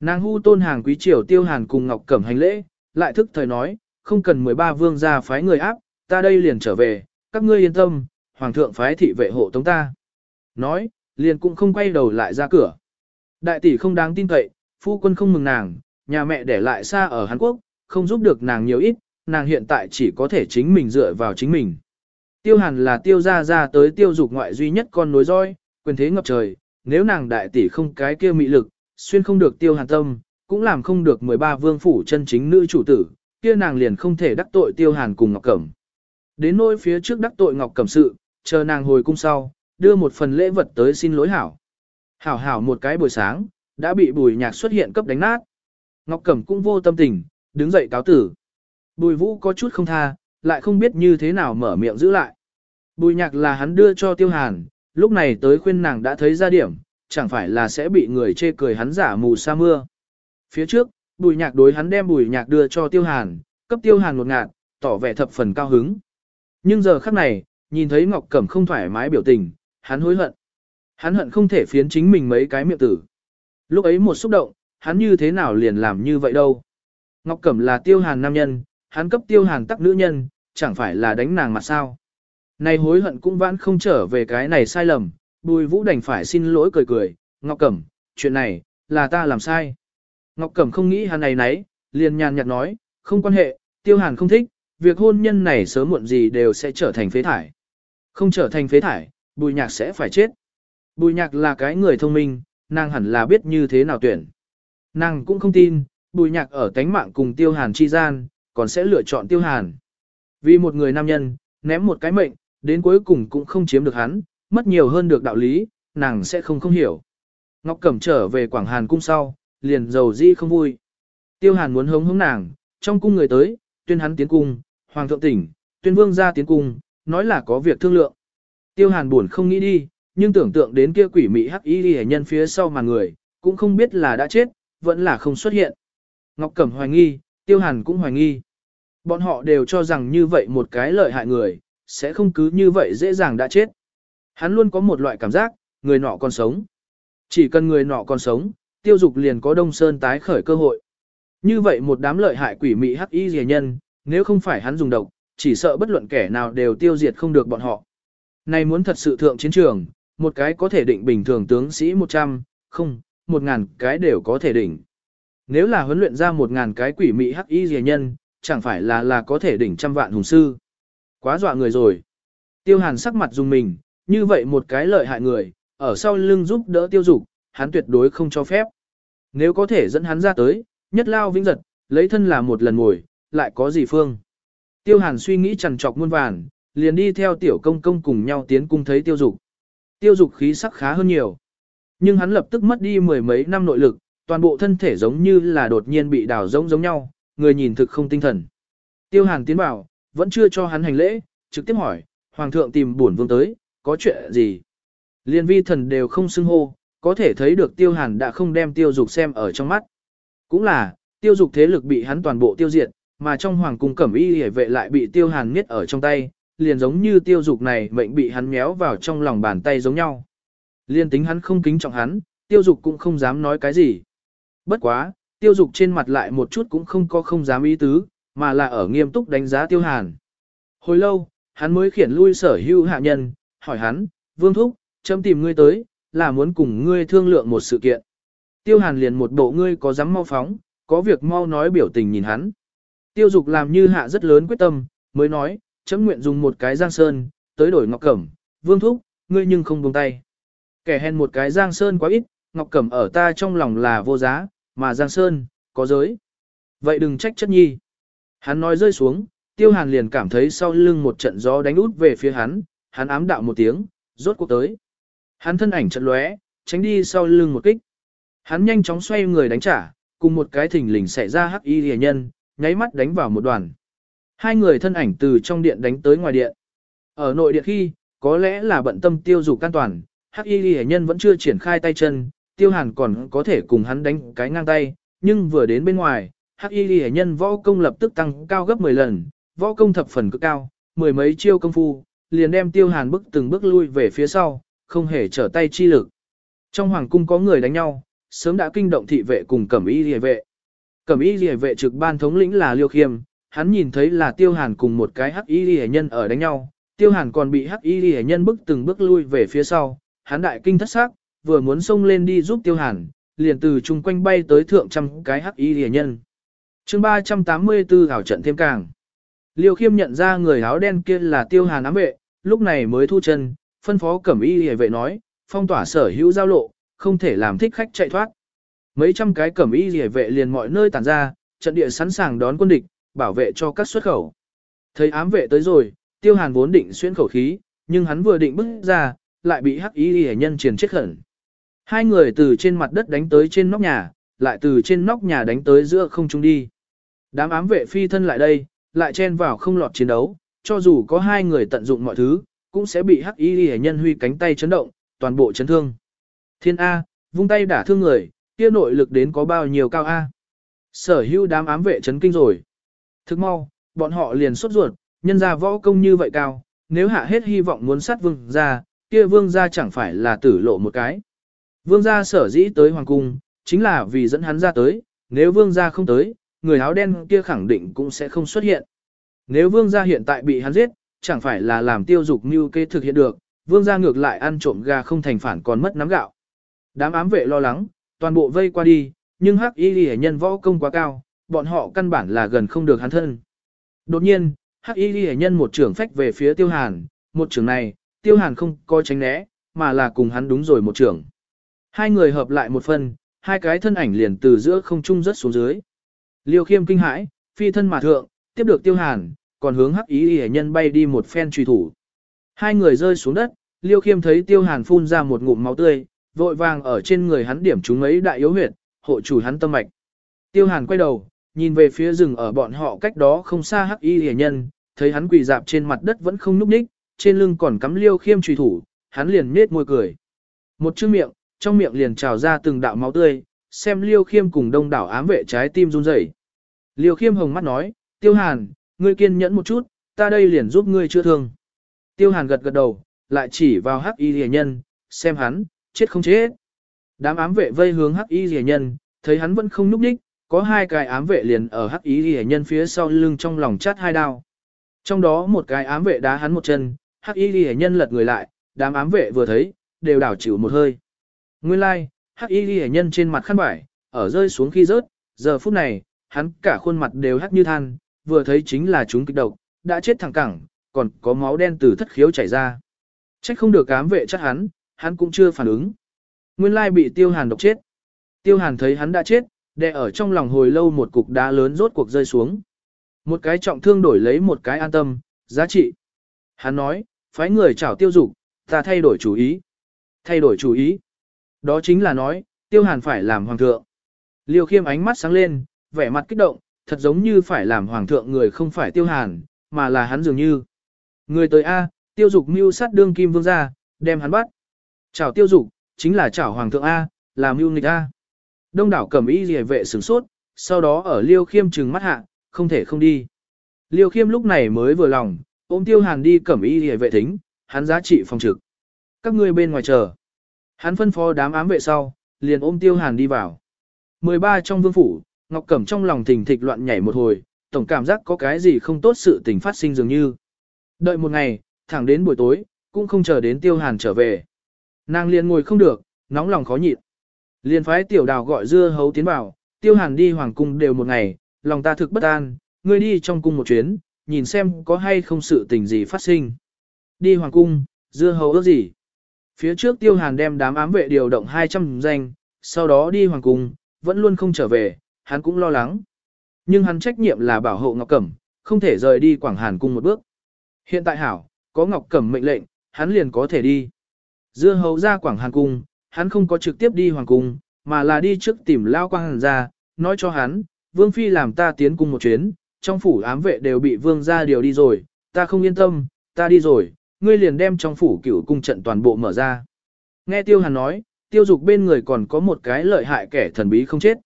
Nàng hu tôn hàng quý triều tiêu hàn cùng Ngọc Cẩm hành lễ, lại thức thời nói, không cần 13 vương gia phái người áp, ta đây liền trở về, các ngươi yên tâm, hoàng thượng phái thị vệ hộ tống ta. Nói, liền cũng không quay đầu lại ra cửa. Đại tỷ không đáng tin cậy, phu quân không mừng nàng, nhà mẹ để lại xa ở Hàn Quốc, không giúp được nàng nhiều ít, nàng hiện tại chỉ có thể chính mình dựa vào chính mình. Tiêu Hàn là tiêu gia ra tới tiêu dục ngoại duy nhất con nối roi, quyền thế ngập trời, nếu nàng đại tỷ không cái kia mị lực, xuyên không được tiêu Hàn tâm, cũng làm không được 13 vương phủ chân chính nữ chủ tử, kia nàng liền không thể đắc tội tiêu Hàn cùng Ngọc Cẩm. Đến nỗi phía trước đắc tội Ngọc Cẩm sự, chờ nàng hồi cung sau, đưa một phần lễ vật tới xin lỗi hảo. Hảo hảo một cái buổi sáng, đã bị bùi nhạc xuất hiện cấp đánh nát. Ngọc Cẩm cũng vô tâm tình, đứng dậy cáo tử. Bùi vũ có chút không tha, lại không biết như thế nào mở miệng giữ lại. Bùi nhạc là hắn đưa cho tiêu hàn, lúc này tới khuyên nàng đã thấy ra điểm, chẳng phải là sẽ bị người chê cười hắn giả mù sa mưa. Phía trước, bùi nhạc đối hắn đem bùi nhạc đưa cho tiêu hàn, cấp tiêu hàn một ngạt, tỏ vẻ thập phần cao hứng. Nhưng giờ khắc này, nhìn thấy Ngọc Cẩm không thoải mái biểu tình, hắn hối hận. Hắn hận không thể phiến chính mình mấy cái miệng tử. Lúc ấy một xúc động, hắn như thế nào liền làm như vậy đâu. Ngọc Cẩm là tiêu hàn nam nhân, hắn cấp tiêu hàn tắc nữ nhân, chẳng phải là đánh nàng mà sao. Này hối hận cũng vãn không trở về cái này sai lầm, bùi vũ đành phải xin lỗi cười cười, Ngọc Cẩm, chuyện này, là ta làm sai. Ngọc Cẩm không nghĩ hắn này nấy, liền nhàn nhạt nói, không quan hệ, tiêu hàn không thích, việc hôn nhân này sớm muộn gì đều sẽ trở thành phế thải. Không trở thành phế thải, bùi nhạc sẽ phải chết. Bùi nhạc là cái người thông minh, nàng hẳn là biết như thế nào tuyển. Nàng cũng không tin, bùi nhạc ở tánh mạng cùng tiêu hàn chi gian, còn sẽ lựa chọn tiêu hàn. Vì một người nam nhân, ném một cái mệnh, đến cuối cùng cũng không chiếm được hắn, mất nhiều hơn được đạo lý, nàng sẽ không không hiểu. Ngọc Cẩm trở về Quảng Hàn cung sau, liền dầu di không vui. Tiêu Hàn muốn hống hống nàng, trong cung người tới, tuyên hắn tiến cung, hoàng thượng tỉnh, tuyên vương ra tiến cung, nói là có việc thương lượng. Tiêu hàn buồn không nghĩ đi, nhưng tưởng tượng đến kia quỷ mị hắc y hệ nhân phía sau mà người, cũng không biết là đã chết, vẫn là không xuất hiện. Ngọc Cẩm hoài nghi, tiêu hàn cũng hoài nghi. Bọn họ đều cho rằng như vậy một cái lợi hại người, sẽ không cứ như vậy dễ dàng đã chết. Hắn luôn có một loại cảm giác, người nọ còn sống. Chỉ cần người nọ còn sống, tiêu dục liền có đông sơn tái khởi cơ hội. Như vậy một đám lợi hại quỷ mị hắc y rìa nhân, nếu không phải hắn dùng độc, chỉ sợ bất luận kẻ nào đều tiêu diệt không được bọn họ. Này muốn thật sự thượng chiến trường, một cái có thể định bình thường tướng sĩ 100, không, một ngàn cái đều có thể đỉnh. Nếu là huấn luyện ra một ngàn cái quỷ mị hắc y rìa nhân, chẳng phải là là có thể đỉnh trăm vạn hùng sư. Quá dọa người rồi. Tiêu Hàn sắc mặt dùng mình, như vậy một cái lợi hại người, ở sau lưng giúp đỡ tiêu dục, hắn tuyệt đối không cho phép. Nếu có thể dẫn hắn ra tới, nhất lao vĩnh giật, lấy thân là một lần ngồi, lại có gì phương. Tiêu hàn suy nghĩ chằn trọc muôn vàn, liền đi theo tiểu công công cùng nhau tiến cung thấy tiêu dục. Tiêu dục khí sắc khá hơn nhiều. Nhưng hắn lập tức mất đi mười mấy năm nội lực, toàn bộ thân thể giống như là đột nhiên bị đào rỗng giống nhau, người nhìn thực không tinh thần. Tiêu hàn tiến bảo, vẫn chưa cho hắn hành lễ, trực tiếp hỏi, hoàng thượng tìm bổn vương tới, có chuyện gì? Liên vi thần đều không xưng hô, có thể thấy được tiêu hàn đã không đem tiêu dục xem ở trong mắt. Cũng là, tiêu dục thế lực bị hắn toàn bộ tiêu diệt, mà trong hoàng cung cẩm y hề vệ lại bị tiêu hàn miết ở trong tay, liền giống như tiêu dục này mệnh bị hắn méo vào trong lòng bàn tay giống nhau. Liên tính hắn không kính trọng hắn, tiêu dục cũng không dám nói cái gì. Bất quá, tiêu dục trên mặt lại một chút cũng không có không dám ý tứ, mà là ở nghiêm túc đánh giá tiêu hàn. Hồi lâu, hắn mới khiển lui sở hưu hạ nhân, hỏi hắn, vương thúc, chấm tìm ngươi tới, là muốn cùng ngươi thương lượng một sự kiện. Tiêu hàn liền một bộ ngươi có dám mau phóng, có việc mau nói biểu tình nhìn hắn. Tiêu dục làm như hạ rất lớn quyết tâm, mới nói, chấm nguyện dùng một cái giang sơn, tới đổi ngọc cẩm, vương thúc, ngươi nhưng không buông tay. Kẻ hèn một cái giang sơn quá ít, ngọc cẩm ở ta trong lòng là vô giá, mà giang sơn, có giới. Vậy đừng trách chất nhi. Hắn nói rơi xuống, tiêu hàn liền cảm thấy sau lưng một trận gió đánh út về phía hắn, hắn ám đạo một tiếng, rốt cuộc tới. Hắn thân ảnh trận lóe, tránh đi sau lưng một kích. Hắn nhanh chóng xoay người đánh trả, cùng một cái thình lình xẻ ra hắc y rìa nhân, nháy mắt đánh vào một đoàn. Hai người thân ảnh từ trong điện đánh tới ngoài điện. Ở nội điện khi, có lẽ là bận tâm tiêu dục an toàn, hắc y rìa nhân vẫn chưa triển khai tay chân, tiêu hàn còn có thể cùng hắn đánh cái ngang tay, nhưng vừa đến bên ngoài, hắc y rìa nhân võ công lập tức tăng cao gấp 10 lần, võ công thập phần cực cao, mười mấy chiêu công phu, liền đem tiêu hàn bước từng bước lui về phía sau, không hề trở tay chi lực. Trong hoàng cung có người đánh nhau, sớm đã kinh động thị vệ cùng cẩm y lìa vệ. Cẩm y lìa vệ trực ban thống lĩnh là Liêu Khiêm, hắn nhìn thấy là Tiêu Hàn cùng một cái hắc y lìa nhân ở đánh nhau, Tiêu Hàn còn bị hắc y lìa nhân bước từng bước lui về phía sau, hắn đại kinh thất sắc, vừa muốn xông lên đi giúp Tiêu Hàn, liền từ chung quanh bay tới thượng trăm cái hắc y lìa nhân. Chương 384 ảo trận thêm càng. Liêu Khiêm nhận ra người áo đen kia là Tiêu Hàn ám vệ, lúc này mới thu chân, phân phó Cẩm Y lìa vệ nói, phong tỏa sở hữu giao lộ, không thể làm thích khách chạy thoát. Mấy trăm cái cẩm y rỉa vệ liền mọi nơi tản ra, trận địa sẵn sàng đón quân địch, bảo vệ cho các xuất khẩu. Thấy ám vệ tới rồi, tiêu hàn vốn định xuyên khẩu khí, nhưng hắn vừa định bước ra, lại bị hắc y rỉa nhân triển chết khẩn. Hai người từ trên mặt đất đánh tới trên nóc nhà, lại từ trên nóc nhà đánh tới giữa không trung đi. Đám ám vệ phi thân lại đây, lại chen vào không lọt chiến đấu, cho dù có hai người tận dụng mọi thứ, cũng sẽ bị hắc y rỉa nhân huy cánh tay chấn động, toàn bộ chấn thương. Thiên A, vung tay đả thương người, kia nội lực đến có bao nhiêu cao A. Sở Hưu đám ám vệ chấn kinh rồi. Thức mau, bọn họ liền sốt ruột, nhân ra võ công như vậy cao, nếu hạ hết hy vọng muốn sát vương ra, kia vương ra chẳng phải là tử lộ một cái. Vương gia sở dĩ tới hoàng cung, chính là vì dẫn hắn ra tới, nếu vương gia không tới, người áo đen kia khẳng định cũng sẽ không xuất hiện. Nếu vương gia hiện tại bị hắn giết, chẳng phải là làm tiêu dục như kê thực hiện được, vương gia ngược lại ăn trộm gà không thành phản còn mất nắm gạo. Đám ám vệ lo lắng, toàn bộ vây qua đi, nhưng hắc y ghi nhân võ công quá cao, bọn họ căn bản là gần không được hắn thân. Đột nhiên, hắc y ghi nhân một trưởng phách về phía tiêu hàn, một trưởng này, tiêu hàn không coi tránh né, mà là cùng hắn đúng rồi một trưởng. Hai người hợp lại một phần, hai cái thân ảnh liền từ giữa không trung rất xuống dưới. Liêu khiêm kinh hãi, phi thân mà thượng, tiếp được tiêu hàn, còn hướng hắc Y y nhân bay đi một phen truy thủ. Hai người rơi xuống đất, Liêu Khiêm thấy Tiêu Hàn phun ra một ngụm máu tươi, vội vàng ở trên người hắn điểm chúng ấy đại yếu huyệt, hộ chủ hắn tâm mạch. Tiêu Hàn quay đầu, nhìn về phía rừng ở bọn họ cách đó không xa hắc y Lệ nhân, thấy hắn quỳ dạp trên mặt đất vẫn không núc ních, trên lưng còn cắm liêu khiêm truy thủ, hắn liền nết môi cười. Một chữ miệng, trong miệng liền trào ra từng đạo máu tươi, xem liêu khiêm cùng đông đảo ám vệ trái tim run rẩy. Liêu khiêm hồng mắt nói, tiêu hàn, ngươi kiên nhẫn một chút, ta đây liền giúp ngươi chữa thương. Tiêu hàn gật gật đầu, lại chỉ vào hắc y Lệ nhân, xem hắn, chết không chết. Đám ám vệ vây hướng hắc y rìa nhân, thấy hắn vẫn không núp đích, có hai cái ám vệ liền ở hắc y rìa nhân phía sau lưng trong lòng chát hai đao. Trong đó một cái ám vệ đá hắn một chân, hắc y rìa nhân lật người lại, đám ám vệ vừa thấy, đều đảo chịu một hơi. Nguyên lai, like, hắc y rìa nhân trên mặt khăn vải, ở rơi xuống khi rớt, giờ phút này, hắn cả khuôn mặt đều hắc như than, vừa thấy chính là chúng kịch độc, đã chết thẳng cẳng, còn có máu đen từ thất khiếu chảy ra. Trách không được ám vệ chắc hắn, hắn cũng chưa phản ứng. Nguyên lai bị tiêu hàn độc chết. Tiêu hàn thấy hắn đã chết, đè ở trong lòng hồi lâu một cục đá lớn rốt cuộc rơi xuống. Một cái trọng thương đổi lấy một cái an tâm, giá trị. Hắn nói, phái người chảo tiêu dục, ta thay đổi chủ ý. Thay đổi chủ ý. Đó chính là nói, tiêu hàn phải làm hoàng thượng. Liêu khiêm ánh mắt sáng lên, vẻ mặt kích động, thật giống như phải làm hoàng thượng người không phải tiêu hàn, mà là hắn dường như. Người tới A, tiêu dục mưu sát đương kim vương gia, đem hắn bắt. Chào tiêu dục, chính là chào hoàng thượng A, làm mưu nghịch A. Đông đảo cầm ý gì vệ sửng sốt, sau đó ở liêu khiêm trừng mắt hạ, không thể không đi. Liêu khiêm lúc này mới vừa lòng, ôm tiêu hàn đi cẩm ý gì vệ thính, hắn giá trị phòng trực. Các ngươi bên ngoài chờ. Hắn phân phó đám ám vệ sau, liền ôm tiêu hàn đi vào. 13 trong vương phủ, Ngọc Cẩm trong lòng thình thịch loạn nhảy một hồi, tổng cảm giác có cái gì không tốt sự tình phát sinh dường như. Đợi một ngày, thẳng đến buổi tối, cũng không chờ đến tiêu hàn trở về. Nàng liền ngồi không được, nóng lòng khó nhịn. Liền phái tiểu đào gọi dưa hấu tiến vào, tiêu hàn đi hoàng cung đều một ngày, lòng ta thực bất an, ngươi đi trong cung một chuyến, nhìn xem có hay không sự tình gì phát sinh. Đi hoàng cung, dưa hấu ước gì? Phía trước tiêu hàn đem đám ám vệ điều động 200 danh, sau đó đi hoàng cung, vẫn luôn không trở về, hắn cũng lo lắng. Nhưng hắn trách nhiệm là bảo hộ Ngọc Cẩm, không thể rời đi Quảng Hàn cung một bước. Hiện tại hảo, có Ngọc Cẩm mệnh lệnh, hắn liền có thể đi. Dưa hấu ra Quảng Hàn Cung, hắn không có trực tiếp đi Hoàng Cung, mà là đi trước tìm Lao Quang Hàn ra, nói cho hắn, Vương Phi làm ta tiến cung một chuyến, trong phủ ám vệ đều bị Vương ra điều đi rồi, ta không yên tâm, ta đi rồi, ngươi liền đem trong phủ cửu cung trận toàn bộ mở ra. Nghe Tiêu Hàn nói, Tiêu Dục bên người còn có một cái lợi hại kẻ thần bí không chết.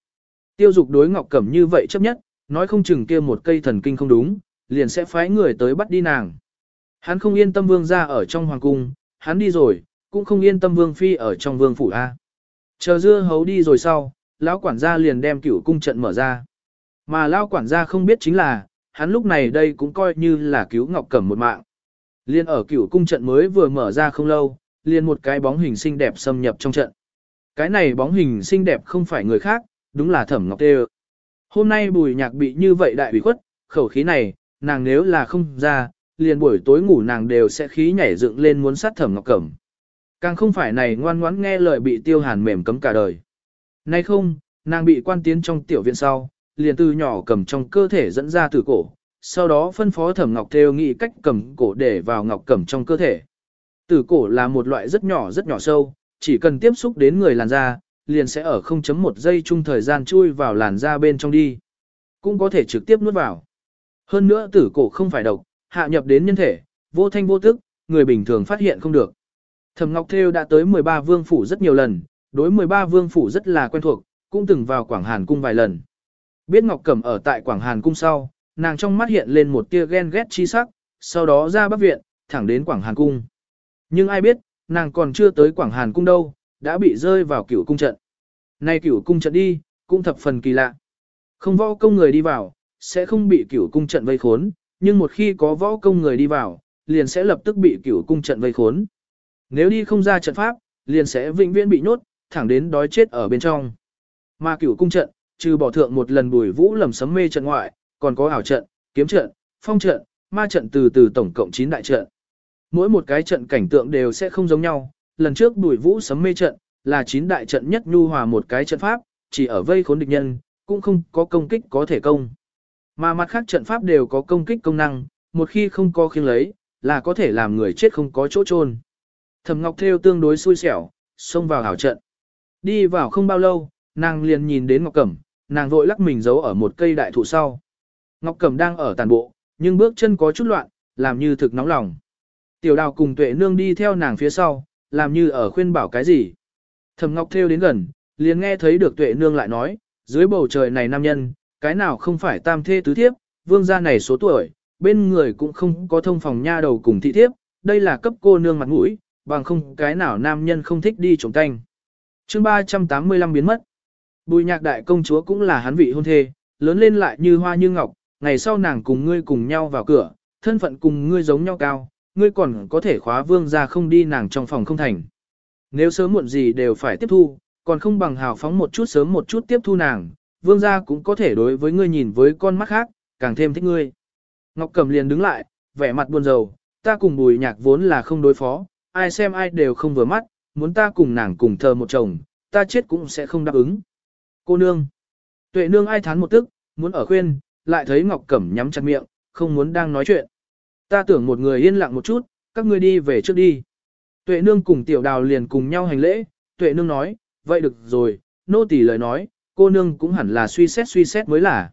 Tiêu Dục đối Ngọc Cẩm như vậy chấp nhất, nói không chừng kia một cây thần kinh không đúng, liền sẽ phái người tới bắt đi nàng. Hắn không yên tâm vương ra ở trong hoàng cung, hắn đi rồi, cũng không yên tâm vương phi ở trong vương phủ A. Chờ dưa hấu đi rồi sau, lão quản gia liền đem cửu cung trận mở ra. Mà lão quản gia không biết chính là, hắn lúc này đây cũng coi như là cứu Ngọc Cẩm một mạng. Liên ở cửu cung trận mới vừa mở ra không lâu, liền một cái bóng hình xinh đẹp xâm nhập trong trận. Cái này bóng hình xinh đẹp không phải người khác, đúng là Thẩm Ngọc Tê. Hôm nay Bùi Nhạc bị như vậy đại ủy khuất, khẩu khí này, nàng nếu là không ra, liền buổi tối ngủ nàng đều sẽ khí nhảy dựng lên muốn sát Thẩm Ngọc Cẩm. Càng không phải này ngoan ngoãn nghe lời bị tiêu hàn mềm cấm cả đời. Nay không, nàng bị quan tiến trong tiểu viện sau, liền từ nhỏ cầm trong cơ thể dẫn ra từ cổ, sau đó phân phó thẩm ngọc theo nghị cách cầm cổ để vào ngọc cầm trong cơ thể. Tử cổ là một loại rất nhỏ rất nhỏ sâu, chỉ cần tiếp xúc đến người làn da, liền sẽ ở 0.1 giây chung thời gian chui vào làn da bên trong đi. Cũng có thể trực tiếp nuốt vào. Hơn nữa tử cổ không phải độc, hạ nhập đến nhân thể, vô thanh vô tức, người bình thường phát hiện không được. Thẩm Ngọc Thêu đã tới 13 vương phủ rất nhiều lần, đối 13 vương phủ rất là quen thuộc, cũng từng vào Quảng Hàn cung vài lần. Biết Ngọc Cẩm ở tại Quảng Hàn cung sau, nàng trong mắt hiện lên một tia ghen ghét chi sắc, sau đó ra Bắc viện, thẳng đến Quảng Hàn cung. Nhưng ai biết, nàng còn chưa tới Quảng Hàn cung đâu, đã bị rơi vào cửu cung trận. Nay cửu cung trận đi, cũng thập phần kỳ lạ. Không võ công người đi vào, sẽ không bị cửu cung trận vây khốn, nhưng một khi có võ công người đi vào, liền sẽ lập tức bị cửu cung trận vây khốn. Nếu đi không ra trận pháp, liền sẽ vĩnh viễn bị nhốt, thẳng đến đói chết ở bên trong. ma cửu cung trận, trừ bỏ thượng một lần bùi vũ lầm sấm mê trận ngoại, còn có ảo trận, kiếm trận, phong trận, ma trận từ từ tổng cộng 9 đại trận. Mỗi một cái trận cảnh tượng đều sẽ không giống nhau, lần trước bùi vũ sấm mê trận, là 9 đại trận nhất nhu hòa một cái trận pháp, chỉ ở vây khốn địch nhân, cũng không có công kích có thể công. Mà mặt khác trận pháp đều có công kích công năng, một khi không có khiến lấy, là có thể làm người chết không có chỗ trôn. Thẩm Ngọc Thêu tương đối xui xẻo, xông vào hảo trận. Đi vào không bao lâu, nàng liền nhìn đến Ngọc Cẩm, nàng vội lắc mình giấu ở một cây đại thụ sau. Ngọc Cẩm đang ở tàn bộ, nhưng bước chân có chút loạn, làm như thực nóng lòng. Tiểu đào cùng tuệ nương đi theo nàng phía sau, làm như ở khuyên bảo cái gì. Thẩm Ngọc Thêu đến gần, liền nghe thấy được tuệ nương lại nói, dưới bầu trời này nam nhân, cái nào không phải tam thê tứ thiếp, vương gia này số tuổi, bên người cũng không có thông phòng nha đầu cùng thị thiếp, đây là cấp cô nương mặt mũi, bằng không cái nào nam nhân không thích đi trộm canh. chương 385 biến mất. Bùi nhạc đại công chúa cũng là hắn vị hôn thê, lớn lên lại như hoa như ngọc, ngày sau nàng cùng ngươi cùng nhau vào cửa, thân phận cùng ngươi giống nhau cao, ngươi còn có thể khóa vương ra không đi nàng trong phòng không thành. Nếu sớm muộn gì đều phải tiếp thu, còn không bằng hào phóng một chút sớm một chút tiếp thu nàng, vương gia cũng có thể đối với ngươi nhìn với con mắt khác, càng thêm thích ngươi. Ngọc cầm liền đứng lại, vẻ mặt buồn rầu, ta cùng bùi nhạc vốn là không đối phó, ai xem ai đều không vừa mắt, muốn ta cùng nàng cùng thờ một chồng, ta chết cũng sẽ không đáp ứng. Cô nương. Tuệ nương ai thán một tức, muốn ở khuyên, lại thấy Ngọc Cẩm nhắm chặt miệng, không muốn đang nói chuyện. Ta tưởng một người yên lặng một chút, các ngươi đi về trước đi. Tuệ nương cùng tiểu đào liền cùng nhau hành lễ, tuệ nương nói, vậy được rồi, nô tỳ lời nói, cô nương cũng hẳn là suy xét suy xét mới là.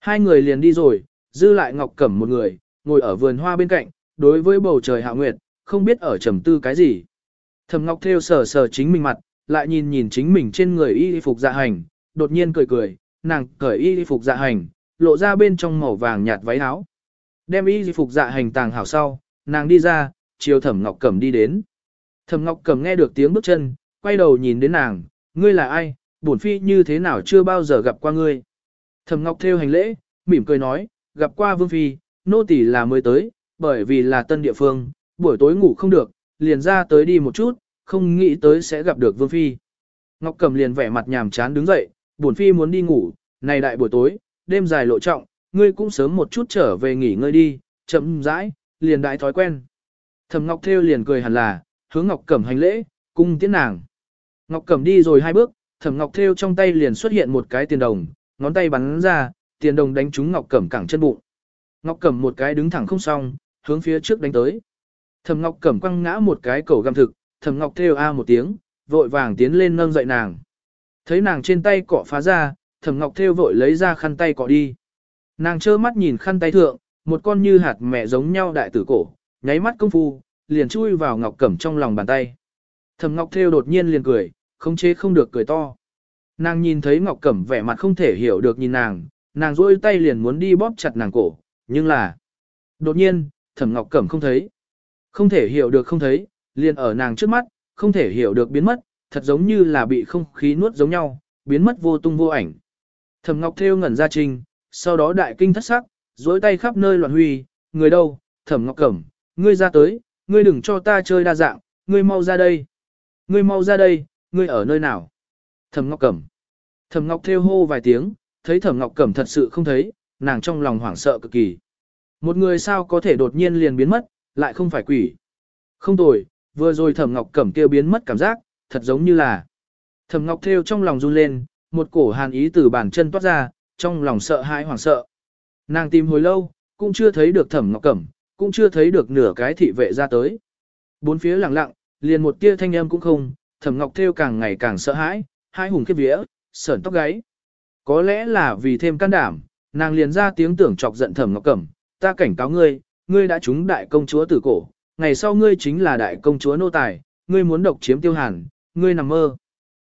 Hai người liền đi rồi, dư lại Ngọc Cẩm một người, ngồi ở vườn hoa bên cạnh, đối với bầu trời hạ nguyệt, không biết ở trầm tư cái gì. Thẩm Ngọc theo sờ sờ chính mình mặt, lại nhìn nhìn chính mình trên người y phục dạ hành, đột nhiên cười cười, nàng cởi y phục dạ hành, lộ ra bên trong màu vàng nhạt váy áo. Đem y phục dạ hành tàng hảo sau, nàng đi ra, chiều Thẩm Ngọc Cẩm đi đến. Thẩm Ngọc Cẩm nghe được tiếng bước chân, quay đầu nhìn đến nàng, ngươi là ai, bổn phi như thế nào chưa bao giờ gặp qua ngươi. Thẩm Ngọc theo hành lễ, mỉm cười nói, gặp qua Vương Phi, nô tỳ là mới tới, bởi vì là tân địa phương, buổi tối ngủ không được, liền ra tới đi một chút, không nghĩ tới sẽ gặp được Vương Phi. Ngọc Cầm liền vẻ mặt nhàm chán đứng dậy, buồn Phi muốn đi ngủ, này đại buổi tối, đêm dài lộ trọng, ngươi cũng sớm một chút trở về nghỉ ngơi đi, chậm rãi, liền đại thói quen. Thẩm Ngọc Thêu liền cười hẳn là, hướng Ngọc Cẩm hành lễ, cung tiễn nàng. Ngọc Cẩm đi rồi hai bước, Thẩm Ngọc Thêu trong tay liền xuất hiện một cái tiền đồng, ngón tay bắn ra, tiền đồng đánh trúng Ngọc Cẩm cẳng chân bụng. Ngọc Cẩm một cái đứng thẳng không xong, hướng phía trước đánh tới. Thẩm Ngọc cẩm quăng ngã một cái cầu găm thực, Thẩm Ngọc kêu a một tiếng, vội vàng tiến lên nâng dậy nàng. Thấy nàng trên tay cọ phá ra, Thẩm Ngọc thêu vội lấy ra khăn tay cọ đi. Nàng trơ mắt nhìn khăn tay thượng, một con như hạt mẹ giống nhau đại tử cổ, nháy mắt công phu, liền chui vào Ngọc Cẩm trong lòng bàn tay. Thẩm Ngọc thêu đột nhiên liền cười, không chế không được cười to. Nàng nhìn thấy Ngọc Cẩm vẻ mặt không thể hiểu được nhìn nàng, nàng rôi tay liền muốn đi bóp chặt nàng cổ, nhưng là... Đột nhiên, Thẩm Ngọc Cẩm không thấy. Không thể hiểu được không thấy, liền ở nàng trước mắt, không thể hiểu được biến mất, thật giống như là bị không khí nuốt giống nhau, biến mất vô tung vô ảnh. Thẩm Ngọc Thêu ngẩn ra trình, sau đó đại kinh thất sắc, duỗi tay khắp nơi loạn huy, người đâu, Thẩm Ngọc Cẩm, ngươi ra tới, ngươi đừng cho ta chơi đa dạng, ngươi mau ra đây. Ngươi mau ra đây, ngươi ở nơi nào? Thẩm Ngọc Cẩm. Thẩm Ngọc Thêu hô vài tiếng, thấy Thẩm Ngọc Cẩm thật sự không thấy, nàng trong lòng hoảng sợ cực kỳ. Một người sao có thể đột nhiên liền biến mất, lại không phải quỷ. Không tồi, vừa rồi Thẩm Ngọc Cẩm kêu biến mất cảm giác, thật giống như là. Thẩm Ngọc theo trong lòng run lên, một cổ hàn ý từ bàn chân toát ra, trong lòng sợ hãi hoảng sợ. Nàng tìm hồi lâu, cũng chưa thấy được Thẩm Ngọc Cẩm, cũng chưa thấy được nửa cái thị vệ ra tới. Bốn phía lặng lặng, liền một tia thanh âm cũng không, Thẩm Ngọc theo càng ngày càng sợ hãi, hai hùng kết vía, sởn tóc gáy. Có lẽ là vì thêm can đảm, nàng liền ra tiếng tưởng chọc giận Thẩm Ngọc Cẩm, ta cảnh cáo ngươi, ngươi đã trúng đại công chúa tử cổ, ngày sau ngươi chính là đại công chúa nô tài, ngươi muốn độc chiếm tiêu hàn, ngươi nằm mơ.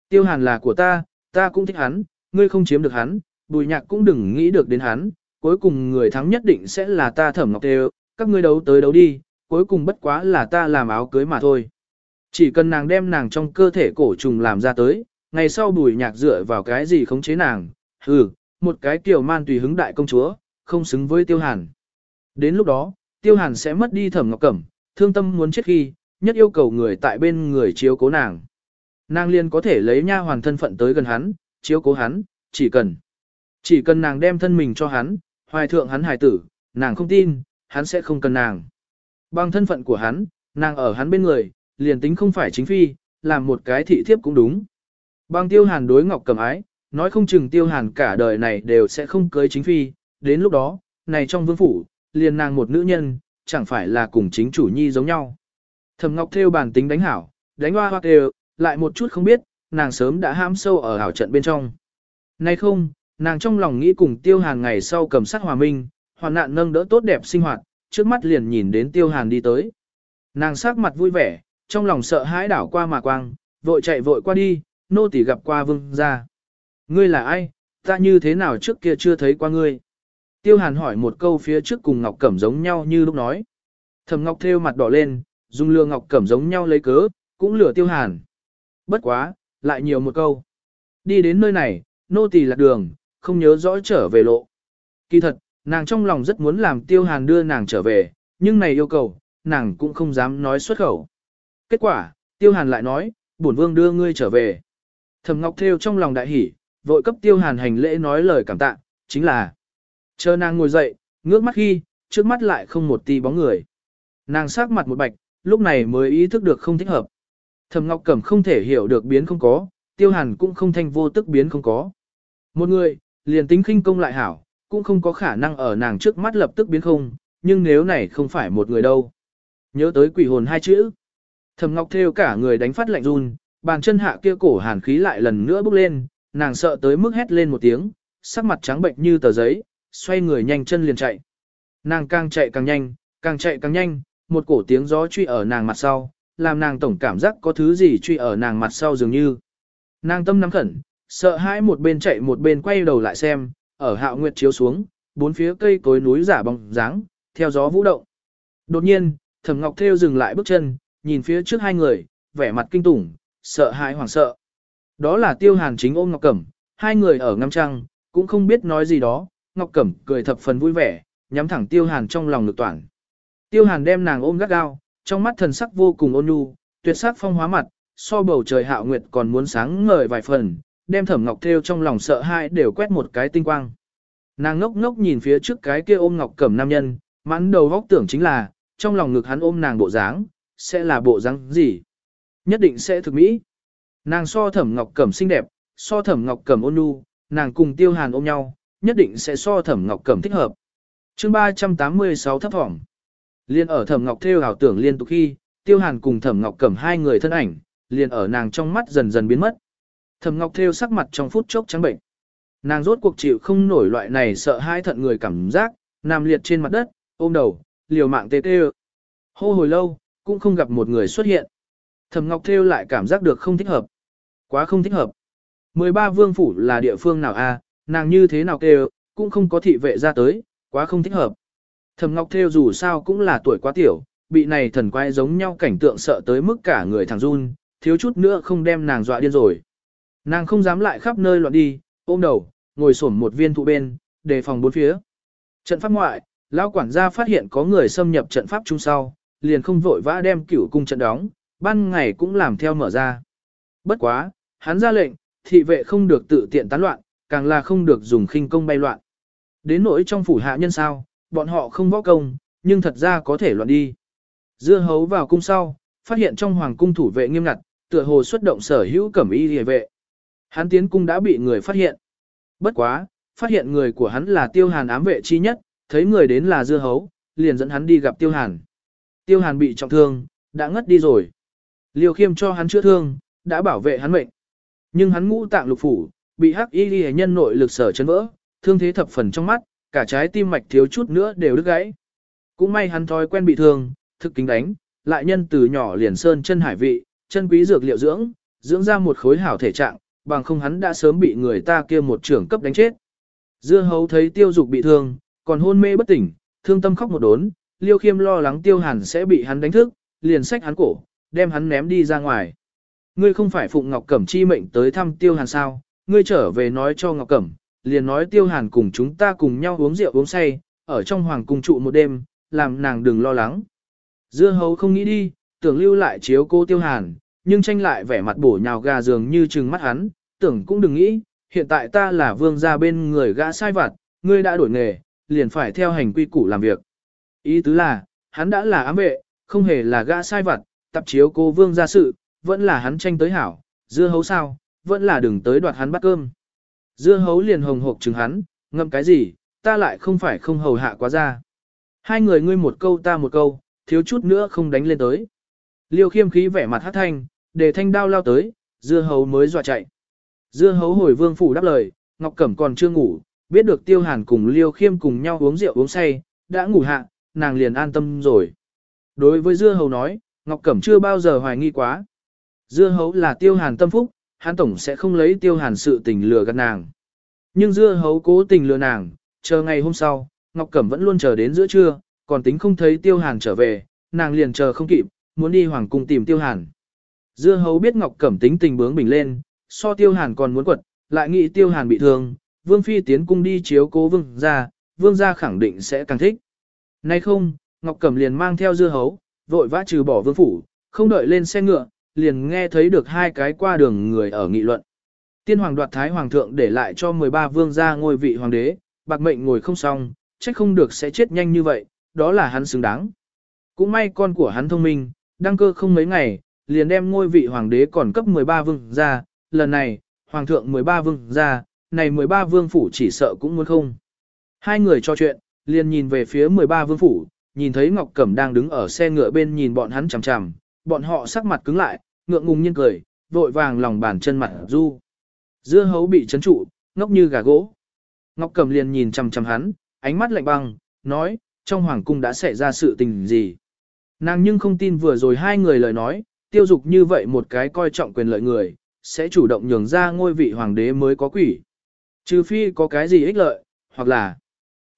Tiêu hàn là của ta, ta cũng thích hắn, ngươi không chiếm được hắn, bùi nhạc cũng đừng nghĩ được đến hắn, cuối cùng người thắng nhất định sẽ là ta thẩm ngọc đều, các ngươi đấu tới đấu đi, cuối cùng bất quá là ta làm áo cưới mà thôi. Chỉ cần nàng đem nàng trong cơ thể cổ trùng làm ra tới, ngày sau bùi nhạc dựa vào cái gì khống chế nàng, hừ, một cái kiểu man tùy hứng đại công chúa, không xứng với tiêu hàn. Đến lúc đó, tiêu hàn sẽ mất đi thẩm ngọc cẩm, thương tâm muốn chết khi, nhất yêu cầu người tại bên người chiếu cố nàng. Nàng liền có thể lấy nha hoàn thân phận tới gần hắn, chiếu cố hắn, chỉ cần. Chỉ cần nàng đem thân mình cho hắn, hoài thượng hắn hài tử, nàng không tin, hắn sẽ không cần nàng. Bằng thân phận của hắn, nàng ở hắn bên người, liền tính không phải chính phi, làm một cái thị thiếp cũng đúng. Bằng tiêu hàn đối ngọc cẩm ái, nói không chừng tiêu hàn cả đời này đều sẽ không cưới chính phi, đến lúc đó, này trong vương phủ, liền nàng một nữ nhân, chẳng phải là cùng chính chủ nhi giống nhau. Thẩm Ngọc theo bản tính đánh hảo, đánh hoa hoa đều, lại một chút không biết, nàng sớm đã ham sâu ở hảo trận bên trong. Nay không, nàng trong lòng nghĩ cùng Tiêu Hàn ngày sau cầm sát hòa minh, hoàn nạn nâng đỡ tốt đẹp sinh hoạt, trước mắt liền nhìn đến Tiêu Hàn đi tới. Nàng sắc mặt vui vẻ, trong lòng sợ hãi đảo qua mà quang, vội chạy vội qua đi, nô tỳ gặp qua vương gia. Ngươi là ai, ta như thế nào trước kia chưa thấy qua ngươi? Tiêu Hàn hỏi một câu phía trước cùng Ngọc Cẩm giống nhau như lúc nói. Thẩm Ngọc theo mặt đỏ lên, dùng lừa Ngọc Cẩm giống nhau lấy cớ, cũng lừa Tiêu Hàn. Bất quá, lại nhiều một câu. Đi đến nơi này, nô tỳ lạc đường, không nhớ rõ trở về lộ. Kỳ thật, nàng trong lòng rất muốn làm Tiêu Hàn đưa nàng trở về, nhưng này yêu cầu, nàng cũng không dám nói xuất khẩu. Kết quả, Tiêu Hàn lại nói, bổn vương đưa ngươi trở về. Thẩm Ngọc Thêu trong lòng đại hỉ, vội cấp Tiêu Hàn hành lễ nói lời cảm tạ, chính là Chờ nàng ngồi dậy, ngước mắt khi, trước mắt lại không một tí bóng người. Nàng sắc mặt một bạch, lúc này mới ý thức được không thích hợp. thầm Ngọc Cẩm không thể hiểu được biến không có, Tiêu Hàn cũng không thanh vô tức biến không có. Một người, liền tính khinh công lại hảo, cũng không có khả năng ở nàng trước mắt lập tức biến không, nhưng nếu này không phải một người đâu. Nhớ tới quỷ hồn hai chữ. thầm Ngọc theo cả người đánh phát lạnh run, bàn chân hạ kia cổ hàn khí lại lần nữa bốc lên, nàng sợ tới mức hét lên một tiếng, sắc mặt trắng bệnh như tờ giấy, xoay người nhanh chân liền chạy. Nàng càng chạy càng nhanh, càng chạy càng nhanh, một cổ tiếng gió truy ở nàng mặt sau, làm nàng tổng cảm giác có thứ gì truy ở nàng mặt sau dường như. Nàng tâm nắm khẩn, sợ hãi một bên chạy một bên quay đầu lại xem, ở hạo nguyệt chiếu xuống, bốn phía cây cối núi giả bóng dáng, theo gió vũ động. Đột nhiên, Thẩm Ngọc Thêu dừng lại bước chân, nhìn phía trước hai người, vẻ mặt kinh tủng, sợ hãi hoảng sợ. Đó là Tiêu Hàn chính ôm Ngọc Cẩm, hai người ở ngắm trăng, cũng không biết nói gì đó, Ngọc Cẩm cười thập phần vui vẻ, nhắm thẳng Tiêu Hàn trong lòng lực toàn. Tiêu Hàn đem nàng ôm gắt gao, trong mắt thần sắc vô cùng ôn nhu, tuyệt sắc phong hóa mặt, so bầu trời hạo nguyệt còn muốn sáng ngời vài phần, đem Thẩm Ngọc Thêu trong lòng sợ hãi đều quét một cái tinh quang. Nàng ngốc ngốc nhìn phía trước cái kia ôm Ngọc Cẩm nam nhân, mãn đầu góc tưởng chính là, trong lòng ngực hắn ôm nàng bộ dáng, sẽ là bộ dáng gì? Nhất định sẽ thực mỹ. Nàng so Thẩm Ngọc Cẩm xinh đẹp, so Thẩm Ngọc Cẩm ôn nhu, nàng cùng Tiêu Hàn ôm nhau, nhất định sẽ so thẩm ngọc cẩm thích hợp. chương 386 thấp hỏng. Liên ở thẩm ngọc theo ảo tưởng liên tục khi, tiêu hàn cùng thẩm ngọc cẩm hai người thân ảnh, liền ở nàng trong mắt dần dần biến mất. Thẩm ngọc theo sắc mặt trong phút chốc trắng bệnh. Nàng rốt cuộc chịu không nổi loại này sợ hai thận người cảm giác, nằm liệt trên mặt đất, ôm đầu, liều mạng tê tê. Hô hồi lâu, cũng không gặp một người xuất hiện. Thẩm Ngọc Thêu lại cảm giác được không thích hợp. Quá không thích hợp. 13 vương phủ là địa phương nào a, nàng như thế nào kêu, cũng không có thị vệ ra tới, quá không thích hợp. Thẩm Ngọc Thêu dù sao cũng là tuổi quá tiểu, bị này thần quay giống nhau cảnh tượng sợ tới mức cả người thằng run, thiếu chút nữa không đem nàng dọa điên rồi. Nàng không dám lại khắp nơi loạn đi, ôm đầu, ngồi xổm một viên thụ bên, đề phòng bốn phía. Trận pháp ngoại, lão quản gia phát hiện có người xâm nhập trận pháp chung sau, liền không vội vã đem cửu cung trận đóng, ban ngày cũng làm theo mở ra. Bất quá, hắn ra lệnh, thị vệ không được tự tiện tán loạn, càng là không được dùng khinh công bay loạn. Đến nỗi trong phủ hạ nhân sao, bọn họ không võ công, nhưng thật ra có thể loạn đi. Dưa hấu vào cung sau, phát hiện trong hoàng cung thủ vệ nghiêm ngặt, tựa hồ xuất động sở hữu cẩm y hề vệ. Hắn tiến cung đã bị người phát hiện. Bất quá, phát hiện người của hắn là tiêu hàn ám vệ chi nhất, thấy người đến là dưa hấu, liền dẫn hắn đi gặp tiêu hàn. Tiêu hàn bị trọng thương, đã ngất đi rồi. Liều khiêm cho hắn chữa thương, đã bảo vệ hắn mệnh. Nhưng hắn ngũ tạng lục phủ, bị hắc y ghi nhân nội lực sở chấn vỡ, thương thế thập phần trong mắt, cả trái tim mạch thiếu chút nữa đều đứt gãy. Cũng may hắn thói quen bị thương, thực kính đánh, lại nhân từ nhỏ liền sơn chân hải vị, chân quý dược liệu dưỡng, dưỡng ra một khối hảo thể trạng, bằng không hắn đã sớm bị người ta kia một trưởng cấp đánh chết. Dưa hấu thấy tiêu dục bị thương, còn hôn mê bất tỉnh, thương tâm khóc một đốn, liêu khiêm lo lắng tiêu hàn sẽ bị hắn đánh thức, liền xách hắn cổ, đem hắn ném đi ra ngoài. Ngươi không phải phụng ngọc cẩm chi mệnh tới thăm tiêu hàn sao, ngươi trở về nói cho Ngọc Cẩm, liền nói tiêu hàn cùng chúng ta cùng nhau uống rượu uống say, ở trong hoàng cung trụ một đêm, làm nàng đừng lo lắng. Dưa hấu không nghĩ đi, tưởng lưu lại chiếu cô tiêu hàn, nhưng tranh lại vẻ mặt bổ nhào gà dường như trừng mắt hắn, tưởng cũng đừng nghĩ, hiện tại ta là vương gia bên người gã sai vặt, ngươi đã đổi nghề, liền phải theo hành quy củ làm việc. Ý tứ là, hắn đã là ám vệ, không hề là gã sai vặt, tập chiếu cô vương gia sự, vẫn là hắn tranh tới hảo, dưa hấu sao, vẫn là đừng tới đoạt hắn bát cơm. Dưa hấu liền hồng hộp chừng hắn, ngậm cái gì, ta lại không phải không hầu hạ quá ra. Hai người ngươi một câu ta một câu, thiếu chút nữa không đánh lên tới. Liêu khiêm khí vẻ mặt hát thanh, để thanh đao lao tới, dưa hấu mới dọa chạy. Dưa hấu hồi vương phủ đáp lời, Ngọc Cẩm còn chưa ngủ, biết được tiêu hàn cùng liêu khiêm cùng nhau uống rượu uống say, đã ngủ hạ, nàng liền an tâm rồi. Đối với dưa hấu nói, Ngọc Cẩm chưa bao giờ hoài nghi quá. Dưa hấu là tiêu hàn tâm phúc, hắn tổng sẽ không lấy tiêu hàn sự tình lừa gạt nàng. Nhưng dưa hấu cố tình lừa nàng, chờ ngày hôm sau, Ngọc Cẩm vẫn luôn chờ đến giữa trưa, còn tính không thấy tiêu hàn trở về, nàng liền chờ không kịp, muốn đi hoàng cung tìm tiêu hàn. Dưa hấu biết Ngọc Cẩm tính tình bướng bình lên, so tiêu hàn còn muốn quật, lại nghĩ tiêu hàn bị thương, vương phi tiến cung đi chiếu cố vương ra, vương ra khẳng định sẽ càng thích. Nay không, Ngọc Cẩm liền mang theo dưa hấu, vội vã trừ bỏ vương phủ, không đợi lên xe ngựa, liền nghe thấy được hai cái qua đường người ở nghị luận. Tiên hoàng đoạt thái hoàng thượng để lại cho 13 vương gia ngôi vị hoàng đế, bạc mệnh ngồi không xong, trách không được sẽ chết nhanh như vậy, đó là hắn xứng đáng. Cũng may con của hắn thông minh, đăng cơ không mấy ngày, liền đem ngôi vị hoàng đế còn cấp 13 vương gia, lần này, hoàng thượng 13 vương gia, này 13 vương phủ chỉ sợ cũng muốn không. Hai người trò chuyện, liền nhìn về phía 13 vương phủ, nhìn thấy Ngọc Cẩm đang đứng ở xe ngựa bên nhìn bọn hắn chằm chằm, bọn họ sắc mặt cứng lại, ngượng ngùng nhiên cười, vội vàng lòng bàn chân mặt du. Dưa hấu bị chấn trụ, ngốc như gà gỗ. Ngọc cầm liền nhìn chằm chằm hắn, ánh mắt lạnh băng, nói, trong hoàng cung đã xảy ra sự tình gì. Nàng nhưng không tin vừa rồi hai người lời nói, tiêu dục như vậy một cái coi trọng quyền lợi người, sẽ chủ động nhường ra ngôi vị hoàng đế mới có quỷ. Trừ phi có cái gì ích lợi, hoặc là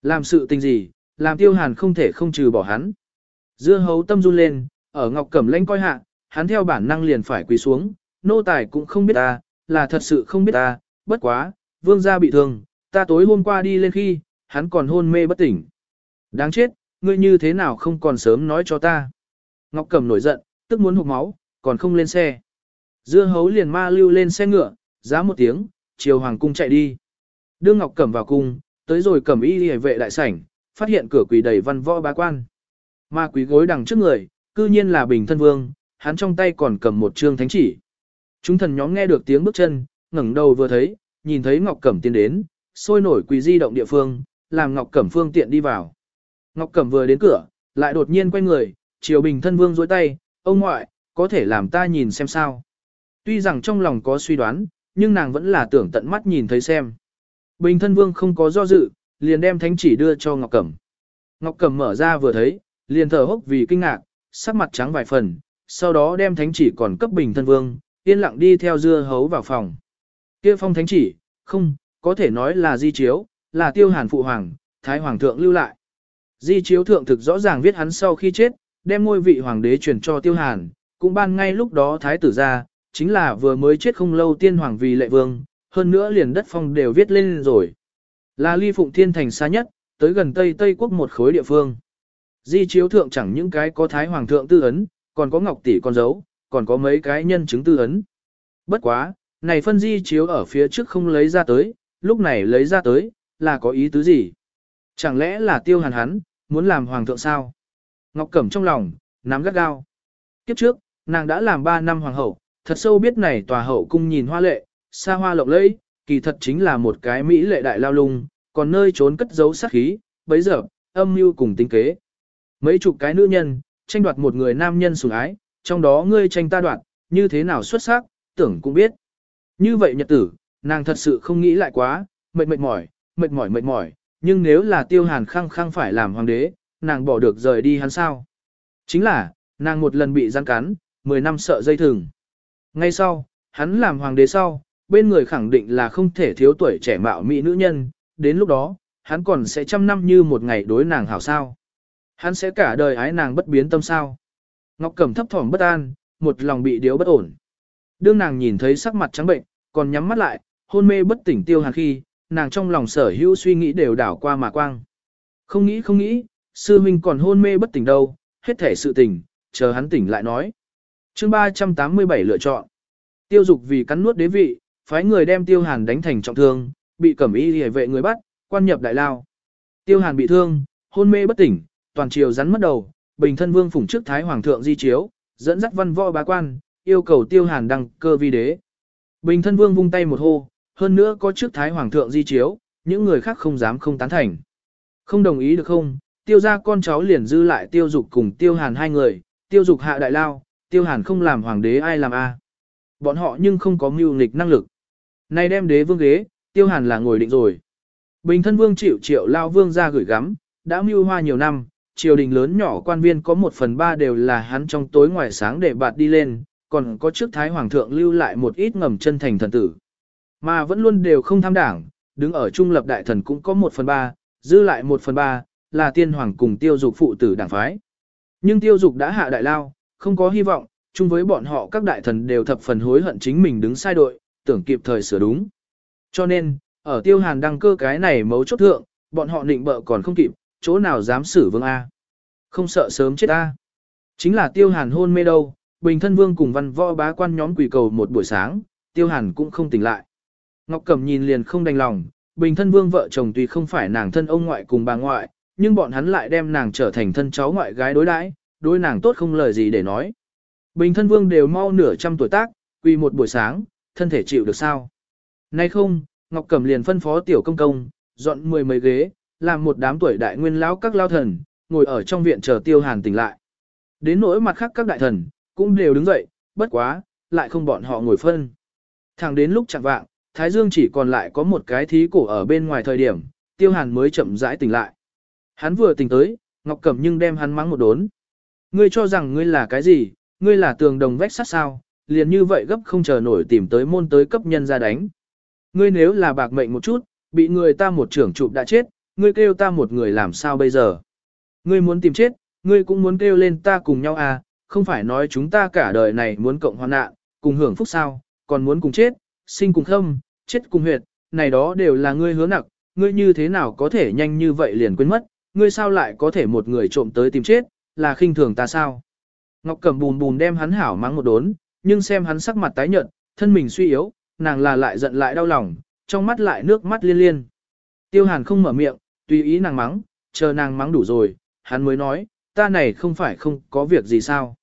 làm sự tình gì, làm tiêu hàn không thể không trừ bỏ hắn. Dưa hấu tâm run lên, ở Ngọc Cẩm Lãnh coi hạ, hắn theo bản năng liền phải quỳ xuống, nô tài cũng không biết ta, là thật sự không biết ta, bất quá, vương gia bị thương, ta tối hôm qua đi lên khi, hắn còn hôn mê bất tỉnh. Đáng chết, ngươi như thế nào không còn sớm nói cho ta. Ngọc Cẩm nổi giận, tức muốn hụt máu, còn không lên xe. Dưa hấu liền ma lưu lên xe ngựa, giá một tiếng, chiều hoàng cung chạy đi. Đưa Ngọc Cẩm vào cung, tới rồi Cẩm y hề vệ đại sảnh, phát hiện cửa quỳ đầy văn võ bá quan. Ma quý gối đằng trước người, Cư nhiên là bình thân vương, hắn trong tay còn cầm một trương thánh chỉ. Chúng thần nhóm nghe được tiếng bước chân, ngẩng đầu vừa thấy, nhìn thấy Ngọc Cẩm tiến đến, sôi nổi quỳ di động địa phương, làm Ngọc Cẩm phương tiện đi vào. Ngọc Cẩm vừa đến cửa, lại đột nhiên quay người, chiều bình thân vương dối tay, ông ngoại, có thể làm ta nhìn xem sao. Tuy rằng trong lòng có suy đoán, nhưng nàng vẫn là tưởng tận mắt nhìn thấy xem. Bình thân vương không có do dự, liền đem thánh chỉ đưa cho Ngọc Cẩm. Ngọc Cẩm mở ra vừa thấy, liền thở hốc vì kinh ngạc, sắc mặt trắng vài phần, sau đó đem thánh chỉ còn cấp bình thân vương, yên lặng đi theo dưa hấu vào phòng. kia phong thánh chỉ, không, có thể nói là di chiếu, là tiêu hàn phụ hoàng, thái hoàng thượng lưu lại. Di chiếu thượng thực rõ ràng viết hắn sau khi chết, đem ngôi vị hoàng đế truyền cho tiêu hàn, cũng ban ngay lúc đó thái tử ra, chính là vừa mới chết không lâu tiên hoàng vì lệ vương, hơn nữa liền đất phong đều viết lên rồi. Là ly phụng thiên thành xa nhất, tới gần Tây Tây quốc một khối địa phương. Di chiếu thượng chẳng những cái có thái hoàng thượng tư ấn, còn có ngọc tỷ con dấu, còn có mấy cái nhân chứng tư ấn. Bất quá, này phân di chiếu ở phía trước không lấy ra tới, lúc này lấy ra tới, là có ý tứ gì? Chẳng lẽ là tiêu hàn hắn, muốn làm hoàng thượng sao? Ngọc Cẩm trong lòng, nắm gắt gao. Kiếp trước, nàng đã làm 3 năm hoàng hậu, thật sâu biết này tòa hậu cung nhìn hoa lệ, xa hoa lộng lẫy, kỳ thật chính là một cái mỹ lệ đại lao lung, còn nơi trốn cất giấu sát khí, bấy giờ, âm mưu cùng tính kế. Mấy chục cái nữ nhân, tranh đoạt một người nam nhân sủng ái, trong đó ngươi tranh ta đoạt, như thế nào xuất sắc, tưởng cũng biết. Như vậy nhật tử, nàng thật sự không nghĩ lại quá, mệt mệt mỏi, mệt mỏi mệt mỏi, nhưng nếu là tiêu hàn khăng khăng phải làm hoàng đế, nàng bỏ được rời đi hắn sao. Chính là, nàng một lần bị gian cắn, 10 năm sợ dây thừng. Ngay sau, hắn làm hoàng đế sau, bên người khẳng định là không thể thiếu tuổi trẻ mạo mỹ nữ nhân, đến lúc đó, hắn còn sẽ trăm năm như một ngày đối nàng hảo sao. Hắn sẽ cả đời ái nàng bất biến tâm sao. Ngọc Cẩm thấp thỏm bất an, một lòng bị điếu bất ổn. Đương nàng nhìn thấy sắc mặt trắng bệnh, còn nhắm mắt lại, hôn mê bất tỉnh tiêu hàn khi, nàng trong lòng sở hữu suy nghĩ đều đảo qua mà quang. Không nghĩ không nghĩ, sư huynh còn hôn mê bất tỉnh đâu, hết thể sự tỉnh, chờ hắn tỉnh lại nói. chương 387 lựa chọn. Tiêu dục vì cắn nuốt đế vị, phái người đem tiêu hàn đánh thành trọng thương, bị cẩm y hề vệ người bắt, quan nhập đại lao. Tiêu hàn bị thương, hôn mê bất tỉnh, toàn triều rắn mất đầu, bình thân vương phủng trước thái hoàng thượng di chiếu, dẫn dắt văn võ bá quan, yêu cầu tiêu hàn đăng cơ vi đế. Bình thân vương vung tay một hô, hơn nữa có trước thái hoàng thượng di chiếu, những người khác không dám không tán thành. Không đồng ý được không, tiêu ra con cháu liền dư lại tiêu dục cùng tiêu hàn hai người, tiêu dục hạ đại lao, tiêu hàn không làm hoàng đế ai làm a. Bọn họ nhưng không có mưu nghịch năng lực. Nay đem đế vương ghế, tiêu hàn là ngồi định rồi. Bình thân vương chịu triệu lao vương ra gửi gắm, đã mưu hoa nhiều năm, triều đình lớn nhỏ quan viên có một phần ba đều là hắn trong tối ngoài sáng để bạt đi lên, còn có trước thái hoàng thượng lưu lại một ít ngầm chân thành thần tử. Mà vẫn luôn đều không tham đảng, đứng ở trung lập đại thần cũng có một phần ba, dư lại một phần ba, là tiên hoàng cùng tiêu dục phụ tử đảng phái. Nhưng tiêu dục đã hạ đại lao, không có hy vọng, chung với bọn họ các đại thần đều thập phần hối hận chính mình đứng sai đội, tưởng kịp thời sửa đúng. Cho nên, ở tiêu hàn đăng cơ cái này mấu chốt thượng, bọn họ định bợ còn không kịp, chỗ nào dám xử vương A. Không sợ sớm chết A. Chính là tiêu hàn hôn mê đâu, bình thân vương cùng văn võ bá quan nhóm quỷ cầu một buổi sáng, tiêu hàn cũng không tỉnh lại. Ngọc Cẩm nhìn liền không đành lòng, bình thân vương vợ chồng tuy không phải nàng thân ông ngoại cùng bà ngoại, nhưng bọn hắn lại đem nàng trở thành thân cháu ngoại gái đối đãi, đối nàng tốt không lời gì để nói. Bình thân vương đều mau nửa trăm tuổi tác, quỳ một buổi sáng, thân thể chịu được sao? Nay không, Ngọc Cẩm liền phân phó tiểu công công, dọn mười mấy ghế, làm một đám tuổi đại nguyên lão các lao thần, ngồi ở trong viện chờ tiêu hàn tỉnh lại. Đến nỗi mặt khác các đại thần, cũng đều đứng dậy, bất quá, lại không bọn họ ngồi phân. Thẳng đến lúc chẳng vạng, Thái Dương chỉ còn lại có một cái thí cổ ở bên ngoài thời điểm, tiêu hàn mới chậm rãi tỉnh lại. Hắn vừa tỉnh tới, Ngọc Cẩm nhưng đem hắn mắng một đốn. Ngươi cho rằng ngươi là cái gì, ngươi là tường đồng vách sát sao, liền như vậy gấp không chờ nổi tìm tới môn tới cấp nhân ra đánh. Ngươi nếu là bạc mệnh một chút, bị người ta một trưởng chụp đã chết, ngươi kêu ta một người làm sao bây giờ? Ngươi muốn tìm chết, ngươi cũng muốn kêu lên ta cùng nhau à, không phải nói chúng ta cả đời này muốn cộng hoạn nạn, cùng hưởng phúc sao, còn muốn cùng chết, sinh cùng không, chết cùng huyệt, này đó đều là ngươi hứa nặc, ngươi như thế nào có thể nhanh như vậy liền quên mất, ngươi sao lại có thể một người trộm tới tìm chết, là khinh thường ta sao? Ngọc Cẩm bùn bùn đem hắn hảo mắng một đốn, nhưng xem hắn sắc mặt tái nhợt, thân mình suy yếu, nàng là lại giận lại đau lòng, trong mắt lại nước mắt liên liên. Tiêu Hàn không mở miệng, tùy ý nàng mắng, chờ nàng mắng đủ rồi, hắn mới nói, ta này không phải không có việc gì sao.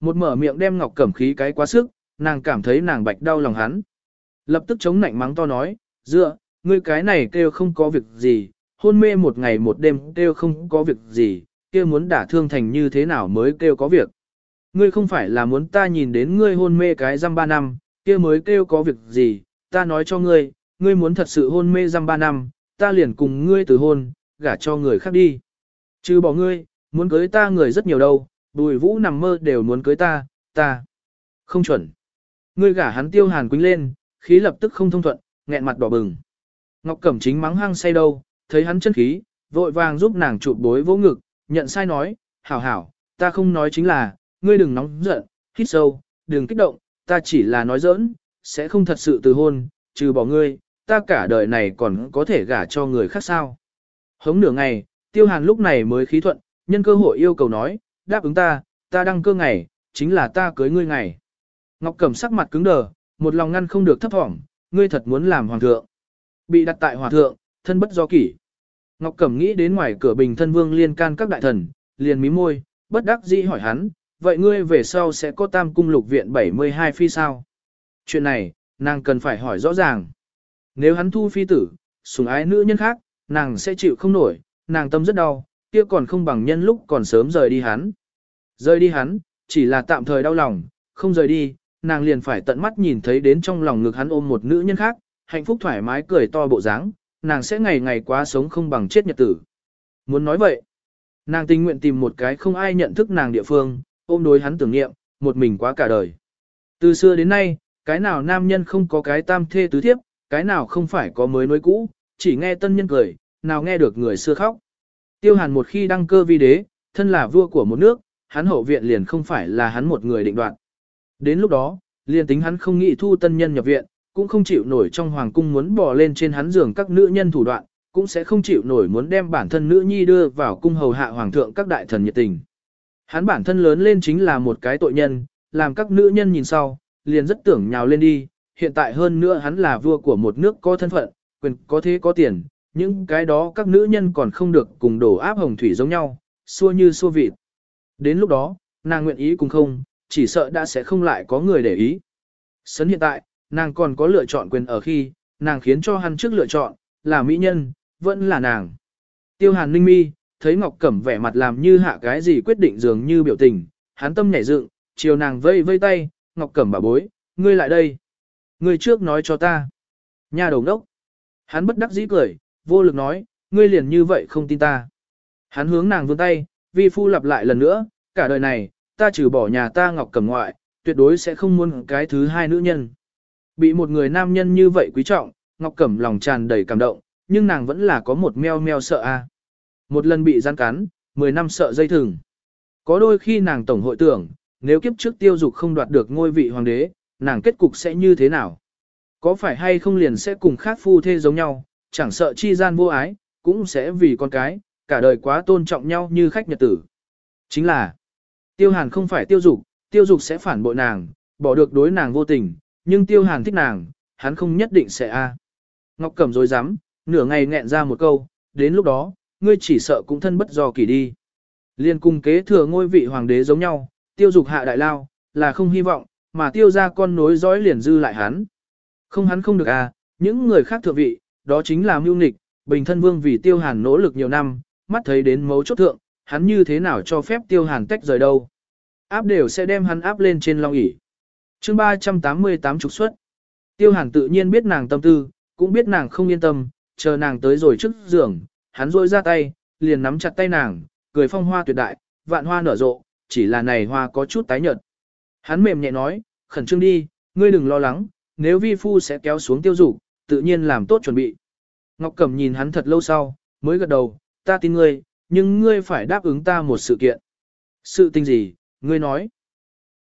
Một mở miệng đem ngọc cẩm khí cái quá sức, nàng cảm thấy nàng bạch đau lòng hắn. Lập tức chống nạnh mắng to nói, dựa, ngươi cái này kêu không có việc gì, hôn mê một ngày một đêm kêu không có việc gì, kêu muốn đả thương thành như thế nào mới kêu có việc. Ngươi không phải là muốn ta nhìn đến ngươi hôn mê cái răm ba năm, kia mới kêu có việc gì, ta nói cho ngươi, ngươi muốn thật sự hôn mê răm ba năm, ta liền cùng ngươi từ hôn, gả cho người khác đi. Chứ bỏ ngươi, muốn cưới ta người rất nhiều đâu, bùi vũ nằm mơ đều muốn cưới ta, ta. Không chuẩn. Ngươi gả hắn tiêu hàn quính lên, khí lập tức không thông thuận, nghẹn mặt đỏ bừng. Ngọc Cẩm chính mắng hăng say đâu, thấy hắn chân khí, vội vàng giúp nàng chụp bối vỗ ngực, nhận sai nói, hảo hảo, ta không nói chính là, ngươi đừng nóng giận, hít sâu, đừng kích động, ta chỉ là nói giỡn, sẽ không thật sự từ hôn, trừ bỏ ngươi, ta cả đời này còn có thể gả cho người khác sao. Hống nửa ngày, tiêu hàn lúc này mới khí thuận, nhân cơ hội yêu cầu nói, đáp ứng ta, ta đăng cơ ngày, chính là ta cưới ngươi ngày. Ngọc Cẩm sắc mặt cứng đờ, một lòng ngăn không được thấp thỏm, ngươi thật muốn làm hoàng thượng. Bị đặt tại hòa thượng, thân bất do kỷ. Ngọc Cẩm nghĩ đến ngoài cửa bình thân vương liên can các đại thần, liền mí môi, bất đắc dĩ hỏi hắn, vậy ngươi về sau sẽ có tam cung lục viện 72 phi sao? Chuyện này, nàng cần phải hỏi rõ ràng. Nếu hắn thu phi tử, sủng ái nữ nhân khác, nàng sẽ chịu không nổi, nàng tâm rất đau, kia còn không bằng nhân lúc còn sớm rời đi hắn. Rời đi hắn, chỉ là tạm thời đau lòng, không rời đi, nàng liền phải tận mắt nhìn thấy đến trong lòng ngực hắn ôm một nữ nhân khác, hạnh phúc thoải mái cười to bộ dáng, nàng sẽ ngày ngày quá sống không bằng chết nhật tử. Muốn nói vậy, nàng tình nguyện tìm một cái không ai nhận thức nàng địa phương, ôm đối hắn tưởng niệm, một mình quá cả đời. Từ xưa đến nay, cái nào nam nhân không có cái tam thê tứ thiếp, cái nào không phải có mới nối cũ, chỉ nghe tân nhân cười, nào nghe được người xưa khóc. Tiêu Hàn một khi đăng cơ vi đế, thân là vua của một nước, hắn hậu viện liền không phải là hắn một người định đoạt. Đến lúc đó, liền tính hắn không nghĩ thu tân nhân nhập viện, cũng không chịu nổi trong hoàng cung muốn bỏ lên trên hắn giường các nữ nhân thủ đoạn, cũng sẽ không chịu nổi muốn đem bản thân nữ nhi đưa vào cung hầu hạ hoàng thượng các đại thần nhiệt tình. Hắn bản thân lớn lên chính là một cái tội nhân, làm các nữ nhân nhìn sau, liền rất tưởng nhào lên đi, hiện tại hơn nữa hắn là vua của một nước có thân phận, quyền có thế có tiền, những cái đó các nữ nhân còn không được cùng đổ áp hồng thủy giống nhau, xua như xua vịt. Đến lúc đó, nàng nguyện ý cũng không, chỉ sợ đã sẽ không lại có người để ý. Sấn hiện tại, nàng còn có lựa chọn quyền ở khi, nàng khiến cho hắn trước lựa chọn, là mỹ nhân, vẫn là nàng. Tiêu hàn ninh mi, thấy Ngọc Cẩm vẻ mặt làm như hạ cái gì quyết định dường như biểu tình, hắn tâm nhảy dựng, chiều nàng vây vây tay, Ngọc Cẩm bà bối, ngươi lại đây ngươi trước nói cho ta. Nhà đầu đốc. Hắn bất đắc dĩ cười, vô lực nói, ngươi liền như vậy không tin ta. Hắn hướng nàng vươn tay, vi phu lặp lại lần nữa, cả đời này, ta trừ bỏ nhà ta ngọc cầm ngoại, tuyệt đối sẽ không muốn cái thứ hai nữ nhân. Bị một người nam nhân như vậy quý trọng, ngọc cẩm lòng tràn đầy cảm động, nhưng nàng vẫn là có một meo meo sợ a. Một lần bị gian cắn, 10 năm sợ dây thừng. Có đôi khi nàng tổng hội tưởng, nếu kiếp trước tiêu dục không đoạt được ngôi vị hoàng đế, nàng kết cục sẽ như thế nào? Có phải hay không liền sẽ cùng khác phu thê giống nhau, chẳng sợ chi gian vô ái, cũng sẽ vì con cái, cả đời quá tôn trọng nhau như khách nhật tử. Chính là, tiêu hàn không phải tiêu dục, tiêu dục sẽ phản bội nàng, bỏ được đối nàng vô tình, nhưng tiêu hàn thích nàng, hắn không nhất định sẽ a. Ngọc Cẩm dối rắm nửa ngày nghẹn ra một câu, đến lúc đó, ngươi chỉ sợ cũng thân bất do kỳ đi. Liên cung kế thừa ngôi vị hoàng đế giống nhau, tiêu dục hạ đại lao, là không hy vọng, mà tiêu ra con nối dõi liền dư lại hắn. Không hắn không được à, những người khác thượng vị, đó chính là mưu nịch, bình thân vương vì tiêu hàn nỗ lực nhiều năm, mắt thấy đến mấu chốt thượng, hắn như thế nào cho phép tiêu hàn tách rời đâu. Áp đều sẽ đem hắn áp lên trên long ỷ chương 388 trục xuất. Tiêu hàn tự nhiên biết nàng tâm tư, cũng biết nàng không yên tâm, chờ nàng tới rồi trước giường, hắn rôi ra tay, liền nắm chặt tay nàng, cười phong hoa tuyệt đại, vạn hoa nở rộ, chỉ là này hoa có chút tái nhợt. Hắn mềm nhẹ nói, khẩn trương đi, ngươi đừng lo lắng, nếu vi phu sẽ kéo xuống tiêu dục, tự nhiên làm tốt chuẩn bị. Ngọc Cẩm nhìn hắn thật lâu sau, mới gật đầu, ta tin ngươi, nhưng ngươi phải đáp ứng ta một sự kiện. Sự tình gì, ngươi nói.